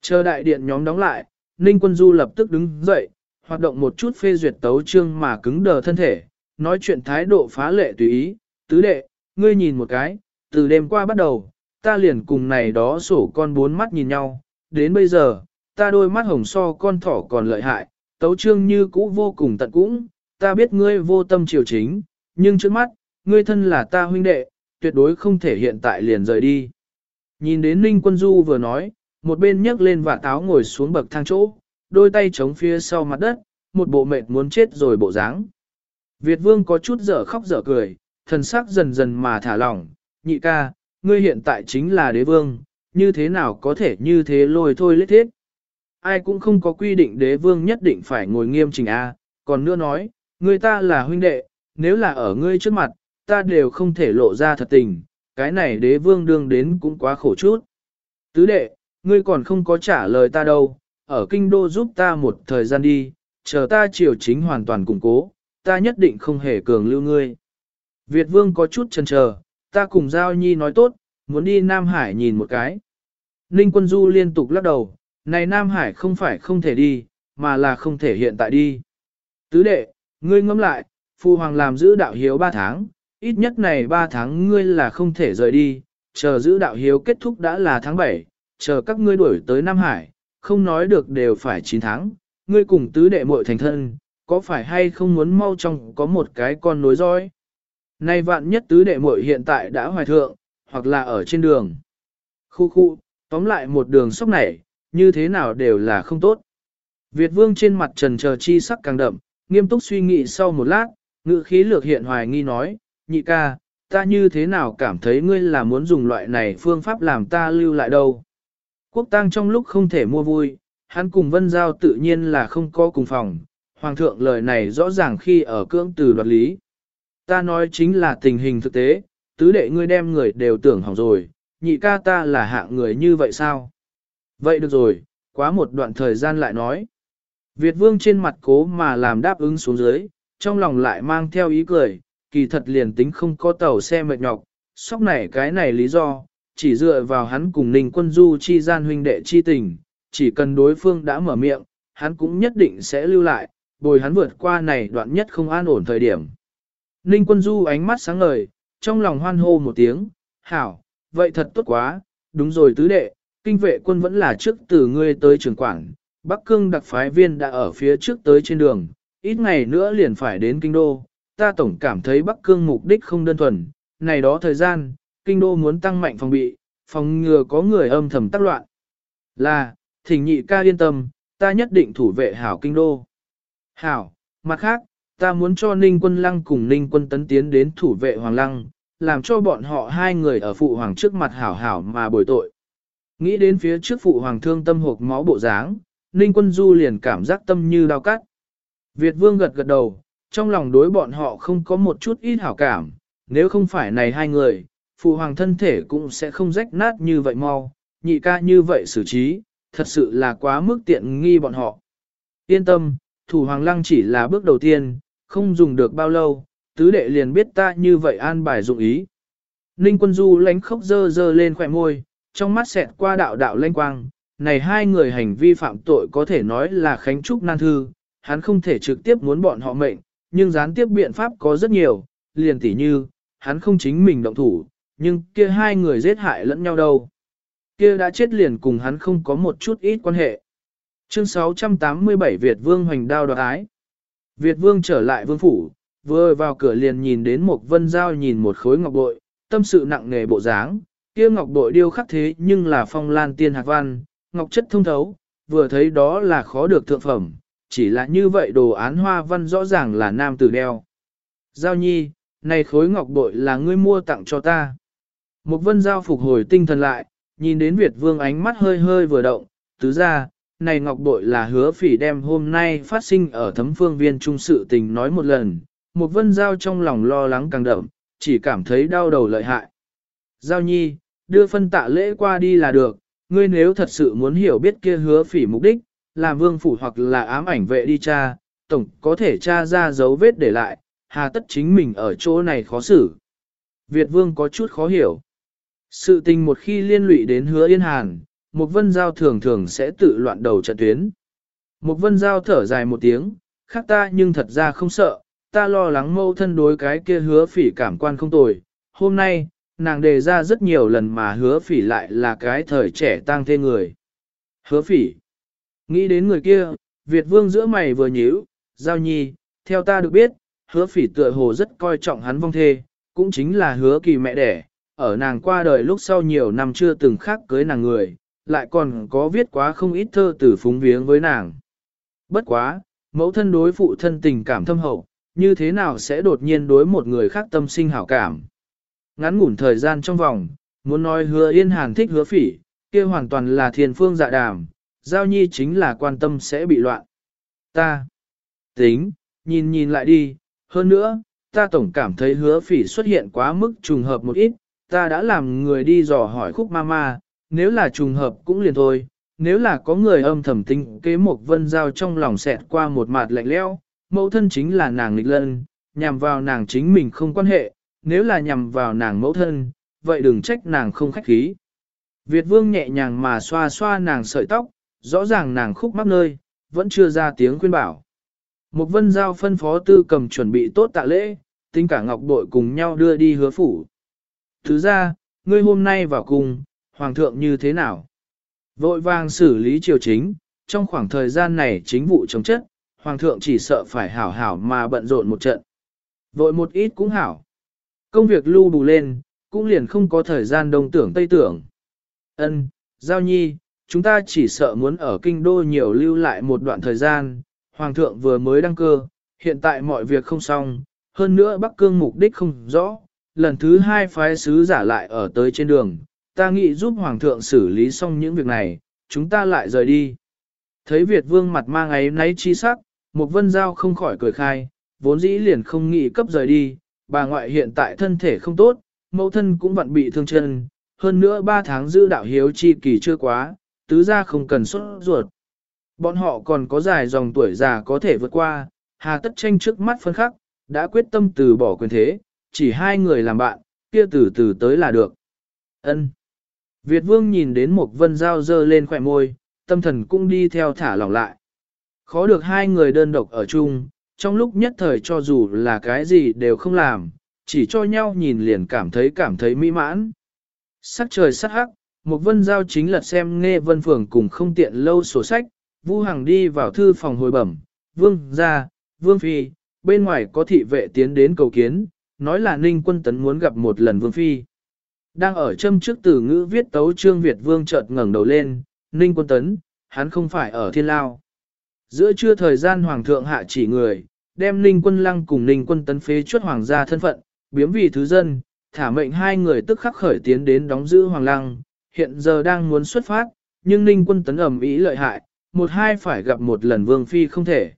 Chờ đại điện nhóm đóng lại, Ninh quân du lập tức đứng dậy, hoạt động một chút phê duyệt tấu trương mà cứng đờ thân thể, nói chuyện thái độ phá lệ tùy ý, tứ đệ, ngươi nhìn một cái, từ đêm qua bắt đầu, ta liền cùng này đó sổ con bốn mắt nhìn nhau, đến bây giờ, ta đôi mắt hồng so con thỏ còn lợi hại, tấu trương như cũ vô cùng tận cũng, ta biết ngươi vô tâm triều chính, nhưng trước mắt, ngươi thân là ta huynh đệ, tuyệt đối không thể hiện tại liền rời đi. Nhìn đến Ninh Quân Du vừa nói, một bên nhấc lên và táo ngồi xuống bậc thang chỗ, đôi tay chống phía sau mặt đất, một bộ mệt muốn chết rồi bộ dáng. Việt Vương có chút dở khóc dở cười, thần sắc dần dần mà thả lỏng, nhị ca, ngươi hiện tại chính là đế vương, như thế nào có thể như thế lôi thôi lết thiết. Ai cũng không có quy định đế vương nhất định phải ngồi nghiêm chỉnh A, còn nữa nói, người ta là huynh đệ, nếu là ở ngươi trước mặt, ta đều không thể lộ ra thật tình, cái này đế vương đương đến cũng quá khổ chút. Tứ đệ, ngươi còn không có trả lời ta đâu, ở kinh đô giúp ta một thời gian đi, chờ ta triều chính hoàn toàn củng cố, ta nhất định không hề cường lưu ngươi. Việt vương có chút chần chờ, ta cùng Giao Nhi nói tốt, muốn đi Nam Hải nhìn một cái. Ninh quân du liên tục lắc đầu, này Nam Hải không phải không thể đi, mà là không thể hiện tại đi. Tứ đệ, ngươi ngẫm lại, Phu Hoàng làm giữ đạo hiếu ba tháng, ít nhất này 3 tháng ngươi là không thể rời đi, chờ giữ đạo hiếu kết thúc đã là tháng 7, chờ các ngươi đuổi tới Nam Hải, không nói được đều phải 9 tháng, ngươi cùng tứ đệ muội thành thân, có phải hay không muốn mau trong có một cái con nối dõi. Nay vạn nhất tứ đệ muội hiện tại đã hoài thượng, hoặc là ở trên đường. Khu khu, tóm lại một đường sốc này, như thế nào đều là không tốt. Việt vương trên mặt trần chờ chi sắc càng đậm, nghiêm túc suy nghĩ sau một lát, ngữ khí lược hiện hoài nghi nói, nhị ca, ta như thế nào cảm thấy ngươi là muốn dùng loại này phương pháp làm ta lưu lại đâu. Quốc tang trong lúc không thể mua vui, hắn cùng vân giao tự nhiên là không có cùng phòng, hoàng thượng lời này rõ ràng khi ở cưỡng từ đoạt lý. Ta nói chính là tình hình thực tế, tứ đệ ngươi đem người đều tưởng hỏng rồi, nhị ca ta là hạng người như vậy sao? Vậy được rồi, quá một đoạn thời gian lại nói. Việt vương trên mặt cố mà làm đáp ứng xuống dưới, trong lòng lại mang theo ý cười, kỳ thật liền tính không có tàu xe mệt nhọc, sóc này cái này lý do, chỉ dựa vào hắn cùng ninh quân du chi gian huynh đệ chi tình, chỉ cần đối phương đã mở miệng, hắn cũng nhất định sẽ lưu lại, bồi hắn vượt qua này đoạn nhất không an ổn thời điểm. Ninh quân du ánh mắt sáng ngời, trong lòng hoan hô một tiếng, hảo, vậy thật tốt quá, đúng rồi tứ đệ, kinh vệ quân vẫn là trước từ ngươi tới trường quảng, Bắc Cương đặc phái viên đã ở phía trước tới trên đường, ít ngày nữa liền phải đến kinh đô, ta tổng cảm thấy Bắc Cương mục đích không đơn thuần, này đó thời gian, kinh đô muốn tăng mạnh phòng bị, phòng ngừa có người âm thầm tác loạn. Là, thỉnh nhị ca yên tâm, ta nhất định thủ vệ hảo kinh đô. Hảo, mặt khác, ta muốn cho Ninh quân lăng cùng Ninh quân tấn tiến đến thủ vệ hoàng lăng, làm cho bọn họ hai người ở phụ hoàng trước mặt hảo hảo mà bồi tội. Nghĩ đến phía trước phụ hoàng thương tâm hộp máu bộ dáng, Ninh quân du liền cảm giác tâm như đau cắt. Việt vương gật gật đầu, trong lòng đối bọn họ không có một chút ít hảo cảm, nếu không phải này hai người, phụ hoàng thân thể cũng sẽ không rách nát như vậy mau, nhị ca như vậy xử trí, thật sự là quá mức tiện nghi bọn họ. Yên tâm, thủ hoàng lăng chỉ là bước đầu tiên, không dùng được bao lâu, tứ đệ liền biết ta như vậy an bài dụng ý. Ninh quân du lánh khóc dơ dơ lên khỏe môi, trong mắt xẹt qua đạo đạo lanh quang, này hai người hành vi phạm tội có thể nói là khánh trúc nan thư, hắn không thể trực tiếp muốn bọn họ mệnh, nhưng gián tiếp biện pháp có rất nhiều, liền tỉ như, hắn không chính mình động thủ, nhưng kia hai người giết hại lẫn nhau đâu. Kia đã chết liền cùng hắn không có một chút ít quan hệ. Chương 687 Việt Vương hoành đao đoạt ái. Việt Vương trở lại vương phủ, vừa vào cửa liền nhìn đến một vân giao nhìn một khối ngọc bội, tâm sự nặng nề bộ dáng, kia ngọc bội điêu khắc thế nhưng là phong lan tiên hạc văn, ngọc chất thông thấu, vừa thấy đó là khó được thượng phẩm, chỉ là như vậy đồ án hoa văn rõ ràng là nam tử đeo. Giao nhi, này khối ngọc bội là ngươi mua tặng cho ta. Một vân giao phục hồi tinh thần lại, nhìn đến Việt vương ánh mắt hơi hơi vừa động, tứ ra, này ngọc bội là hứa phỉ đem hôm nay phát sinh ở thấm phương viên trung sự tình nói một lần, một vân giao trong lòng lo lắng càng đậm, chỉ cảm thấy đau đầu lợi hại. Giao nhi, đưa phân tạ lễ qua đi là được, ngươi nếu thật sự muốn hiểu biết kia hứa phỉ mục đích, làm vương phủ hoặc là ám ảnh vệ đi tra, tổng có thể tra ra dấu vết để lại, hà tất chính mình ở chỗ này khó xử. Việt vương có chút khó hiểu. Sự tình một khi liên lụy đến hứa yên hàn, một vân giao thường thường sẽ tự loạn đầu trận tuyến. Một vân giao thở dài một tiếng, khác ta nhưng thật ra không sợ, ta lo lắng mâu thân đối cái kia hứa phỉ cảm quan không tồi. Hôm nay, nàng đề ra rất nhiều lần mà hứa phỉ lại là cái thời trẻ tang thê người. Hứa phỉ. Nghĩ đến người kia, Việt vương giữa mày vừa nhíu, giao nhi, theo ta được biết, hứa phỉ tựa hồ rất coi trọng hắn vong thê, cũng chính là hứa kỳ mẹ đẻ, ở nàng qua đời lúc sau nhiều năm chưa từng khác cưới nàng người, lại còn có viết quá không ít thơ từ phúng viếng với nàng. Bất quá, mẫu thân đối phụ thân tình cảm thâm hậu, như thế nào sẽ đột nhiên đối một người khác tâm sinh hảo cảm. Ngắn ngủn thời gian trong vòng, muốn nói hứa yên hàn thích hứa phỉ, kia hoàn toàn là thiền phương dạ đàm, giao nhi chính là quan tâm sẽ bị loạn. Ta, tính, nhìn nhìn lại đi, hơn nữa, ta tổng cảm thấy hứa phỉ xuất hiện quá mức trùng hợp một ít, ta đã làm người đi dò hỏi khúc mama, nếu là trùng hợp cũng liền thôi, nếu là có người âm thầm tinh kế một vân giao trong lòng xẹt qua một mặt lạnh lẽo, mẫu thân chính là nàng nghịch lân, nhằm vào nàng chính mình không quan hệ, nếu là nhằm vào nàng mẫu thân, vậy đừng trách nàng không khách khí. Việt vương nhẹ nhàng mà xoa xoa nàng sợi tóc, rõ ràng nàng khúc mắc nơi, vẫn chưa ra tiếng khuyên bảo. Một vân giao phân phó tư cầm chuẩn bị tốt tạ lễ, tính cả ngọc bội cùng nhau đưa đi hứa phủ. Thứ ra, ngươi hôm nay vào cùng, hoàng thượng như thế nào? Vội vàng xử lý triều chính, trong khoảng thời gian này chính vụ chống chất, hoàng thượng chỉ sợ phải hảo hảo mà bận rộn một trận. Vội một ít cũng hảo. Công việc lưu bù lên, cũng liền không có thời gian đông tưởng tây tưởng. Ân, giao nhi, chúng ta chỉ sợ muốn ở kinh đô nhiều lưu lại một đoạn thời gian, hoàng thượng vừa mới đăng cơ, hiện tại mọi việc không xong, hơn nữa Bắc Cương mục đích không rõ, lần thứ hai phái sứ giả lại ở tới trên đường, ta nghĩ giúp Hoàng thượng xử lý xong những việc này, chúng ta lại rời đi. Thấy Việt vương mặt mang ấy náy chi sắc, một vân giao không khỏi cười khai, vốn dĩ liền không nghĩ cấp rời đi, bà ngoại hiện tại thân thể không tốt, mẫu thân cũng vặn bị thương chân, hơn nữa ba tháng giữ đạo hiếu chi kỳ chưa quá, tứ ra không cần xuất ruột. Bọn họ còn có dài dòng tuổi già có thể vượt qua, hà tất tranh trước mắt phân khắc, đã quyết tâm từ bỏ quyền thế, chỉ hai người làm bạn, kia từ từ tới là được. Ân. Việt vương nhìn đến một vân dao dơ lên khỏe môi, tâm thần cũng đi theo thả lỏng lại. Khó được hai người đơn độc ở chung, trong lúc nhất thời cho dù là cái gì đều không làm, chỉ cho nhau nhìn liền cảm thấy cảm thấy mỹ mãn. Sắc trời sắc hắc, một vân giao chính lật xem nghe vân phường cùng không tiện lâu sổ sách, Vu Hằng đi vào thư phòng hồi bẩm, vương ra, vương phi, bên ngoài có thị vệ tiến đến cầu kiến, nói là ninh quân tấn muốn gặp một lần vương phi. Đang ở châm trước từ ngữ viết tấu trương Việt vương chợt ngẩng đầu lên, ninh quân tấn, hắn không phải ở thiên lao. Giữa trưa thời gian hoàng thượng hạ chỉ người, đem ninh quân lăng cùng ninh quân tấn phế chuất hoàng gia thân phận, biếm vì thứ dân, thả mệnh hai người tức khắc khởi tiến đến đóng giữ hoàng lăng, hiện giờ đang muốn xuất phát, nhưng ninh quân tấn ẩm ý lợi hại, một hai phải gặp một lần vương phi không thể.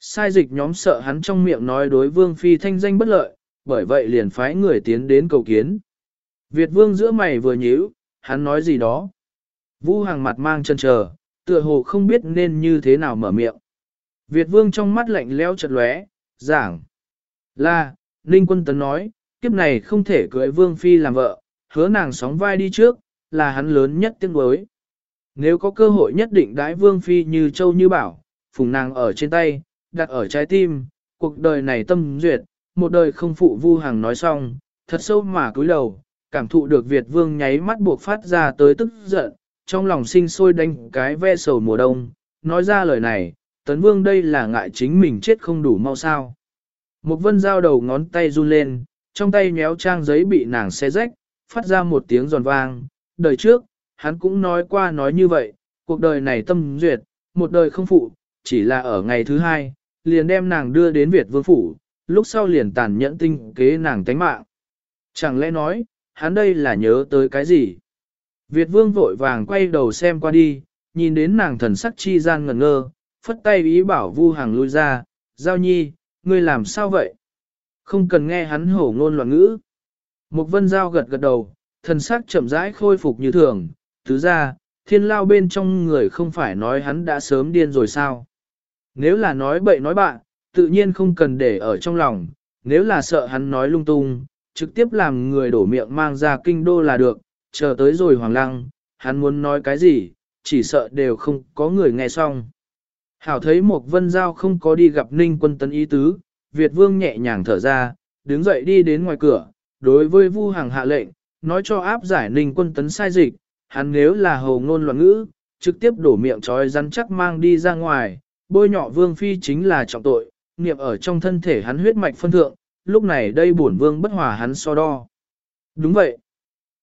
Sai dịch nhóm sợ hắn trong miệng nói đối vương phi thanh danh bất lợi, bởi vậy liền phái người tiến đến cầu kiến. Việt vương giữa mày vừa nhíu, hắn nói gì đó. Vũ hàng mặt mang chân chờ, tựa hồ không biết nên như thế nào mở miệng. Việt vương trong mắt lạnh leo chật lóe, giảng. Là, Ninh quân tấn nói, kiếp này không thể cưới vương phi làm vợ, hứa nàng sóng vai đi trước, là hắn lớn nhất tiếng đối. Nếu có cơ hội nhất định đãi vương phi như châu như bảo, phùng nàng ở trên tay, đặt ở trái tim, cuộc đời này tâm duyệt, một đời không phụ vu hàng nói xong, thật sâu mà cúi đầu, cảm thụ được Việt vương nháy mắt buộc phát ra tới tức giận, trong lòng sinh sôi đánh cái ve sầu mùa đông, nói ra lời này, tấn vương đây là ngại chính mình chết không đủ mau sao. Một vân dao đầu ngón tay run lên, trong tay nhéo trang giấy bị nàng xé rách, phát ra một tiếng giòn vang, đời trước, hắn cũng nói qua nói như vậy, cuộc đời này tâm duyệt, một đời không phụ, chỉ là ở ngày thứ hai, liền đem nàng đưa đến Việt vương phủ, lúc sau liền tàn nhẫn tinh kế nàng tánh mạng. Chẳng lẽ nói, hắn đây là nhớ tới cái gì? Việt vương vội vàng quay đầu xem qua đi, nhìn đến nàng thần sắc chi gian ngẩn ngơ, phất tay ý bảo vu hàng lui ra, giao nhi, ngươi làm sao vậy? Không cần nghe hắn hổ ngôn loạn ngữ. Một vân giao gật gật đầu, thần sắc chậm rãi khôi phục như thường, thứ ra, thiên lao bên trong người không phải nói hắn đã sớm điên rồi sao? Nếu là nói bậy nói bạn, tự nhiên không cần để ở trong lòng, nếu là sợ hắn nói lung tung, trực tiếp làm người đổ miệng mang ra kinh đô là được, chờ tới rồi hoàng lăng, hắn muốn nói cái gì, chỉ sợ đều không có người nghe xong. Hảo thấy một vân giao không có đi gặp ninh quân tấn ý tứ, Việt vương nhẹ nhàng thở ra, đứng dậy đi đến ngoài cửa, đối với vu hàng hạ lệnh, nói cho áp giải ninh quân tấn sai dịch, hắn nếu là hầu ngôn loạn ngữ, trực tiếp đổ miệng trói rắn chắc mang đi ra ngoài, bôi nhọ vương phi chính là trọng tội, niệm ở trong thân thể hắn huyết mạch phân thượng, lúc này đây bổn vương bất hòa hắn so đo. Đúng vậy.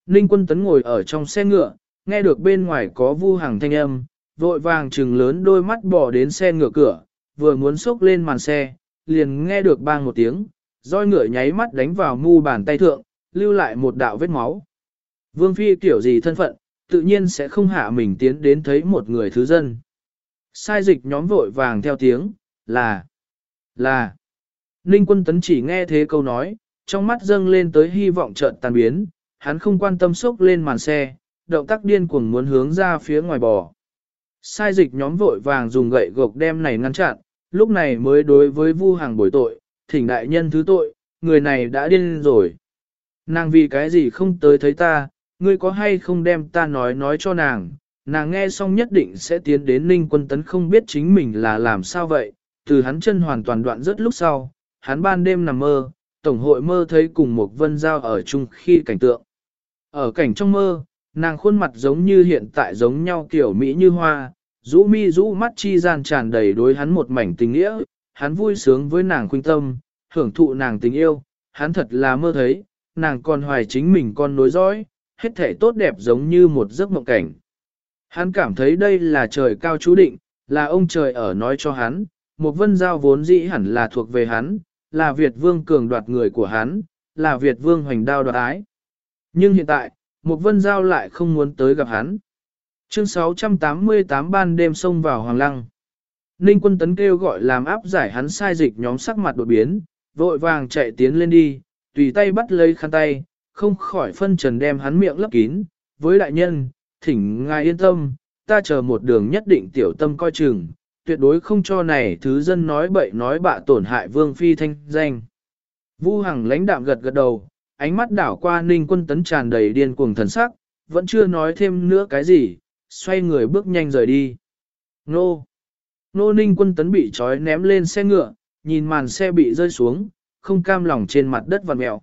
Ninh quân tấn ngồi ở trong xe ngựa, nghe được bên ngoài có vu hàng thanh âm, vội vàng trừng lớn đôi mắt bỏ đến xe ngựa cửa, vừa muốn xốc lên màn xe, liền nghe được bang một tiếng, roi ngựa nháy mắt đánh vào mu bàn tay thượng, lưu lại một đạo vết máu. Vương phi tiểu gì thân phận, tự nhiên sẽ không hạ mình tiến đến thấy một người thứ dân. Sai dịch nhóm vội vàng theo tiếng, là, là. Ninh quân tấn chỉ nghe thế câu nói, trong mắt dâng lên tới hy vọng chợt tan biến, hắn không quan tâm sốc lên màn xe, động tác điên cuồng muốn hướng ra phía ngoài bò. Sai dịch nhóm vội vàng dùng gậy gộc đem này ngăn chặn, lúc này mới đối với vu hàng bồi tội, thỉnh đại nhân thứ tội, người này đã điên rồi. Nàng vì cái gì không tới thấy ta, ngươi có hay không đem ta nói nói cho nàng, nàng nghe xong nhất định sẽ tiến đến ninh quân tấn không biết chính mình là làm sao vậy, từ hắn chân hoàn toàn đoạn rất lúc sau, hắn ban đêm nằm mơ, tổng hội mơ thấy cùng một vân giao ở chung khi cảnh tượng. Ở cảnh trong mơ, nàng khuôn mặt giống như hiện tại giống nhau kiểu Mỹ như hoa, rũ mi rũ mắt chi gian tràn đầy đối hắn một mảnh tình nghĩa, hắn vui sướng với nàng khuynh tâm, hưởng thụ nàng tình yêu, hắn thật là mơ thấy, nàng còn hoài chính mình con nối dõi, hết thể tốt đẹp giống như một giấc mộng cảnh. Hắn cảm thấy đây là trời cao chú định, là ông trời ở nói cho hắn, một vân giao vốn dĩ hẳn là thuộc về hắn, là Việt vương cường đoạt người của hắn, là Việt vương hoành đao đoạt ái. Nhưng hiện tại, một vân giao lại không muốn tới gặp hắn. Chương 688 ban đêm xông vào Hoàng Lăng. Ninh quân tấn kêu gọi làm áp giải hắn sai dịch nhóm sắc mặt đột biến, vội vàng chạy tiến lên đi, tùy tay bắt lấy khăn tay, không khỏi phân trần đem hắn miệng lấp kín, với đại nhân, thỉnh ngài yên tâm, ta chờ một đường nhất định tiểu tâm coi chừng, tuyệt đối không cho này thứ dân nói bậy nói bạ tổn hại vương phi thanh danh. Vu Hằng lãnh đạm gật gật đầu, ánh mắt đảo qua ninh quân tấn tràn đầy điên cuồng thần sắc, vẫn chưa nói thêm nữa cái gì, xoay người bước nhanh rời đi. Nô! Nô ninh quân tấn bị trói ném lên xe ngựa, nhìn màn xe bị rơi xuống, không cam lòng trên mặt đất vằn mẹo.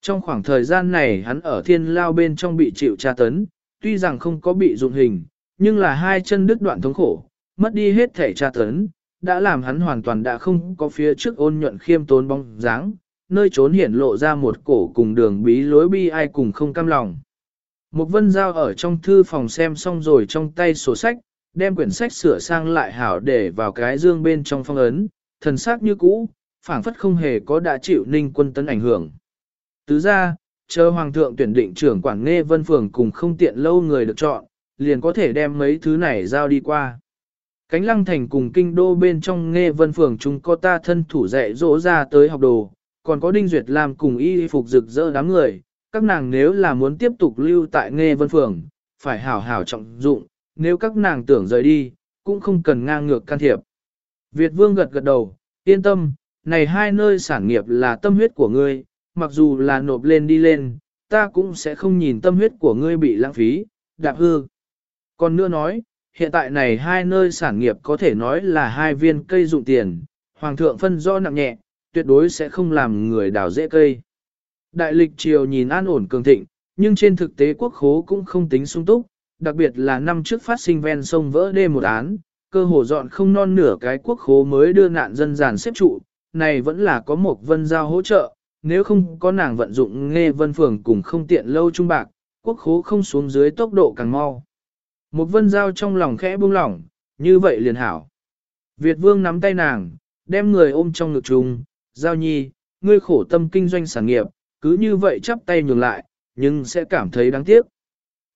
Trong khoảng thời gian này hắn ở thiên lao bên trong bị chịu tra tấn, tuy rằng không có bị dụng hình, nhưng là hai chân đứt đoạn thống khổ, mất đi hết thể tra tấn, đã làm hắn hoàn toàn đã không có phía trước ôn nhuận khiêm tốn bóng dáng, nơi trốn hiển lộ ra một cổ cùng đường bí lối bi ai cùng không cam lòng. Một vân giao ở trong thư phòng xem xong rồi trong tay sổ sách, đem quyển sách sửa sang lại hảo để vào cái dương bên trong phong ấn, thần sắc như cũ, phảng phất không hề có đã chịu ninh quân tấn ảnh hưởng. Tứ ra, chờ hoàng thượng tuyển định trưởng quản nghe vân phường cùng không tiện lâu người được chọn, liền có thể đem mấy thứ này giao đi qua. Cánh lăng thành cùng kinh đô bên trong nghe vân phường chúng có ta thân thủ dạy dỗ ra tới học đồ, còn có Đinh Duyệt làm cùng y phục rực rỡ đám người, các nàng nếu là muốn tiếp tục lưu tại nghe vân phường, phải hảo hảo trọng dụng, nếu các nàng tưởng rời đi, cũng không cần ngang ngược can thiệp. Việt vương gật gật đầu, yên tâm, này hai nơi sản nghiệp là tâm huyết của ngươi, mặc dù là nộp lên đi lên, ta cũng sẽ không nhìn tâm huyết của ngươi bị lãng phí, đạp hư. Còn nữa nói, hiện tại này hai nơi sản nghiệp có thể nói là hai viên cây dụng tiền, hoàng thượng phân do nặng nhẹ, tuyệt đối sẽ không làm người đào dễ cây. Đại lịch triều nhìn an ổn cường thịnh, nhưng trên thực tế quốc khố cũng không tính sung túc, đặc biệt là năm trước phát sinh ven sông vỡ đê một án, cơ hồ dọn không non nửa cái quốc khố mới đưa nạn dân giàn xếp trụ, này vẫn là có một vân giao hỗ trợ, nếu không có nàng vận dụng nghe vân phường cùng không tiện lâu trung bạc, quốc khố không xuống dưới tốc độ càng mau. Một vân giao trong lòng khẽ buông lỏng, như vậy liền hảo. Việt vương nắm tay nàng, đem người ôm trong ngực trùng, giao nhi, ngươi khổ tâm kinh doanh sản nghiệp, cứ như vậy chắp tay nhường lại, nhưng sẽ cảm thấy đáng tiếc.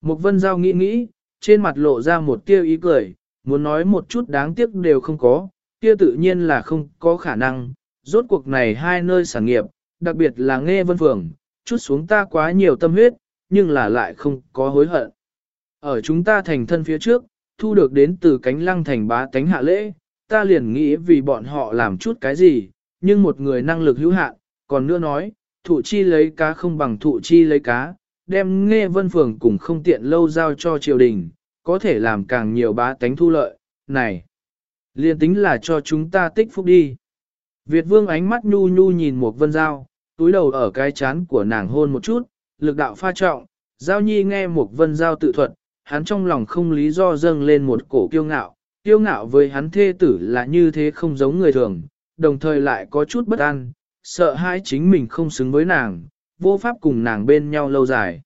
Một vân giao nghĩ nghĩ, trên mặt lộ ra một tia ý cười, muốn nói một chút đáng tiếc đều không có, kia tự nhiên là không có khả năng, rốt cuộc này hai nơi sản nghiệp, đặc biệt là nghe vân phường, chút xuống ta quá nhiều tâm huyết, nhưng là lại không có hối hận. Ở chúng ta thành thân phía trước, thu được đến từ cánh lăng thành bá tánh hạ lễ, ta liền nghĩ vì bọn họ làm chút cái gì, nhưng một người năng lực hữu hạn, còn nữa nói, thụ chi lấy cá không bằng thụ chi lấy cá, đem nghe vân phường cùng không tiện lâu giao cho triều đình, có thể làm càng nhiều bá tánh thu lợi, này, liền tính là cho chúng ta tích phúc đi. Việt vương ánh mắt nhu nhu nhìn một vân giao, túi đầu ở cái chán của nàng hôn một chút, lực đạo pha trọng, giao nhi nghe một vân giao tự thuật, hắn trong lòng không lý do dâng lên một cổ kiêu ngạo, kiêu ngạo với hắn thê tử là như thế không giống người thường, đồng thời lại có chút bất an, sợ hai chính mình không xứng với nàng, vô pháp cùng nàng bên nhau lâu dài.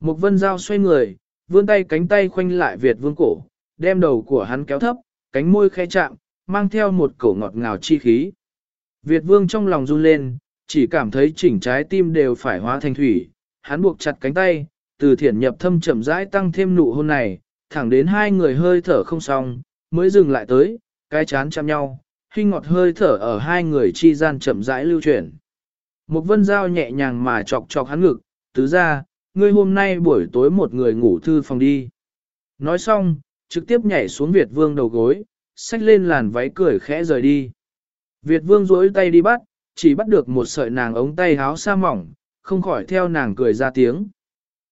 Một vân giao xoay người, vươn tay cánh tay khoanh lại Việt vương cổ, đem đầu của hắn kéo thấp, cánh môi khe chạm, mang theo một cổ ngọt ngào chi khí. Việt vương trong lòng run lên, chỉ cảm thấy chỉnh trái tim đều phải hóa thành thủy, hắn buộc chặt cánh tay, từ thiển nhập thâm chậm rãi tăng thêm nụ hôn này, thẳng đến hai người hơi thở không xong, mới dừng lại tới, cái chán chạm nhau, khi ngọt hơi thở ở hai người chi gian chậm rãi lưu chuyển. Một vân dao nhẹ nhàng mà chọc chọc hắn ngực, tứ ra, ngươi hôm nay buổi tối một người ngủ thư phòng đi. Nói xong, trực tiếp nhảy xuống Việt vương đầu gối, xách lên làn váy cười khẽ rời đi. Việt vương duỗi tay đi bắt, chỉ bắt được một sợi nàng ống tay háo sa mỏng, không khỏi theo nàng cười ra tiếng.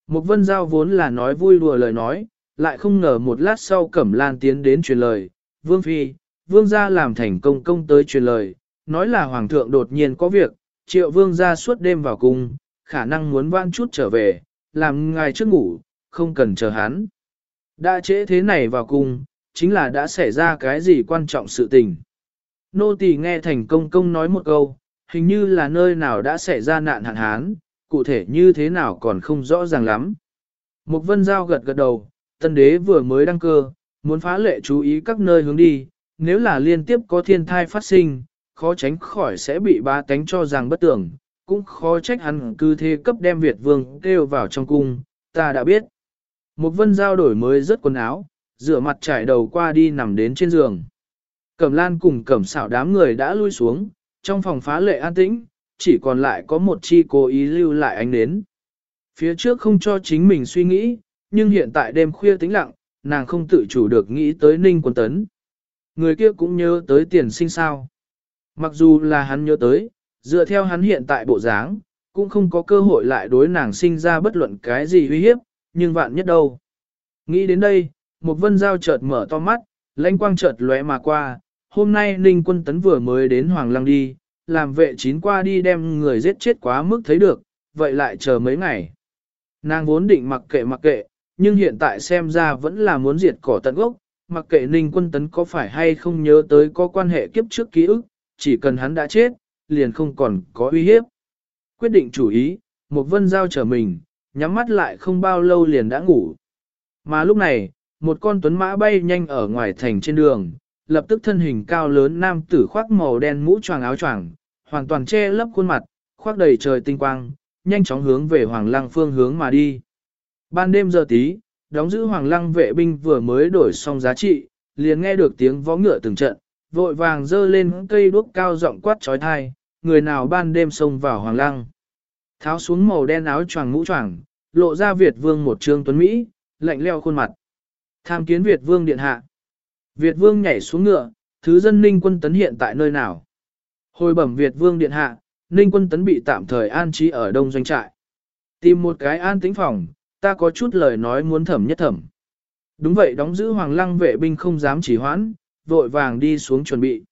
Một vân giao vốn là nói vui đùa lời nói, lại không ngờ một lát sau cẩm lan tiến đến truyền lời. Vương Phi, Vương gia làm thành công công tới truyền lời, nói là Hoàng thượng đột nhiên có việc, triệu Vương gia suốt đêm vào cung, khả năng muốn vãn chút trở về, làm ngài trước ngủ, không cần chờ hắn. Đã trễ thế này vào cung, chính là đã xảy ra cái gì quan trọng sự tình. Nô tỳ nghe thành công công nói một câu, hình như là nơi nào đã xảy ra nạn hạn hán, cụ thể như thế nào còn không rõ ràng lắm. Mục vân giao gật gật đầu, tân đế vừa mới đăng cơ, muốn phá lệ chú ý các nơi hướng đi, nếu là liên tiếp có thiên thai phát sinh, khó tránh khỏi sẽ bị ba tánh cho rằng bất tưởng, cũng khó trách hắn cứ thế cấp đem Việt vương kêu vào trong cung, ta đã biết. Mục vân giao đổi mới rất quần áo, rửa mặt trải đầu qua đi nằm đến trên giường. Cẩm lan cùng cẩm xảo đám người đã lui xuống, trong phòng phá lệ an tĩnh, chỉ còn lại có một chi cố ý lưu lại ánh nến. Phía trước không cho chính mình suy nghĩ, nhưng hiện tại đêm khuya tĩnh lặng, nàng không tự chủ được nghĩ tới Ninh Quân Tấn. Người kia cũng nhớ tới tiền sinh sao. Mặc dù là hắn nhớ tới, dựa theo hắn hiện tại bộ dáng, cũng không có cơ hội lại đối nàng sinh ra bất luận cái gì uy hiếp, nhưng vạn nhất đâu. Nghĩ đến đây, một vân giao chợt mở to mắt, lãnh quang chợt lóe mà qua, hôm nay Ninh Quân Tấn vừa mới đến Hoàng Lăng đi, làm vệ chín qua đi đem người giết chết quá mức thấy được, vậy lại chờ mấy ngày. Nàng vốn định mặc kệ mặc kệ, nhưng hiện tại xem ra vẫn là muốn diệt cỏ tận gốc, mặc kệ Ninh Quân Tấn có phải hay không nhớ tới có quan hệ kiếp trước ký ức, chỉ cần hắn đã chết, liền không còn có uy hiếp. Quyết định chủ ý, một vân giao trở mình, nhắm mắt lại không bao lâu liền đã ngủ. Mà lúc này, một con tuấn mã bay nhanh ở ngoài thành trên đường, lập tức thân hình cao lớn nam tử khoác màu đen mũ choàng áo choàng, hoàn toàn che lấp khuôn mặt, khoác đầy trời tinh quang, nhanh chóng hướng về Hoàng Lăng phương hướng mà đi. Ban đêm giờ tí, đóng giữ Hoàng Lăng vệ binh vừa mới đổi xong giá trị, liền nghe được tiếng vó ngựa từng trận, vội vàng dơ lên cây đuốc cao giọng quát trói thai, người nào ban đêm xông vào Hoàng Lăng. Tháo xuống màu đen áo choàng mũ choàng, lộ ra Việt Vương một trương tuấn Mỹ, lạnh leo khuôn mặt. Tham kiến Việt Vương điện hạ. Việt Vương nhảy xuống ngựa, thứ dân ninh quân tấn hiện tại nơi nào? Hồi bẩm Việt Vương điện hạ, ninh quân tấn bị tạm thời an trí ở đông doanh trại. Tìm một cái an tĩnh phòng, ta có chút lời nói muốn thẩm nhất thẩm. Đúng vậy đóng giữ hoàng lăng vệ binh không dám chỉ hoãn, vội vàng đi xuống chuẩn bị.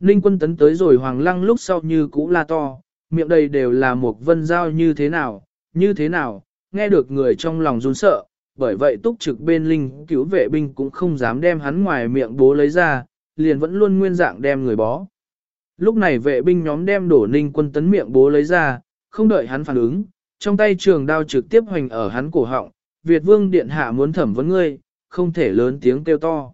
Ninh quân tấn tới rồi hoàng lăng lúc sau như cũ la to, miệng đầy đều là một vân giao như thế nào, như thế nào, nghe được người trong lòng run sợ, bởi vậy túc trực bên linh cứu vệ binh cũng không dám đem hắn ngoài miệng bố lấy ra, liền vẫn luôn nguyên dạng đem người bó. Lúc này vệ binh nhóm đem đổ ninh quân tấn miệng bố lấy ra, không đợi hắn phản ứng, trong tay trường đao trực tiếp hoành ở hắn cổ họng, Việt vương điện hạ muốn thẩm vấn ngươi, không thể lớn tiếng kêu to.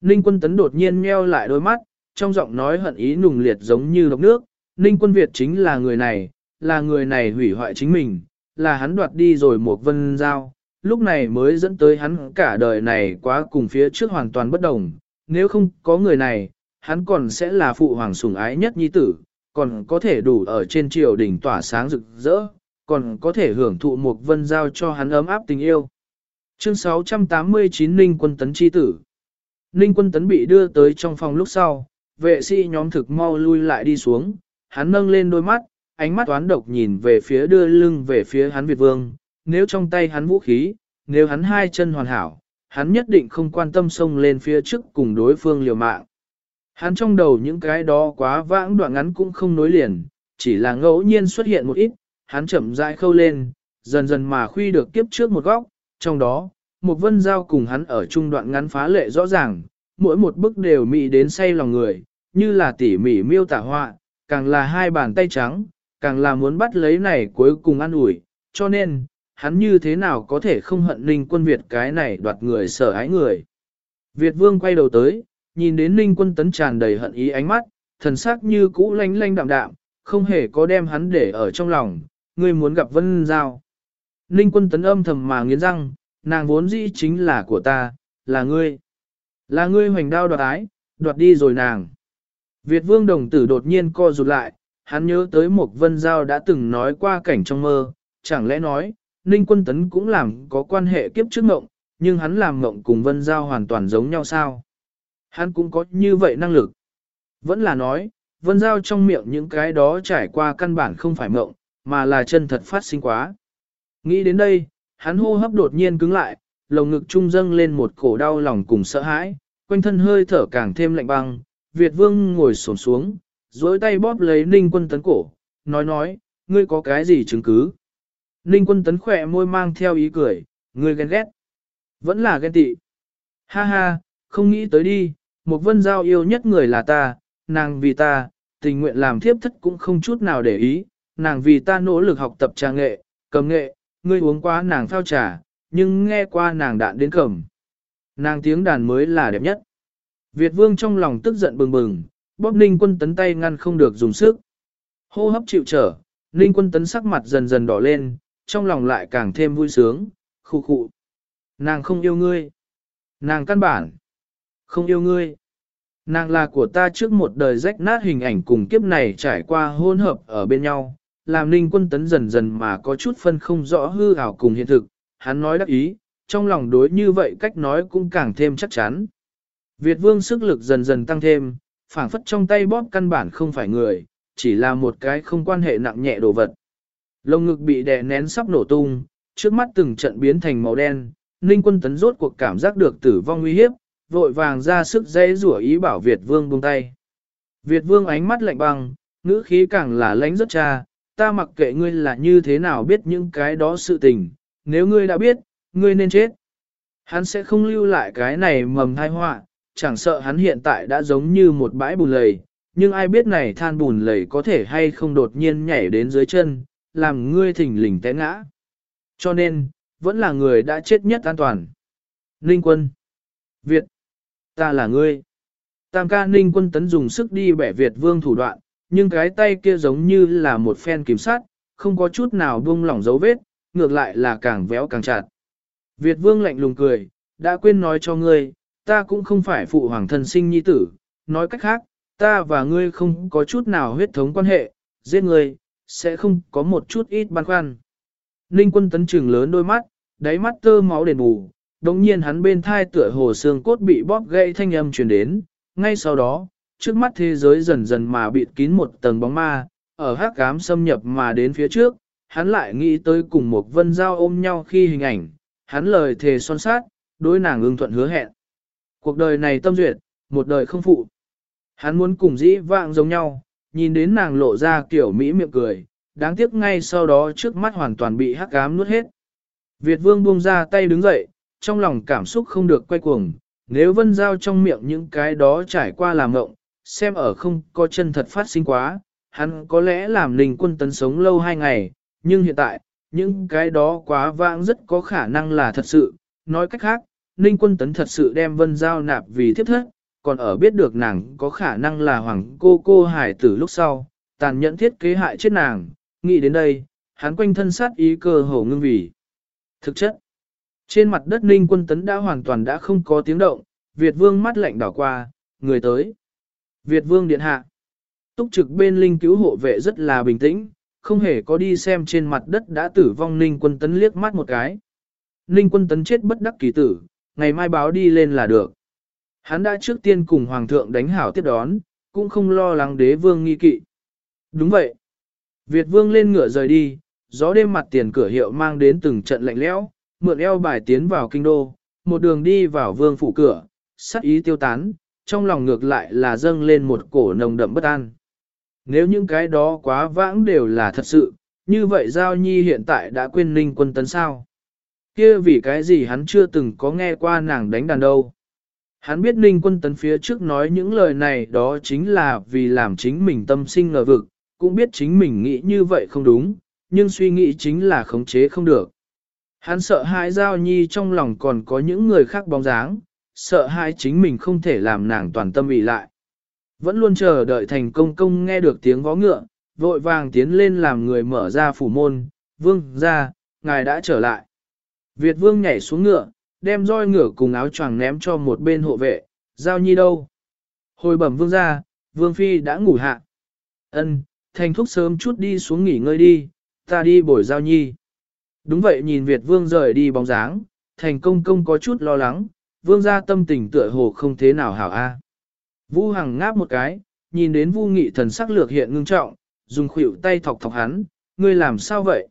Ninh quân tấn đột nhiên nheo lại đôi mắt, trong giọng nói hận ý nùng liệt giống như độc nước, Ninh quân Việt chính là người này, là người này hủy hoại chính mình, là hắn đoạt đi rồi một vân giao, lúc này mới dẫn tới hắn cả đời này quá cùng phía trước hoàn toàn bất đồng, nếu không có người này, hắn còn sẽ là phụ hoàng sủng ái nhất nhi tử, còn có thể đủ ở trên triều đỉnh tỏa sáng rực rỡ, còn có thể hưởng thụ một vân giao cho hắn ấm áp tình yêu. Chương 689 Ninh quân tấn chi tử. Ninh quân tấn bị đưa tới trong phòng lúc sau, vệ sĩ nhóm thực mau lui lại đi xuống, hắn nâng lên đôi mắt, ánh mắt toán độc nhìn về phía đưa lưng về phía hắn Việt Vương, nếu trong tay hắn vũ khí, nếu hắn hai chân hoàn hảo, hắn nhất định không quan tâm xông lên phía trước cùng đối phương liều mạng. Hắn trong đầu những cái đó quá vãng đoạn ngắn cũng không nối liền, chỉ là ngẫu nhiên xuất hiện một ít, hắn chậm rãi khâu lên, dần dần mà khuy được kiếp trước một góc, trong đó, một vân giao cùng hắn ở trung đoạn ngắn phá lệ rõ ràng, mỗi một bức đều mị đến say lòng người, như là tỉ mỉ miêu tả họa, càng là hai bàn tay trắng, càng là muốn bắt lấy này cuối cùng ăn ủi, cho nên, hắn như thế nào có thể không hận Ninh quân Việt cái này đoạt người sở ái người. Việt vương quay đầu tới, nhìn đến Ninh quân tấn tràn đầy hận ý ánh mắt, thần sắc như cũ lanh lanh đạm đạm, không hề có đem hắn để ở trong lòng, ngươi muốn gặp vân giao. Ninh quân tấn âm thầm mà nghiến răng, nàng vốn dĩ chính là của ta, là ngươi. Là ngươi hoành đao đoạt ái, đoạt đi rồi nàng. Việt vương đồng tử đột nhiên co rụt lại, hắn nhớ tới một vân giao đã từng nói qua cảnh trong mơ, chẳng lẽ nói, Ninh Quân Tấn cũng làm có quan hệ kiếp trước ngộng, nhưng hắn làm ngộng cùng Vân Giao hoàn toàn giống nhau sao? Hắn cũng có như vậy năng lực. Vẫn là nói, Vân Giao trong miệng những cái đó trải qua căn bản không phải ngộng, mà là chân thật phát sinh quá. Nghĩ đến đây, hắn hô hấp đột nhiên cứng lại, lồng ngực trung dâng lên một cổ đau lòng cùng sợ hãi, quanh thân hơi thở càng thêm lạnh băng. Việt Vương ngồi xổm xuống, dối tay bóp lấy Ninh Quân Tấn cổ, nói nói, ngươi có cái gì chứng cứ? Ninh quân tấn khỏe môi mang theo ý cười, ngươi ghen ghét. Vẫn là ghen tị. Ha ha, không nghĩ tới đi, một vân giao yêu nhất người là ta, nàng vì ta, tình nguyện làm thiếp thất cũng không chút nào để ý, nàng vì ta nỗ lực học tập trà nghệ, cầm nghệ, ngươi uống qua nàng phao trà, nhưng nghe qua nàng đạn đến cầm. Nàng tiếng đàn mới là đẹp nhất. Việt vương trong lòng tức giận bừng bừng, bóp ninh quân tấn tay ngăn không được dùng sức. Hô hấp chịu trở, ninh quân tấn sắc mặt dần dần đỏ lên, trong lòng lại càng thêm vui sướng, khu khụ. Nàng không yêu ngươi. Nàng căn bản. Không yêu ngươi. Nàng là của ta trước một đời rách nát hình ảnh cùng kiếp này trải qua hôn hợp ở bên nhau, làm ninh quân tấn dần dần mà có chút phân không rõ hư ảo cùng hiện thực, hắn nói đắc ý, trong lòng đối như vậy cách nói cũng càng thêm chắc chắn. Việt vương sức lực dần dần tăng thêm, phảng phất trong tay bóp căn bản không phải người, chỉ là một cái không quan hệ nặng nhẹ đồ vật. Lông ngực bị đè nén sắp nổ tung, trước mắt từng trận biến thành màu đen, Ninh quân tấn rốt cuộc cảm giác được tử vong nguy hiếp, vội vàng ra sức dây rủa ý bảo Việt vương buông tay. Việt vương ánh mắt lạnh băng, ngữ khí càng là lãnh rất cha, ta mặc kệ ngươi là như thế nào biết những cái đó sự tình, nếu ngươi đã biết, ngươi nên chết. Hắn sẽ không lưu lại cái này mầm thai họa, chẳng sợ hắn hiện tại đã giống như một bãi bùn lầy, nhưng ai biết này than bùn lầy có thể hay không đột nhiên nhảy đến dưới chân, làm ngươi thỉnh lình té ngã. Cho nên, vẫn là người đã chết nhất an toàn. Ninh quân. Việt. Ta là ngươi. Tam ca ninh quân tấn dùng sức đi bẻ Việt vương thủ đoạn, nhưng cái tay kia giống như là một phen kiểm sát, không có chút nào buông lỏng dấu vết, ngược lại là càng véo càng chặt. Việt vương lạnh lùng cười, đã quên nói cho ngươi, ta cũng không phải phụ hoàng thân sinh nhi tử, nói cách khác, ta và ngươi không có chút nào huyết thống quan hệ, giết ngươi, sẽ không có một chút ít băn khoăn. Ninh quân tấn trừng lớn đôi mắt, đáy mắt tơ máu đền bù, đồng nhiên hắn bên thai tựa hồ xương cốt bị bóp gãy thanh âm truyền đến, ngay sau đó, trước mắt thế giới dần dần mà bịt kín một tầng bóng ma, ở hắc ám xâm nhập mà đến phía trước, hắn lại nghĩ tới cùng một vân giao ôm nhau khi hình ảnh, hắn lời thề son sát, đối nàng ưng thuận hứa hẹn. Cuộc đời này tâm duyệt, một đời không phụ. Hắn muốn cùng dĩ vạng giống nhau, nhìn đến nàng lộ ra kiểu mỹ miệng cười, đáng tiếc ngay sau đó trước mắt hoàn toàn bị hắc ám nuốt hết. Việt vương buông ra tay đứng dậy, trong lòng cảm xúc không được quay cuồng, nếu vân giao trong miệng những cái đó trải qua làm ngộng, xem ở không có chân thật phát sinh quá, hắn có lẽ làm linh quân tấn sống lâu hai ngày, nhưng hiện tại, những cái đó quá vãng rất có khả năng là thật sự, nói cách khác, Ninh quân tấn thật sự đem vân giao nạp vì thiếp thất, còn ở biết được nàng có khả năng là hoàng cô cô hải tử lúc sau, tàn nhẫn thiết kế hại chết nàng, nghĩ đến đây, hắn quanh thân sát ý cơ hồ ngưng vì. Thực chất, trên mặt đất Ninh quân tấn đã hoàn toàn đã không có tiếng động, Việt vương mắt lạnh đảo qua, người tới. Việt vương điện hạ. Túc trực bên linh cứu hộ vệ rất là bình tĩnh, không hề có đi xem trên mặt đất đã tử vong Ninh quân tấn liếc mắt một cái. Ninh quân tấn chết bất đắc kỳ tử, ngày mai báo đi lên là được. Hắn đã trước tiên cùng Hoàng thượng đánh hảo tiếp đón, cũng không lo lắng đế vương nghi kỵ. Đúng vậy. Việt vương lên ngựa rời đi, gió đêm mặt tiền cửa hiệu mang đến từng trận lạnh lẽo, mượn eo bài tiến vào kinh đô, một đường đi vào vương phủ cửa, sắc ý tiêu tán, trong lòng ngược lại là dâng lên một cổ nồng đậm bất an. Nếu những cái đó quá vãng đều là thật sự, như vậy Giao Nhi hiện tại đã quên ninh quân tấn sao? kia vì cái gì hắn chưa từng có nghe qua nàng đánh đàn đâu. Hắn biết ninh quân tấn phía trước nói những lời này đó chính là vì làm chính mình tâm sinh ngờ vực, cũng biết chính mình nghĩ như vậy không đúng, nhưng suy nghĩ chính là khống chế không được. Hắn sợ hãi giao nhi trong lòng còn có những người khác bóng dáng, sợ hãi chính mình không thể làm nàng toàn tâm ý lại. Vẫn luôn chờ đợi thành công công nghe được tiếng vó ngựa, vội vàng tiến lên làm người mở ra phủ môn, vương ra, ngài đã trở lại. Việt vương nhảy xuống ngựa, đem roi ngựa cùng áo choàng ném cho một bên hộ vệ, giao nhi đâu. Hồi bẩm vương ra, vương phi đã ngủ hạ. Ân, thành thúc sớm chút đi xuống nghỉ ngơi đi, ta đi bồi giao nhi. Đúng vậy nhìn Việt vương rời đi bóng dáng, thành công công có chút lo lắng, vương ra tâm tình tựa hồ không thế nào hảo a. Vũ Hằng ngáp một cái, nhìn đến Vu Nghị thần sắc lược hiện ngưng trọng, dùng khuỷu tay thọc thọc hắn, ngươi làm sao vậy?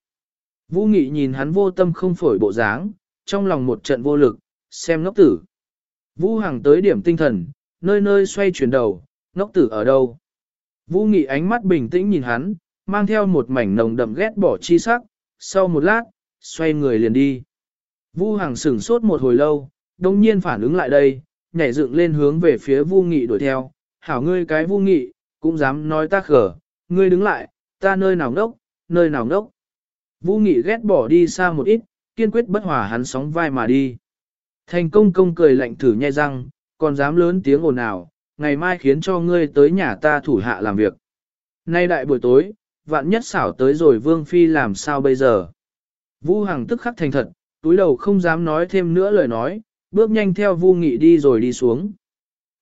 Vũ Nghị nhìn hắn vô tâm không phổi bộ dáng, trong lòng một trận vô lực, xem ngốc tử. Vũ Hằng tới điểm tinh thần, nơi nơi xoay chuyển đầu, ngốc tử ở đâu? Vũ Nghị ánh mắt bình tĩnh nhìn hắn, mang theo một mảnh nồng đậm ghét bỏ chi sắc, sau một lát, xoay người liền đi. Vũ Hằng sửng sốt một hồi lâu, đồng nhiên phản ứng lại đây, nhảy dựng lên hướng về phía Vu Nghị đuổi theo, hảo ngươi cái Vu Nghị, cũng dám nói ta khở, ngươi đứng lại, ta nơi nào ngốc, nơi nào ngốc. Vũ Nghị ghét bỏ đi xa một ít, kiên quyết bất hòa hắn sóng vai mà đi. Thành công công cười lạnh thử nhai răng, còn dám lớn tiếng ồn ào, ngày mai khiến cho ngươi tới nhà ta thủ hạ làm việc. Nay đại buổi tối, vạn nhất xảo tới rồi Vương Phi làm sao bây giờ. Vũ Hằng tức khắc thành thật, túi đầu không dám nói thêm nữa lời nói, bước nhanh theo Vu Nghị đi rồi đi xuống.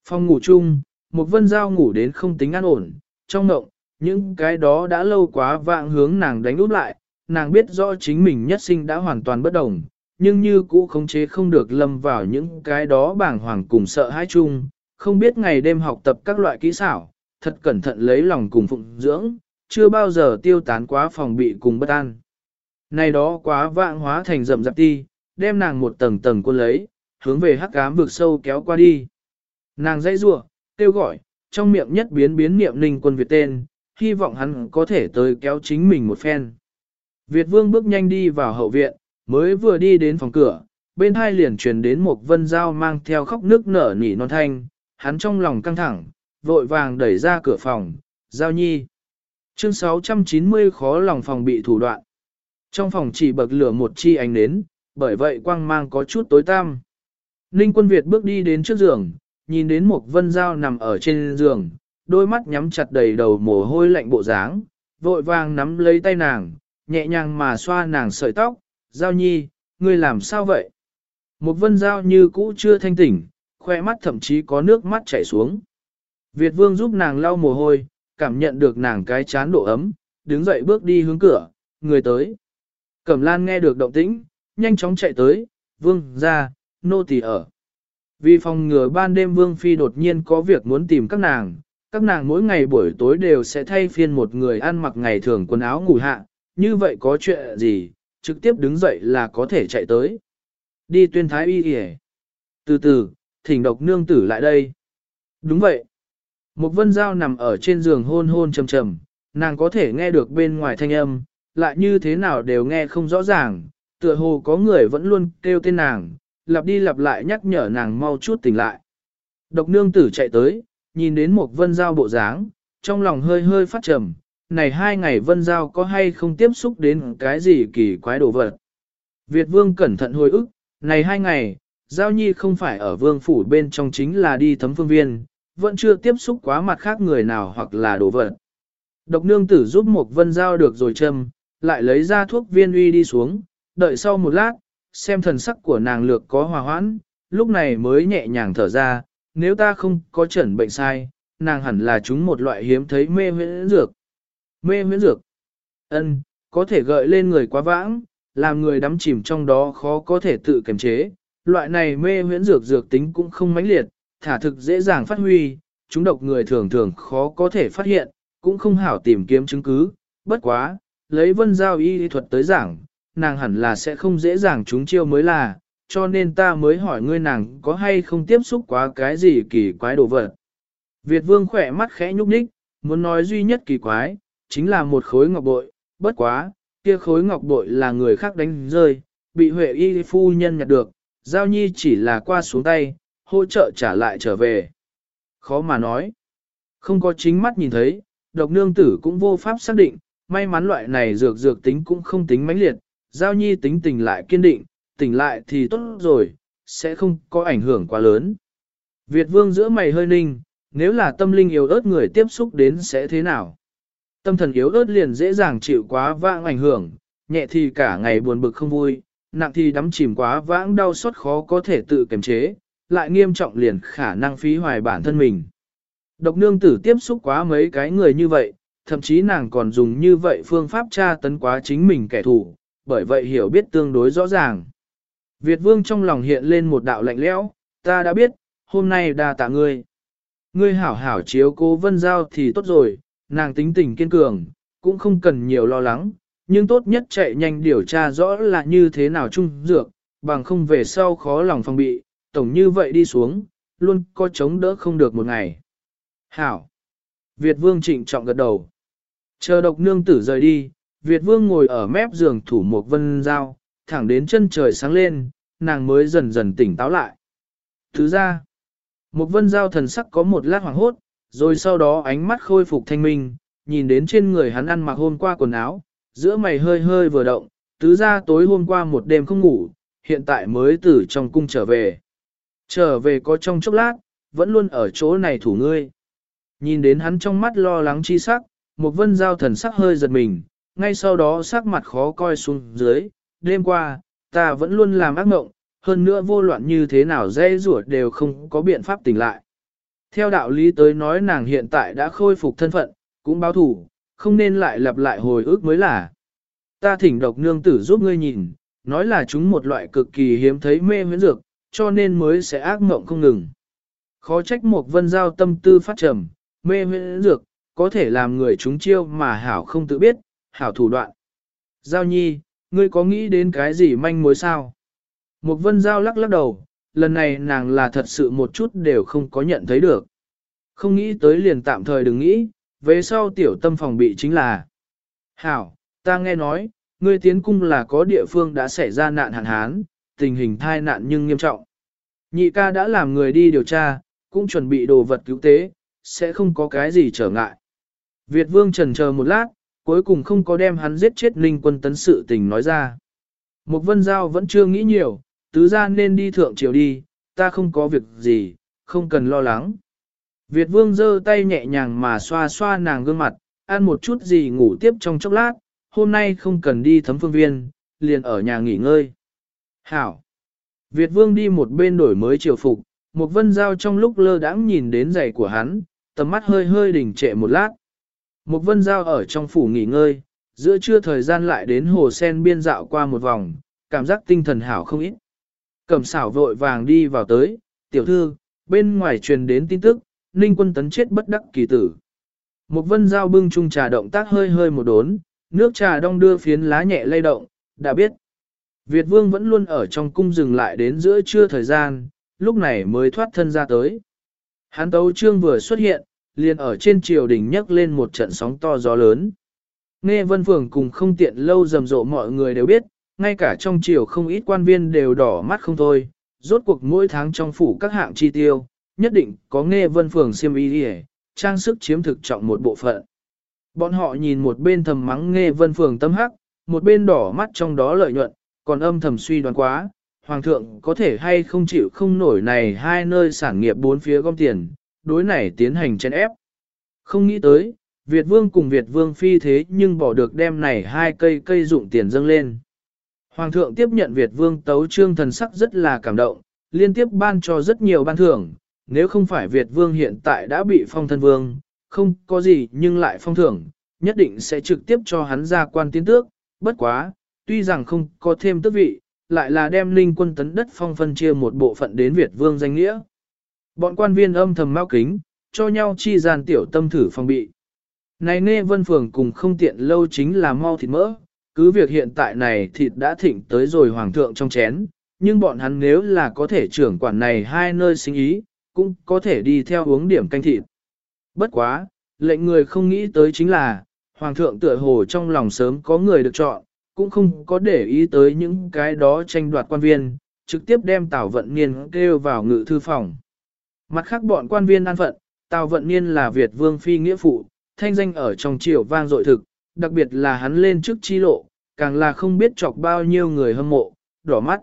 Phòng ngủ chung, một vân giao ngủ đến không tính an ổn, trong ngộng, những cái đó đã lâu quá vạng hướng nàng đánh úp lại, nàng biết rõ chính mình nhất sinh đã hoàn toàn bất đồng, nhưng như cũ khống chế không được lâm vào những cái đó bàng hoàng cùng sợ hãi chung, không biết ngày đêm học tập các loại kỹ xảo, thật cẩn thận lấy lòng cùng phụng dưỡng, chưa bao giờ tiêu tán quá phòng bị cùng bất an. Này đó quá vạng hóa thành rậm rạp ti, đem nàng một tầng tầng quân lấy, hướng về hắc ám vực sâu kéo qua đi. Nàng dãy rủa kêu gọi, trong miệng nhất biến biến niệm ninh quân Việt tên, hy vọng hắn có thể tới kéo chính mình một phen. Việt vương bước nhanh đi vào hậu viện, mới vừa đi đến phòng cửa, bên hai liền truyền đến một vân dao mang theo khóc nước nở nỉ non thanh, hắn trong lòng căng thẳng, vội vàng đẩy ra cửa phòng, giao nhi. Chương 690 khó lòng phòng bị thủ đoạn. Trong phòng chỉ bậc lửa một chi ánh nến, bởi vậy quang mang có chút tối tăm. Ninh quân Việt bước đi đến trước giường, nhìn đến một vân dao nằm ở trên giường, đôi mắt nhắm chặt đầy đầu mồ hôi lạnh bộ dáng, vội vàng nắm lấy tay nàng, nhẹ nhàng mà xoa nàng sợi tóc, giao nhi, ngươi làm sao vậy? Một vân giao như cũ chưa thanh tỉnh, khoe mắt thậm chí có nước mắt chảy xuống. Việt vương giúp nàng lau mồ hôi, cảm nhận được nàng cái chán độ ấm, đứng dậy bước đi hướng cửa, người tới. Cẩm lan nghe được động tĩnh, nhanh chóng chạy tới, vương ra, nô tỳ ở. Vì phòng ngừa ban đêm vương phi đột nhiên có việc muốn tìm các nàng, các nàng mỗi ngày buổi tối đều sẽ thay phiên một người ăn mặc ngày thường quần áo ngủ hạ, như vậy có chuyện gì, trực tiếp đứng dậy là có thể chạy tới. Đi tuyên thái y kìa. Từ từ, thỉnh độc nương tử lại đây. Đúng vậy. Một vân dao nằm ở trên giường hôn hôn trầm trầm, nàng có thể nghe được bên ngoài thanh âm, lại như thế nào đều nghe không rõ ràng, tựa hồ có người vẫn luôn kêu tên nàng, lặp đi lặp lại nhắc nhở nàng mau chút tỉnh lại. Độc nương tử chạy tới, nhìn đến một vân dao bộ dáng, trong lòng hơi hơi phát trầm, này hai ngày vân giao có hay không tiếp xúc đến cái gì kỳ quái đồ vật. Việt vương cẩn thận hồi ức, này hai ngày, giao nhi không phải ở vương phủ bên trong chính là đi thấm phương viên, vẫn chưa tiếp xúc quá mặt khác người nào hoặc là đồ vật. Độc nương tử giúp một vân giao được rồi châm, lại lấy ra thuốc viên uy đi xuống, đợi sau một lát, xem thần sắc của nàng lược có hòa hoãn, lúc này mới nhẹ nhàng thở ra, nếu ta không có chẩn bệnh sai, nàng hẳn là chúng một loại hiếm thấy mê huyễn dược. Mê huyễn dược. ân có thể gợi lên người quá vãng, làm người đắm chìm trong đó khó có thể tự kiềm chế. Loại này mê huyễn dược dược tính cũng không mãnh liệt, thả thực dễ dàng phát huy, chúng độc người thường thường khó có thể phát hiện, cũng không hảo tìm kiếm chứng cứ, bất quá, lấy vân giao y thuật tới giảng, nàng hẳn là sẽ không dễ dàng chúng chiêu mới là, cho nên ta mới hỏi ngươi nàng có hay không tiếp xúc quá cái gì kỳ quái đồ vật. Việt vương khỏe mắt khẽ nhúc nhích, muốn nói duy nhất kỳ quái, chính là một khối ngọc bội, bất quá, kia khối ngọc bội là người khác đánh rơi, bị Huệ y phu nhân nhặt được, Giao Nhi chỉ là qua xuống tay, hỗ trợ trả lại trở về. Khó mà nói, không có chính mắt nhìn thấy, độc nương tử cũng vô pháp xác định, may mắn loại này dược dược tính cũng không tính mãnh liệt, Giao Nhi tính tình lại kiên định, tỉnh lại thì tốt rồi, sẽ không có ảnh hưởng quá lớn. Việt vương giữa mày hơi ninh, nếu là tâm linh yếu ớt người tiếp xúc đến sẽ thế nào? Tâm thần yếu ớt liền dễ dàng chịu quá vãng ảnh hưởng, nhẹ thì cả ngày buồn bực không vui, nặng thì đắm chìm quá vãng đau xót khó có thể tự kiềm chế, lại nghiêm trọng liền khả năng phí hoài bản thân mình. Độc nương tử tiếp xúc quá mấy cái người như vậy, thậm chí nàng còn dùng như vậy phương pháp tra tấn quá chính mình kẻ thù, bởi vậy hiểu biết tương đối rõ ràng. Việt vương trong lòng hiện lên một đạo lạnh lẽo, ta đã biết, hôm nay đa tạ ngươi. Ngươi hảo hảo chiếu cố vân giao thì tốt rồi, nàng tính tình kiên cường, cũng không cần nhiều lo lắng, nhưng tốt nhất chạy nhanh điều tra rõ là như thế nào chung dược, bằng không về sau khó lòng phòng bị, tổng như vậy đi xuống, luôn có chống đỡ không được một ngày. Hảo! Việt vương trịnh trọng gật đầu. Chờ độc nương tử rời đi, Việt vương ngồi ở mép giường thủ một vân dao, thẳng đến chân trời sáng lên, nàng mới dần dần tỉnh táo lại. Thứ ra, một vân dao thần sắc có một lát hoảng hốt, rồi sau đó ánh mắt khôi phục thanh minh, nhìn đến trên người hắn ăn mặc hôm qua quần áo, giữa mày hơi hơi vừa động, tứ ra tối hôm qua một đêm không ngủ, hiện tại mới từ trong cung trở về. Trở về có trong chốc lát, vẫn luôn ở chỗ này thủ ngươi. Nhìn đến hắn trong mắt lo lắng chi sắc, một vân giao thần sắc hơi giật mình, ngay sau đó sắc mặt khó coi xuống dưới, đêm qua, ta vẫn luôn làm ác mộng, hơn nữa vô loạn như thế nào dây rủa đều không có biện pháp tỉnh lại. Theo đạo lý tới nói nàng hiện tại đã khôi phục thân phận, cũng báo thủ, không nên lại lặp lại hồi ức mới là. Ta thỉnh độc nương tử giúp ngươi nhìn, nói là chúng một loại cực kỳ hiếm thấy mê huyễn dược, cho nên mới sẽ ác mộng không ngừng. Khó trách một vân giao tâm tư phát trầm, mê huyễn dược, có thể làm người chúng chiêu mà hảo không tự biết, hảo thủ đoạn. Giao nhi, ngươi có nghĩ đến cái gì manh mối sao? Một vân giao lắc lắc đầu, lần này nàng là thật sự một chút đều không có nhận thấy được. Không nghĩ tới liền tạm thời đừng nghĩ, về sau tiểu tâm phòng bị chính là. Hảo, ta nghe nói, ngươi tiến cung là có địa phương đã xảy ra nạn hạn hán, tình hình thai nạn nhưng nghiêm trọng. Nhị ca đã làm người đi điều tra, cũng chuẩn bị đồ vật cứu tế, sẽ không có cái gì trở ngại. Việt vương trần chờ một lát, cuối cùng không có đem hắn giết chết ninh quân tấn sự tình nói ra. Mục vân giao vẫn chưa nghĩ nhiều, tứ gia nên đi thượng triều đi, ta không có việc gì, không cần lo lắng. Việt vương giơ tay nhẹ nhàng mà xoa xoa nàng gương mặt, ăn một chút gì ngủ tiếp trong chốc lát, hôm nay không cần đi thấm phương viên, liền ở nhà nghỉ ngơi. Hảo! Việt vương đi một bên đổi mới triều phục, một vân giao trong lúc lơ đãng nhìn đến giày của hắn, tầm mắt hơi hơi đỉnh trệ một lát. Một vân giao ở trong phủ nghỉ ngơi, giữa trưa thời gian lại đến hồ sen biên dạo qua một vòng, cảm giác tinh thần hảo không ít. Cẩm xảo vội vàng đi vào tới, tiểu thư, bên ngoài truyền đến tin tức, ninh quân tấn chết bất đắc kỳ tử. Một vân giao bưng chung trà động tác hơi hơi một đốn, nước trà đong đưa phiến lá nhẹ lay động, đã biết. Việt vương vẫn luôn ở trong cung dừng lại đến giữa trưa thời gian, lúc này mới thoát thân ra tới. Hán tấu trương vừa xuất hiện, liền ở trên triều đình nhấc lên một trận sóng to gió lớn. Nghe vân phường cùng không tiện lâu rầm rộ mọi người đều biết, ngay cả trong triều không ít quan viên đều đỏ mắt không thôi, rốt cuộc mỗi tháng trong phủ các hạng chi tiêu, nhất định có nghe vân phường siêm y đi trang sức chiếm thực trọng một bộ phận. Bọn họ nhìn một bên thầm mắng nghe vân phường tâm hắc, một bên đỏ mắt trong đó lợi nhuận, còn âm thầm suy đoán quá, hoàng thượng có thể hay không chịu không nổi này hai nơi sản nghiệp bốn phía gom tiền, đối này tiến hành chèn ép. Không nghĩ tới, Việt vương cùng Việt vương phi thế nhưng bỏ được đem này hai cây cây dụng tiền dâng lên. Hoàng thượng tiếp nhận Việt vương tấu trương thần sắc rất là cảm động, liên tiếp ban cho rất nhiều ban thưởng, nếu không phải Việt vương hiện tại đã bị phong thân vương, không có gì nhưng lại phong thưởng, nhất định sẽ trực tiếp cho hắn ra quan tiến tước, bất quá, tuy rằng không có thêm tước vị, lại là đem linh quân tấn đất phong phân chia một bộ phận đến Việt vương danh nghĩa. Bọn quan viên âm thầm mau kính, cho nhau chi gian tiểu tâm thử phong bị. Này nghe vân phường cùng không tiện lâu chính là mau thịt mỡ, cứ việc hiện tại này thịt đã thịnh tới rồi hoàng thượng trong chén, nhưng bọn hắn nếu là có thể trưởng quản này hai nơi sinh ý, cũng có thể đi theo uống điểm canh thịt. Bất quá, lệnh người không nghĩ tới chính là, hoàng thượng tựa hồ trong lòng sớm có người được chọn, cũng không có để ý tới những cái đó tranh đoạt quan viên, trực tiếp đem Tào Vận Niên kêu vào ngự thư phòng. Mặt khác bọn quan viên an phận, Tào Vận Niên là Việt Vương Phi nghĩa phụ, thanh danh ở trong triều vang dội thực, đặc biệt là hắn lên trước chi lộ, càng là không biết chọc bao nhiêu người hâm mộ, đỏ mắt.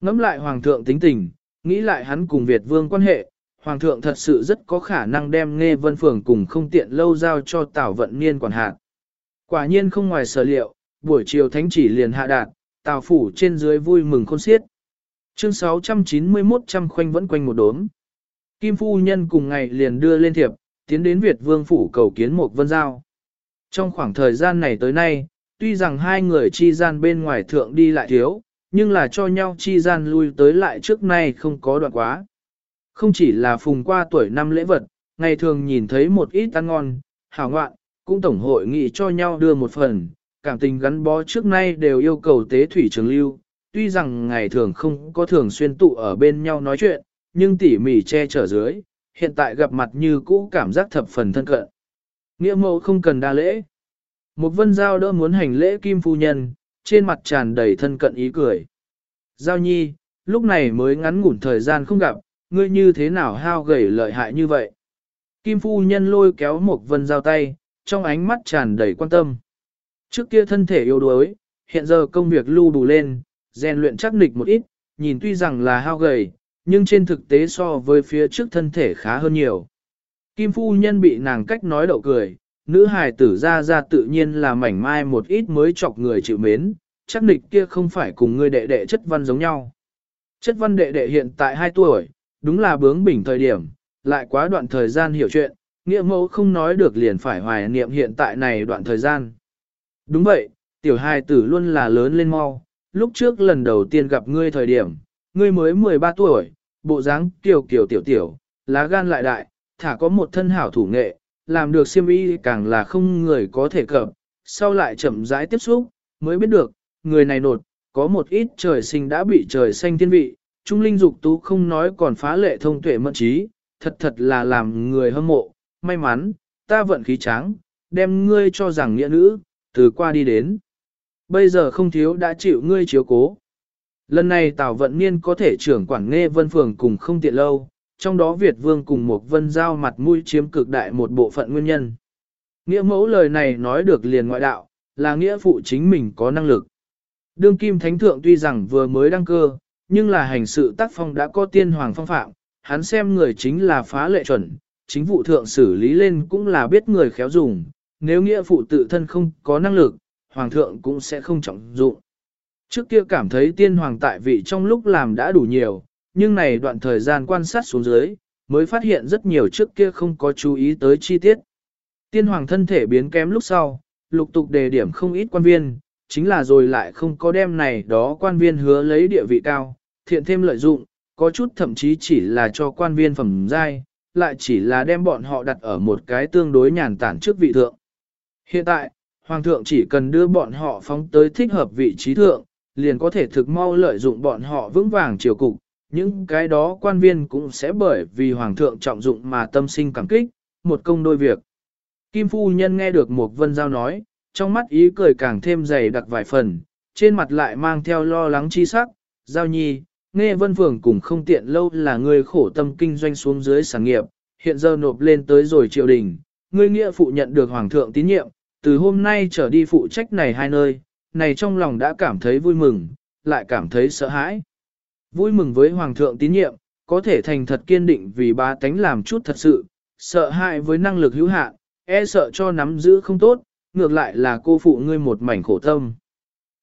Ngắm lại Hoàng thượng tính tình, nghĩ lại hắn cùng Việt Vương quan hệ, Hoàng thượng thật sự rất có khả năng đem nghe vân phường cùng không tiện lâu giao cho Tào Vận Niên quản hạt. Quả nhiên không ngoài sở liệu, buổi chiều thánh chỉ liền hạ đạt, Tào phủ trên dưới vui mừng khôn xiết. Chương 691 trăm khoanh vẫn quanh một đốm. Kim phu nhân cùng ngày liền đưa lên thiệp, tiến đến Việt Vương phủ cầu kiến một vân giao. Trong khoảng thời gian này tới nay, tuy rằng hai người chi gian bên ngoài thượng đi lại thiếu, nhưng là cho nhau chi gian lui tới lại trước nay không có đoạn quá. Không chỉ là phùng qua tuổi năm lễ vật, ngày thường nhìn thấy một ít ăn ngon, hảo ngoạn, cũng tổng hội nghị cho nhau đưa một phần, cảm tình gắn bó trước nay đều yêu cầu tế thủy trường lưu. Tuy rằng ngày thường không có thường xuyên tụ ở bên nhau nói chuyện, nhưng tỉ mỉ che chở dưới, hiện tại gặp mặt như cũ cảm giác thập phần thân cận. Nghĩa mẫu không cần đa lễ. Một vân giao đỡ muốn hành lễ kim phu nhân, trên mặt tràn đầy thân cận ý cười. Giao nhi, lúc này mới ngắn ngủn thời gian không gặp, ngươi như thế nào hao gầy lợi hại như vậy? Kim phu nhân lôi kéo một vân giao tay, trong ánh mắt tràn đầy quan tâm. Trước kia thân thể yếu đuối, hiện giờ công việc lưu đủ lên, rèn luyện chắc nịch một ít, nhìn tuy rằng là hao gầy, nhưng trên thực tế so với phía trước thân thể khá hơn nhiều. Kim phu nhân bị nàng cách nói đậu cười, nữ hài tử ra ra tự nhiên là mảnh mai một ít mới chọc người chịu mến, chắc nịch kia không phải cùng người đệ đệ chất văn giống nhau. Chất văn đệ đệ hiện tại 2 tuổi, đúng là bướng bỉnh thời điểm, lại quá đoạn thời gian hiểu chuyện, nghĩa mẫu không nói được liền phải hoài niệm hiện tại này đoạn thời gian. Đúng vậy, tiểu hài tử luôn là lớn lên mau, lúc trước lần đầu tiên gặp ngươi thời điểm, ngươi mới 13 tuổi, bộ dáng tiểu kiểu tiểu tiểu, lá gan lại đại, thả có một thân hảo thủ nghệ, làm được siêm y càng là không người có thể cập, sau lại chậm rãi tiếp xúc, mới biết được, người này nột, có một ít trời sinh đã bị trời xanh thiên vị, trung linh dục tú không nói còn phá lệ thông tuệ mẫn trí, thật thật là làm người hâm mộ, may mắn, ta vận khí tráng, đem ngươi cho rằng nghĩa nữ, từ qua đi đến. Bây giờ không thiếu đã chịu ngươi chiếu cố. Lần này Tào Vận Niên có thể trưởng quản nghe vân phường cùng không tiện lâu, trong đó Việt Vương cùng một vân giao mặt mũi chiếm cực đại một bộ phận nguyên nhân. Nghĩa mẫu lời này nói được liền ngoại đạo, là nghĩa phụ chính mình có năng lực. Đương kim thánh thượng tuy rằng vừa mới đăng cơ, nhưng là hành sự tác phong đã có tiên hoàng phong phạm, hắn xem người chính là phá lệ chuẩn, chính vụ thượng xử lý lên cũng là biết người khéo dùng, nếu nghĩa phụ tự thân không có năng lực, hoàng thượng cũng sẽ không trọng dụng. Trước kia cảm thấy tiên hoàng tại vị trong lúc làm đã đủ nhiều, nhưng này đoạn thời gian quan sát xuống dưới, mới phát hiện rất nhiều trước kia không có chú ý tới chi tiết. Tiên hoàng thân thể biến kém lúc sau, lục tục đề điểm không ít quan viên, chính là rồi lại không có đem này đó quan viên hứa lấy địa vị cao, thiện thêm lợi dụng, có chút thậm chí chỉ là cho quan viên phẩm giai, lại chỉ là đem bọn họ đặt ở một cái tương đối nhàn tản trước vị thượng. Hiện tại, Hoàng thượng chỉ cần đưa bọn họ phóng tới thích hợp vị trí thượng, liền có thể thực mau lợi dụng bọn họ vững vàng triều cục, những cái đó quan viên cũng sẽ bởi vì Hoàng thượng trọng dụng mà tâm sinh cảm kích, một công đôi việc. Kim Phu Nhân nghe được một vân giao nói, trong mắt ý cười càng thêm dày đặc vài phần, trên mặt lại mang theo lo lắng chi sắc, giao nhi, nghe vân phường cùng không tiện lâu là người khổ tâm kinh doanh xuống dưới sản nghiệp, hiện giờ nộp lên tới rồi triều đình, ngươi nghĩa phụ nhận được hoàng thượng tín nhiệm, từ hôm nay trở đi phụ trách này hai nơi, này trong lòng đã cảm thấy vui mừng, lại cảm thấy sợ hãi. Vui mừng với hoàng thượng tín nhiệm, có thể thành thật kiên định vì ba tánh làm chút thật sự, sợ hại với năng lực hữu hạn, e sợ cho nắm giữ không tốt, ngược lại là cô phụ ngươi một mảnh khổ tâm.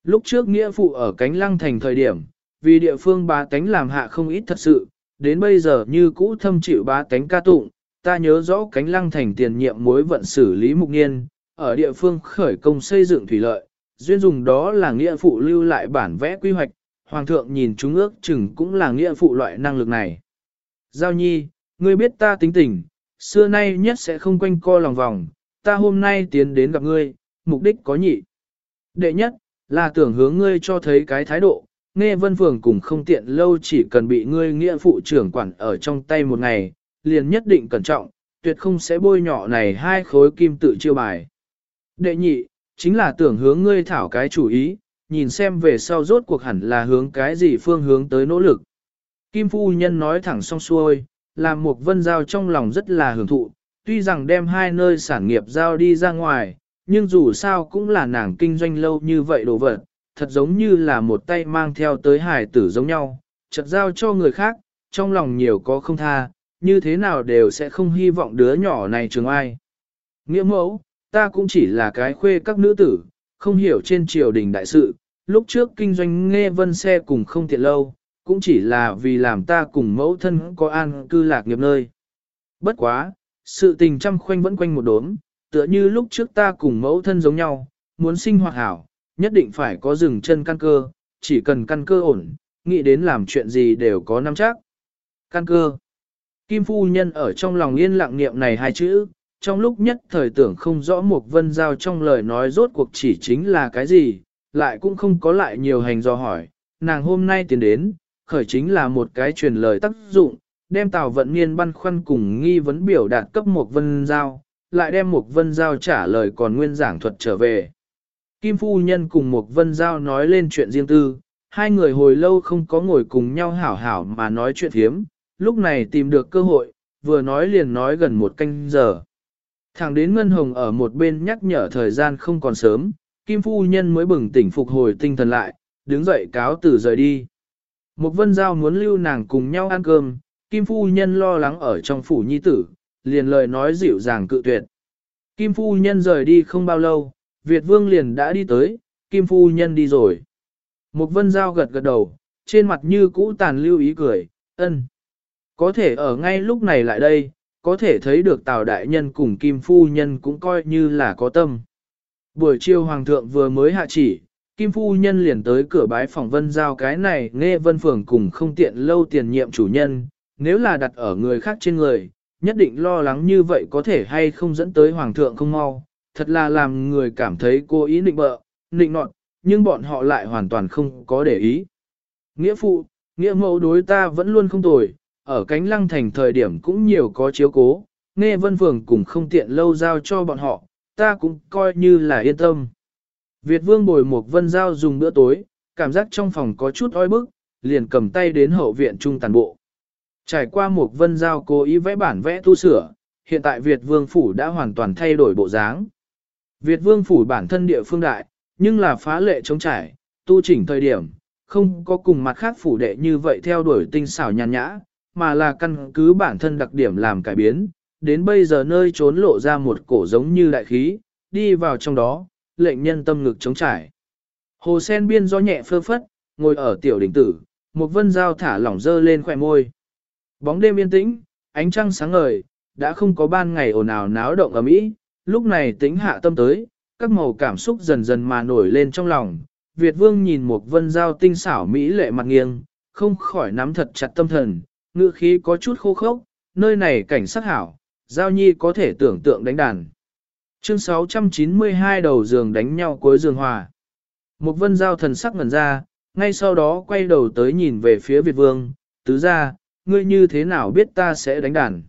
Lúc trước nghĩa phụ ở cánh lăng thành thời điểm, vì địa phương bá tánh làm hạ không ít thật sự, đến bây giờ như cũ thâm chịu bá tánh ca tụng, ta nhớ rõ cánh lăng thành tiền nhiệm mối vận xử lý mục niên, ở địa phương khởi công xây dựng thủy lợi, duyên dùng đó là nghĩa phụ lưu lại bản vẽ quy hoạch, hoàng thượng nhìn chúng ước chừng cũng là nghĩa phụ loại năng lực này. Giao nhi, ngươi biết ta tính tình, xưa nay nhất sẽ không quanh co lòng vòng, ta hôm nay tiến đến gặp ngươi, mục đích có nhị. Đệ nhất, là tưởng hướng ngươi cho thấy cái thái độ, nghe vân phường cùng không tiện lâu chỉ cần bị ngươi nghĩa phụ trưởng quản ở trong tay một ngày, liền nhất định cẩn trọng, tuyệt không sẽ bôi nhỏ này hai khối kim tự chiêu bài. Đệ nhị, chính là tưởng hướng ngươi thảo cái chủ ý, nhìn xem về sau rốt cuộc hẳn là hướng cái gì phương hướng tới nỗ lực. Kim phu nhân nói thẳng xong xuôi, làm một vân giao trong lòng rất là hưởng thụ, tuy rằng đem hai nơi sản nghiệp giao đi ra ngoài, nhưng dù sao cũng là nàng kinh doanh lâu như vậy đồ vật, thật giống như là một tay mang theo tới hải tử giống nhau, chật giao cho người khác, trong lòng nhiều có không tha, như thế nào đều sẽ không hy vọng đứa nhỏ này trường ai. Nghĩa mẫu, ta cũng chỉ là cái khuê các nữ tử, không hiểu trên triều đình đại sự, lúc trước kinh doanh nghe vân xe cùng không tiện lâu, cũng chỉ là vì làm ta cùng mẫu thân có an cư lạc nghiệp nơi. Bất quá, sự tình trăm khoanh vẫn quanh một đốm, tựa như lúc trước ta cùng mẫu thân giống nhau, muốn sinh hoạt hảo, nhất định phải có dừng chân căn cơ, chỉ cần căn cơ ổn, nghĩ đến làm chuyện gì đều có nắm chắc. Căn cơ. Kim phu nhân ở trong lòng yên lặng niệm này hai chữ, trong lúc nhất thời tưởng không rõ một vân giao trong lời nói rốt cuộc chỉ chính là cái gì, lại cũng không có lại nhiều hành do hỏi, nàng hôm nay tiến đến, khởi chính là một cái truyền lời tác dụng, đem tào vận niên băn khoăn cùng nghi vấn biểu đạt cấp một vân giao, lại đem một vân giao trả lời còn nguyên giảng thuật trở về. Kim phu nhân cùng một vân giao nói lên chuyện riêng tư, hai người hồi lâu không có ngồi cùng nhau hảo hảo mà nói chuyện thiếm, lúc này tìm được cơ hội, vừa nói liền nói gần một canh giờ. Thẳng đến Ngân Hồng ở một bên nhắc nhở thời gian không còn sớm, Kim Phu Nhân mới bừng tỉnh phục hồi tinh thần lại, đứng dậy cáo từ rời đi. Một vân giao muốn lưu nàng cùng nhau ăn cơm, Kim Phu Nhân lo lắng ở trong phủ nhi tử, liền lời nói dịu dàng cự tuyệt. Kim Phu Nhân rời đi không bao lâu, Việt Vương liền đã đi tới, Kim Phu Nhân đi rồi. Một vân giao gật gật đầu, trên mặt như cũ tàn lưu ý cười, ân. Có thể ở ngay lúc này lại đây, có thể thấy được Tào Đại Nhân cùng Kim Phu Nhân cũng coi như là có tâm. Buổi chiều Hoàng thượng vừa mới hạ chỉ, Kim Phu Nhân liền tới cửa bái phòng vân giao cái này nghe vân phường cùng không tiện lâu tiền nhiệm chủ nhân, nếu là đặt ở người khác trên người, nhất định lo lắng như vậy có thể hay không dẫn tới Hoàng thượng không mau, thật là làm người cảm thấy cô ý nịnh bợ, nịnh nọt, nhưng bọn họ lại hoàn toàn không có để ý. Nghĩa phụ, nghĩa mẫu đối ta vẫn luôn không tồi, ở cánh lăng thành thời điểm cũng nhiều có chiếu cố, nghe vân phường cùng không tiện lâu giao cho bọn họ, ta cũng coi như là yên tâm. Việt vương bồi một vân giao dùng bữa tối, cảm giác trong phòng có chút oi bức, liền cầm tay đến hậu viện trung tàn bộ. Trải qua một vân giao cố ý vẽ bản vẽ tu sửa, hiện tại Việt vương phủ đã hoàn toàn thay đổi bộ dáng. Việt vương phủ bản thân địa phương đại, nhưng là phá lệ chống trải, tu chỉnh thời điểm, không có cùng mặt khác phủ đệ như vậy theo đuổi tinh xảo nhàn nhã, mà là căn cứ bản thân đặc điểm làm cải biến, đến bây giờ nơi trốn lộ ra một cổ giống như đại khí, đi vào trong đó, lệnh nhân tâm ngực chống trải. Hồ sen biên gió nhẹ phơ phất, ngồi ở tiểu đỉnh tử, một vân dao thả lỏng dơ lên khỏe môi. Bóng đêm yên tĩnh, ánh trăng sáng ngời, đã không có ban ngày ồn ào náo động ở mỹ, lúc này tính hạ tâm tới, các màu cảm xúc dần dần mà nổi lên trong lòng. Việt vương nhìn một vân dao tinh xảo mỹ lệ mặt nghiêng, không khỏi nắm thật chặt tâm thần, ngữ khí có chút khô khốc, nơi này cảnh sắc hảo, giao nhi có thể tưởng tượng đánh đàn. Chương 692 đầu giường đánh nhau cuối giường hòa. Một vân giao thần sắc ngẩn ra, ngay sau đó quay đầu tới nhìn về phía Việt vương, tứ ra, ngươi như thế nào biết ta sẽ đánh đàn.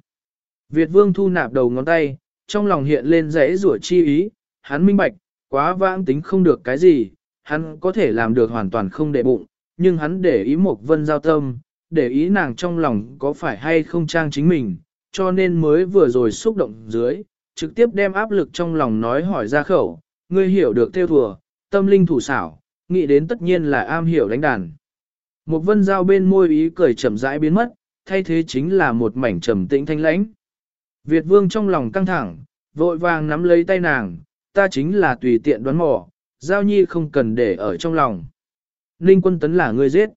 Việt vương thu nạp đầu ngón tay, trong lòng hiện lên rẽ rủa chi ý, hắn minh bạch, quá vãng tính không được cái gì, hắn có thể làm được hoàn toàn không để bụng, nhưng hắn để ý một vân giao tâm, để ý nàng trong lòng có phải hay không trang chính mình, cho nên mới vừa rồi xúc động dưới, trực tiếp đem áp lực trong lòng nói hỏi ra khẩu, ngươi hiểu được theo thùa, tâm linh thủ xảo, nghĩ đến tất nhiên là am hiểu đánh đàn. Một vân giao bên môi ý cười chậm rãi biến mất, thay thế chính là một mảnh trầm tĩnh thanh lãnh. Việt vương trong lòng căng thẳng, vội vàng nắm lấy tay nàng, ta chính là tùy tiện đoán mò, giao nhi không cần để ở trong lòng. Ninh quân tấn là người giết.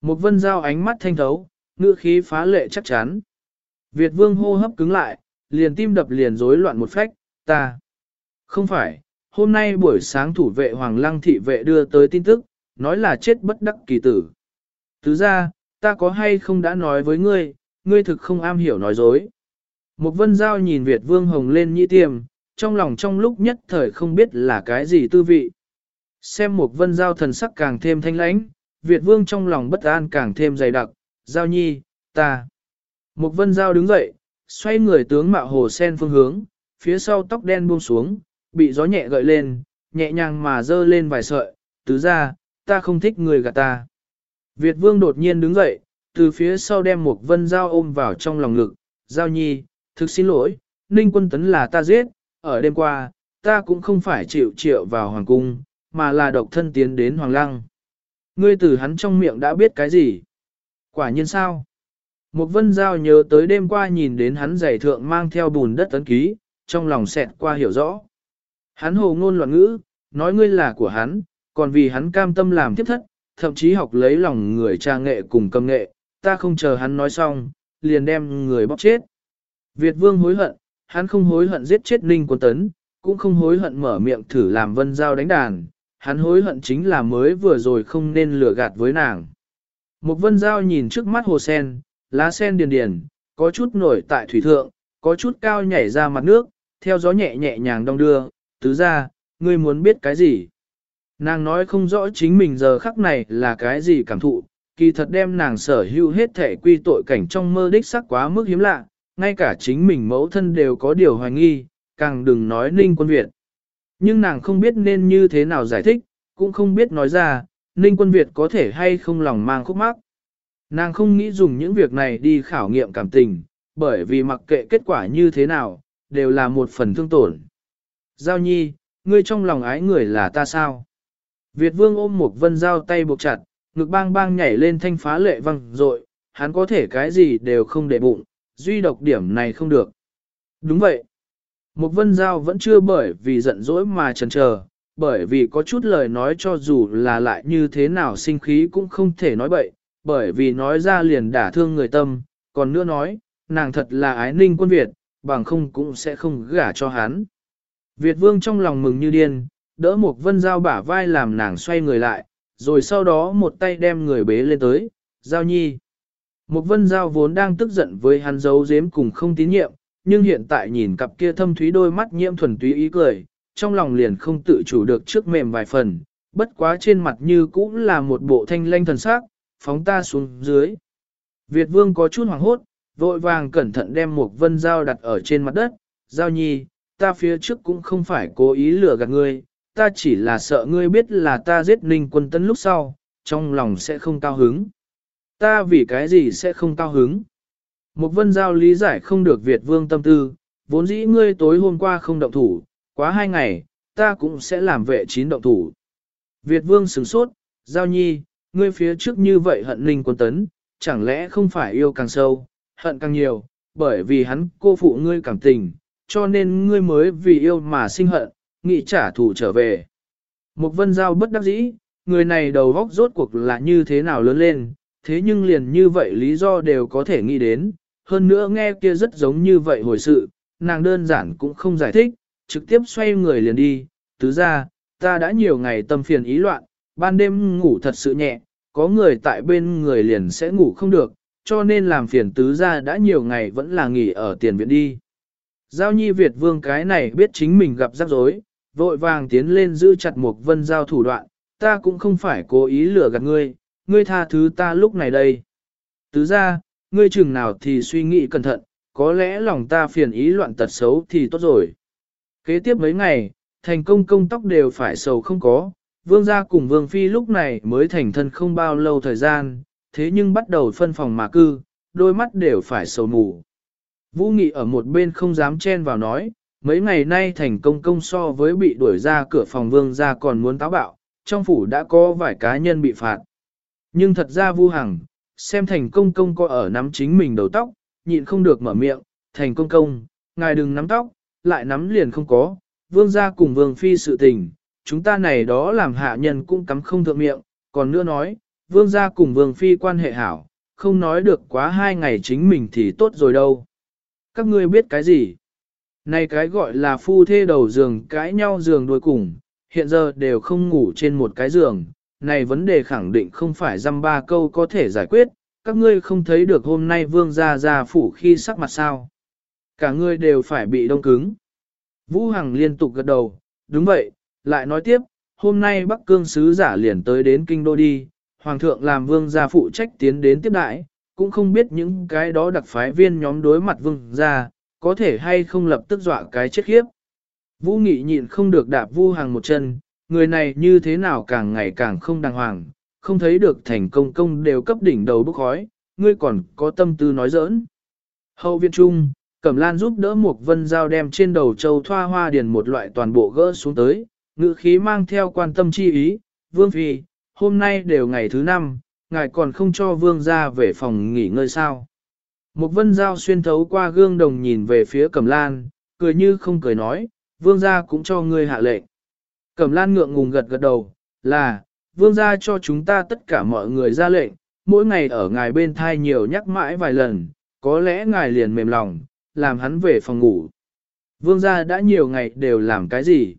Một vân giao ánh mắt thanh thấu, ngữ khí phá lệ chắc chắn. Việt vương hô hấp cứng lại, liền tim đập liền rối loạn một phách, ta. Không phải, hôm nay buổi sáng thủ vệ Hoàng Lăng thị vệ đưa tới tin tức, nói là chết bất đắc kỳ tử. Thứ ra, ta có hay không đã nói với ngươi, ngươi thực không am hiểu nói dối. Một vân giao nhìn Việt vương hồng lên nhĩ tiềm, trong lòng trong lúc nhất thời không biết là cái gì tư vị. Xem một vân giao thần sắc càng thêm thanh lãnh, Việt vương trong lòng bất an càng thêm dày đặc, giao nhi, ta. Mục vân giao đứng dậy, xoay người tướng mạo hồ sen phương hướng, phía sau tóc đen buông xuống, bị gió nhẹ gợi lên, nhẹ nhàng mà dơ lên vài sợi, tứ ra, ta không thích người gạt ta. Việt vương đột nhiên đứng dậy, từ phía sau đem một vân giao ôm vào trong lòng ngực, giao nhi, thực xin lỗi, ninh quân tấn là ta giết, ở đêm qua, ta cũng không phải chịu triệu vào hoàng cung, mà là độc thân tiến đến hoàng lăng. Ngươi từ hắn trong miệng đã biết cái gì? Quả nhiên sao? Một vân giao nhớ tới đêm qua nhìn đến hắn giày thượng mang theo bùn đất tấn ký, trong lòng xẹt qua hiểu rõ. Hắn hồ ngôn loạn ngữ, nói ngươi là của hắn, còn vì hắn cam tâm làm tiếp thất, thậm chí học lấy lòng người cha nghệ cùng cầm nghệ, ta không chờ hắn nói xong, liền đem người bóc chết. Việt vương hối hận, hắn không hối hận giết chết Ninh Quân Tấn, cũng không hối hận mở miệng thử làm vân giao đánh đàn, hắn hối hận chính là mới vừa rồi không nên lừa gạt với nàng. Một vân giao nhìn trước mắt hồ sen, lá sen điền điền, có chút nổi tại thủy thượng, có chút cao nhảy ra mặt nước, theo gió nhẹ nhẹ nhàng đong đưa, tứ ra, ngươi muốn biết cái gì? Nàng nói không rõ chính mình giờ khắc này là cái gì cảm thụ, kỳ thật đem nàng sở hữu hết thể quy tội cảnh trong mơ đích sắc quá mức hiếm lạ, ngay cả chính mình mẫu thân đều có điều hoài nghi, càng đừng nói Ninh Quân Việt. Nhưng nàng không biết nên như thế nào giải thích, cũng không biết nói ra, Ninh Quân Việt có thể hay không lòng mang khúc mắc. Nàng không nghĩ dùng những việc này đi khảo nghiệm cảm tình, bởi vì mặc kệ kết quả như thế nào, đều là một phần thương tổn. Giao nhi, ngươi trong lòng ái người là ta sao? Việt vương ôm một vân giao tay buộc chặt, ngực bang bang nhảy lên thanh phá lệ văng rội, hắn có thể cái gì đều không để bụng, duy độc điểm này không được. Đúng vậy. Một vân giao vẫn chưa bởi vì giận dỗi mà chần chờ, bởi vì có chút lời nói cho dù là lại như thế nào sinh khí cũng không thể nói bậy, bởi vì nói ra liền đả thương người tâm, còn nữa nói, nàng thật là ái ninh quân Việt, bằng không cũng sẽ không gả cho hắn. Việt vương trong lòng mừng như điên, đỡ một vân giao bả vai làm nàng xoay người lại, rồi sau đó một tay đem người bế lên tới, giao nhi. Một vân giao vốn đang tức giận với hắn giấu giếm cùng không tín nhiệm, nhưng hiện tại nhìn cặp kia thâm thúy đôi mắt nhiễm thuần túy ý cười, trong lòng liền không tự chủ được trước mềm vài phần, bất quá trên mặt như cũng là một bộ thanh lanh thần sắc, phóng ta xuống dưới. Việt vương có chút hoảng hốt, vội vàng cẩn thận đem một vân dao đặt ở trên mặt đất, giao nhi, ta phía trước cũng không phải cố ý lừa gạt ngươi, ta chỉ là sợ ngươi biết là ta giết ninh quân tấn lúc sau, trong lòng sẽ không cao hứng. Ta vì cái gì sẽ không cao hứng? Một vân giao lý giải không được Việt vương tâm tư, vốn dĩ ngươi tối hôm qua không động thủ, quá hai ngày, ta cũng sẽ làm vệ chín động thủ. Việt vương sửng sốt, giao nhi, ngươi phía trước như vậy hận ninh quân tấn, chẳng lẽ không phải yêu càng sâu, hận càng nhiều, bởi vì hắn cô phụ ngươi cảm tình, cho nên ngươi mới vì yêu mà sinh hận, nghị trả thù trở về. Một vân giao bất đắc dĩ, người này đầu góc rốt cuộc là như thế nào lớn lên, thế nhưng liền như vậy lý do đều có thể nghĩ đến, hơn nữa nghe kia rất giống như vậy hồi sự, nàng đơn giản cũng không giải thích, trực tiếp xoay người liền đi, tứ ra, ta đã nhiều ngày tâm phiền ý loạn, ban đêm ngủ thật sự nhẹ, có người tại bên người liền sẽ ngủ không được, cho nên làm phiền tứ gia đã nhiều ngày vẫn là nghỉ ở tiền viện đi. Giao nhi Việt vương cái này biết chính mình gặp rắc rối, vội vàng tiến lên giữ chặt một vân giao thủ đoạn, ta cũng không phải cố ý lừa gạt ngươi, ngươi tha thứ ta lúc này đây. Tứ ra, ngươi chừng nào thì suy nghĩ cẩn thận, có lẽ lòng ta phiền ý loạn tật xấu thì tốt rồi. Kế tiếp mấy ngày, thành công công tóc đều phải sầu không có, vương gia cùng vương phi lúc này mới thành thân không bao lâu thời gian, thế nhưng bắt đầu phân phòng mà cư, đôi mắt đều phải sầu mù. Vũ Nghị ở một bên không dám chen vào nói, mấy ngày nay thành công công so với bị đuổi ra cửa phòng vương gia còn muốn táo bạo, trong phủ đã có vài cá nhân bị phạt. Nhưng thật ra Vu Hằng, xem thành công công có ở nắm chính mình đầu tóc, nhịn không được mở miệng, thành công công, ngài đừng nắm tóc, lại nắm liền không có, vương gia cùng vương phi sự tình, chúng ta này đó làm hạ nhân cũng cắm không thượng miệng, còn nữa nói, vương gia cùng vương phi quan hệ hảo, không nói được quá hai ngày chính mình thì tốt rồi đâu. Các ngươi biết cái gì? Này cái gọi là phu thê đầu giường cãi nhau giường đuôi cùng, hiện giờ đều không ngủ trên một cái giường, này vấn đề khẳng định không phải dăm ba câu có thể giải quyết, các ngươi không thấy được hôm nay vương gia gia phủ khi sắc mặt sao. Cả ngươi đều phải bị đông cứng. Vũ Hằng liên tục gật đầu, đúng vậy, lại nói tiếp, hôm nay Bắc Cương sứ giả liền tới đến kinh đô đi, Hoàng thượng làm vương gia phụ trách tiến đến tiếp đại, cũng không biết những cái đó đặc phái viên nhóm đối mặt vương gia, có thể hay không lập tức dọa cái chết khiếp. Vũ Nghị nhịn không được đạp Vu Hằng một chân, người này như thế nào càng ngày càng không đàng hoàng, không thấy được thành công công đều cấp đỉnh đầu bức khói, ngươi còn có tâm tư nói giỡn. Hậu viện trung, Cẩm Lan giúp đỡ một vân dao đem trên đầu châu thoa hoa điền một loại toàn bộ gỡ xuống tới, ngữ khí mang theo quan tâm chi ý, Vương Phi, hôm nay đều ngày thứ năm, ngài còn không cho Vương ra về phòng nghỉ ngơi sao. Một vân dao xuyên thấu qua gương đồng nhìn về phía Cẩm Lan, cười như không cười nói, Vương gia cũng cho ngươi hạ lệnh. Cẩm Lan ngượng ngùng gật gật đầu, là, Vương gia cho chúng ta tất cả mọi người ra lệnh, mỗi ngày ở ngài bên thai nhiều nhắc mãi vài lần, có lẽ ngài liền mềm lòng, làm hắn về phòng ngủ. Vương gia đã nhiều ngày đều làm cái gì?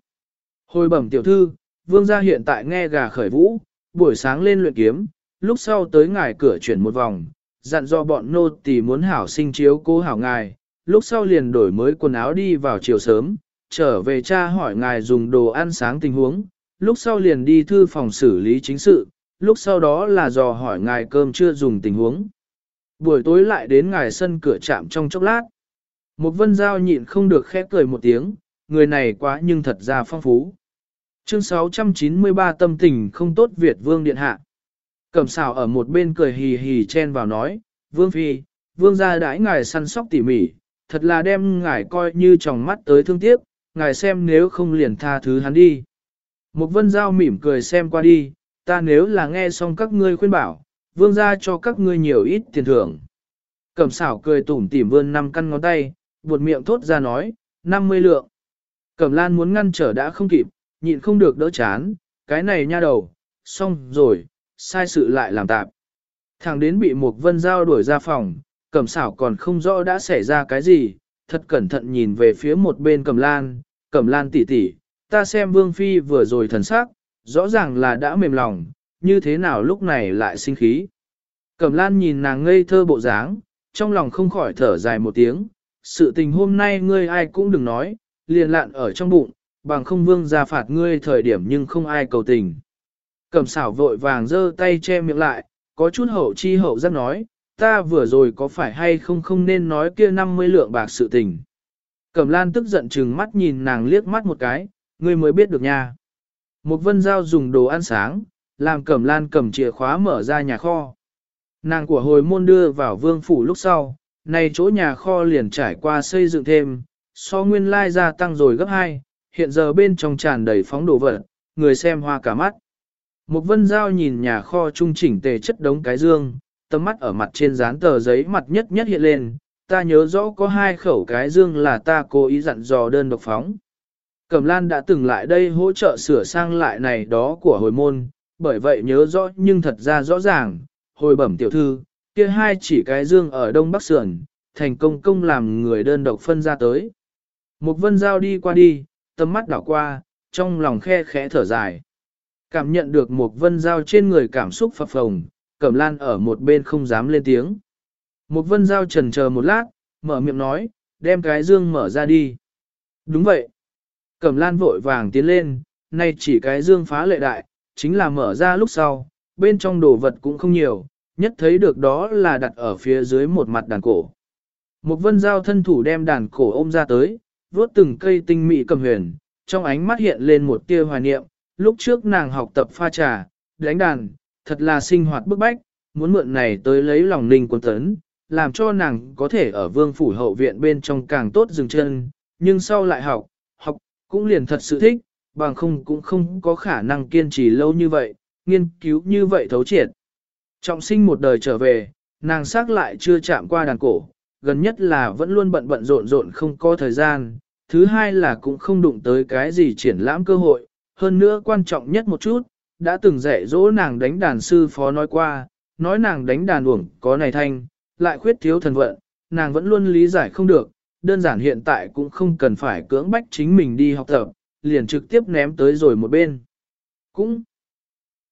Hồi bẩm tiểu thư, vương gia hiện tại nghe gà khởi vũ, buổi sáng lên luyện kiếm, lúc sau tới ngài cửa chuyển một vòng, dặn do bọn nô tỳ muốn hảo sinh chiếu cố hảo ngài, lúc sau liền đổi mới quần áo đi vào chiều sớm, trở về cha hỏi ngài dùng đồ ăn sáng tình huống, lúc sau liền đi thư phòng xử lý chính sự, lúc sau đó là dò hỏi ngài cơm chưa dùng tình huống. Buổi tối lại đến ngài sân cửa chạm trong chốc lát. Một vân giao nhịn không được khép cười một tiếng, người này quá nhưng thật ra phong phú. Chương 693 tâm tình không tốt Việt Vương Điện Hạ. Cẩm xào ở một bên cười hì hì chen vào nói, Vương Phi, Vương gia đãi ngài săn sóc tỉ mỉ, thật là đem ngài coi như tròng mắt tới thương tiếc, ngài xem nếu không liền tha thứ hắn đi. Một vân giao mỉm cười xem qua đi, ta nếu là nghe xong các ngươi khuyên bảo, vương gia cho các ngươi nhiều ít tiền thưởng. Cẩm xảo cười tủm tỉm vươn năm căn ngón tay, buột miệng thốt ra nói, 50 lượng. Cẩm lan muốn ngăn trở đã không kịp, nhịn không được đỡ chán, cái này nha đầu, xong rồi, sai sự lại làm tạp. Thằng đến bị một vân giao đuổi ra phòng, cẩm xảo còn không rõ đã xảy ra cái gì, thật cẩn thận nhìn về phía một bên cẩm lan, cẩm lan tỷ tỷ, ta xem vương phi vừa rồi thần sắc, rõ ràng là đã mềm lòng, như thế nào lúc này lại sinh khí. Cẩm lan nhìn nàng ngây thơ bộ dáng, trong lòng không khỏi thở dài một tiếng, sự tình hôm nay ngươi ai cũng đừng nói, liền lạn ở trong bụng, bằng không vương ra phạt ngươi thời điểm nhưng không ai cầu tình. Cẩm xảo vội vàng giơ tay che miệng lại, có chút hậu chi hậu giác nói, ta vừa rồi có phải hay không không nên nói kia 50 lượng bạc sự tình. Cẩm lan tức giận chừng mắt nhìn nàng liếc mắt một cái, ngươi mới biết được nha. Một vân giao dùng đồ ăn sáng, làm cẩm lan cầm chìa khóa mở ra nhà kho. Nàng của hồi môn đưa vào vương phủ lúc sau, này chỗ nhà kho liền trải qua xây dựng thêm, so nguyên lai gia tăng rồi gấp 2, hiện giờ bên trong tràn đầy phóng đồ vật, người xem hoa cả mắt. Một vân giao nhìn nhà kho trung chỉnh tề chất đống cái dương, tầm mắt ở mặt trên dán tờ giấy mặt nhất nhất hiện lên, ta nhớ rõ có hai khẩu cái dương là ta cố ý dặn dò đơn độc phóng. Cẩm Lan đã từng lại đây hỗ trợ sửa sang lại này đó của hồi môn, bởi vậy nhớ rõ nhưng thật ra rõ ràng, hồi bẩm tiểu thư, kia hai chỉ cái dương ở Đông Bắc Sườn, thành công công làm người đơn độc phân ra tới. Một vân giao đi qua đi, Tâm mắt đảo qua, trong lòng khe khẽ thở dài. Cảm nhận được một vân giao trên người cảm xúc phập phồng, Cẩm Lan ở một bên không dám lên tiếng. Một vân giao trần chờ một lát, mở miệng nói, đem cái dương mở ra đi. Đúng vậy. Cẩm Lan vội vàng tiến lên, nay chỉ cái dương phá lệ đại, chính là mở ra lúc sau, bên trong đồ vật cũng không nhiều, nhất thấy được đó là đặt ở phía dưới một mặt đàn cổ. Một vân giao thân thủ đem đàn cổ ôm ra tới, vuốt từng cây tinh mỹ cầm huyền, trong ánh mắt hiện lên một tia hoài niệm, lúc trước nàng học tập pha trà, đánh đàn, thật là sinh hoạt bức bách, muốn mượn này tới lấy lòng ninh quân tấn, làm cho nàng có thể ở vương phủ hậu viện bên trong càng tốt dừng chân, nhưng sau lại học, học, cũng liền thật sự thích, bằng không cũng không có khả năng kiên trì lâu như vậy, nghiên cứu như vậy thấu triệt. Trọng sinh một đời trở về, nàng xác lại chưa chạm qua đàn cổ, gần nhất là vẫn luôn bận bận rộn rộn không có thời gian, thứ hai là cũng không đụng tới cái gì triển lãm cơ hội, hơn nữa quan trọng nhất một chút, đã từng dạy dỗ nàng đánh đàn sư phó nói qua, nói nàng đánh đàn uổng có này thanh, lại khuyết thiếu thần vận, nàng vẫn luôn lý giải không được, đơn giản hiện tại cũng không cần phải cưỡng bách chính mình đi học tập, liền trực tiếp ném tới rồi một bên. Cũng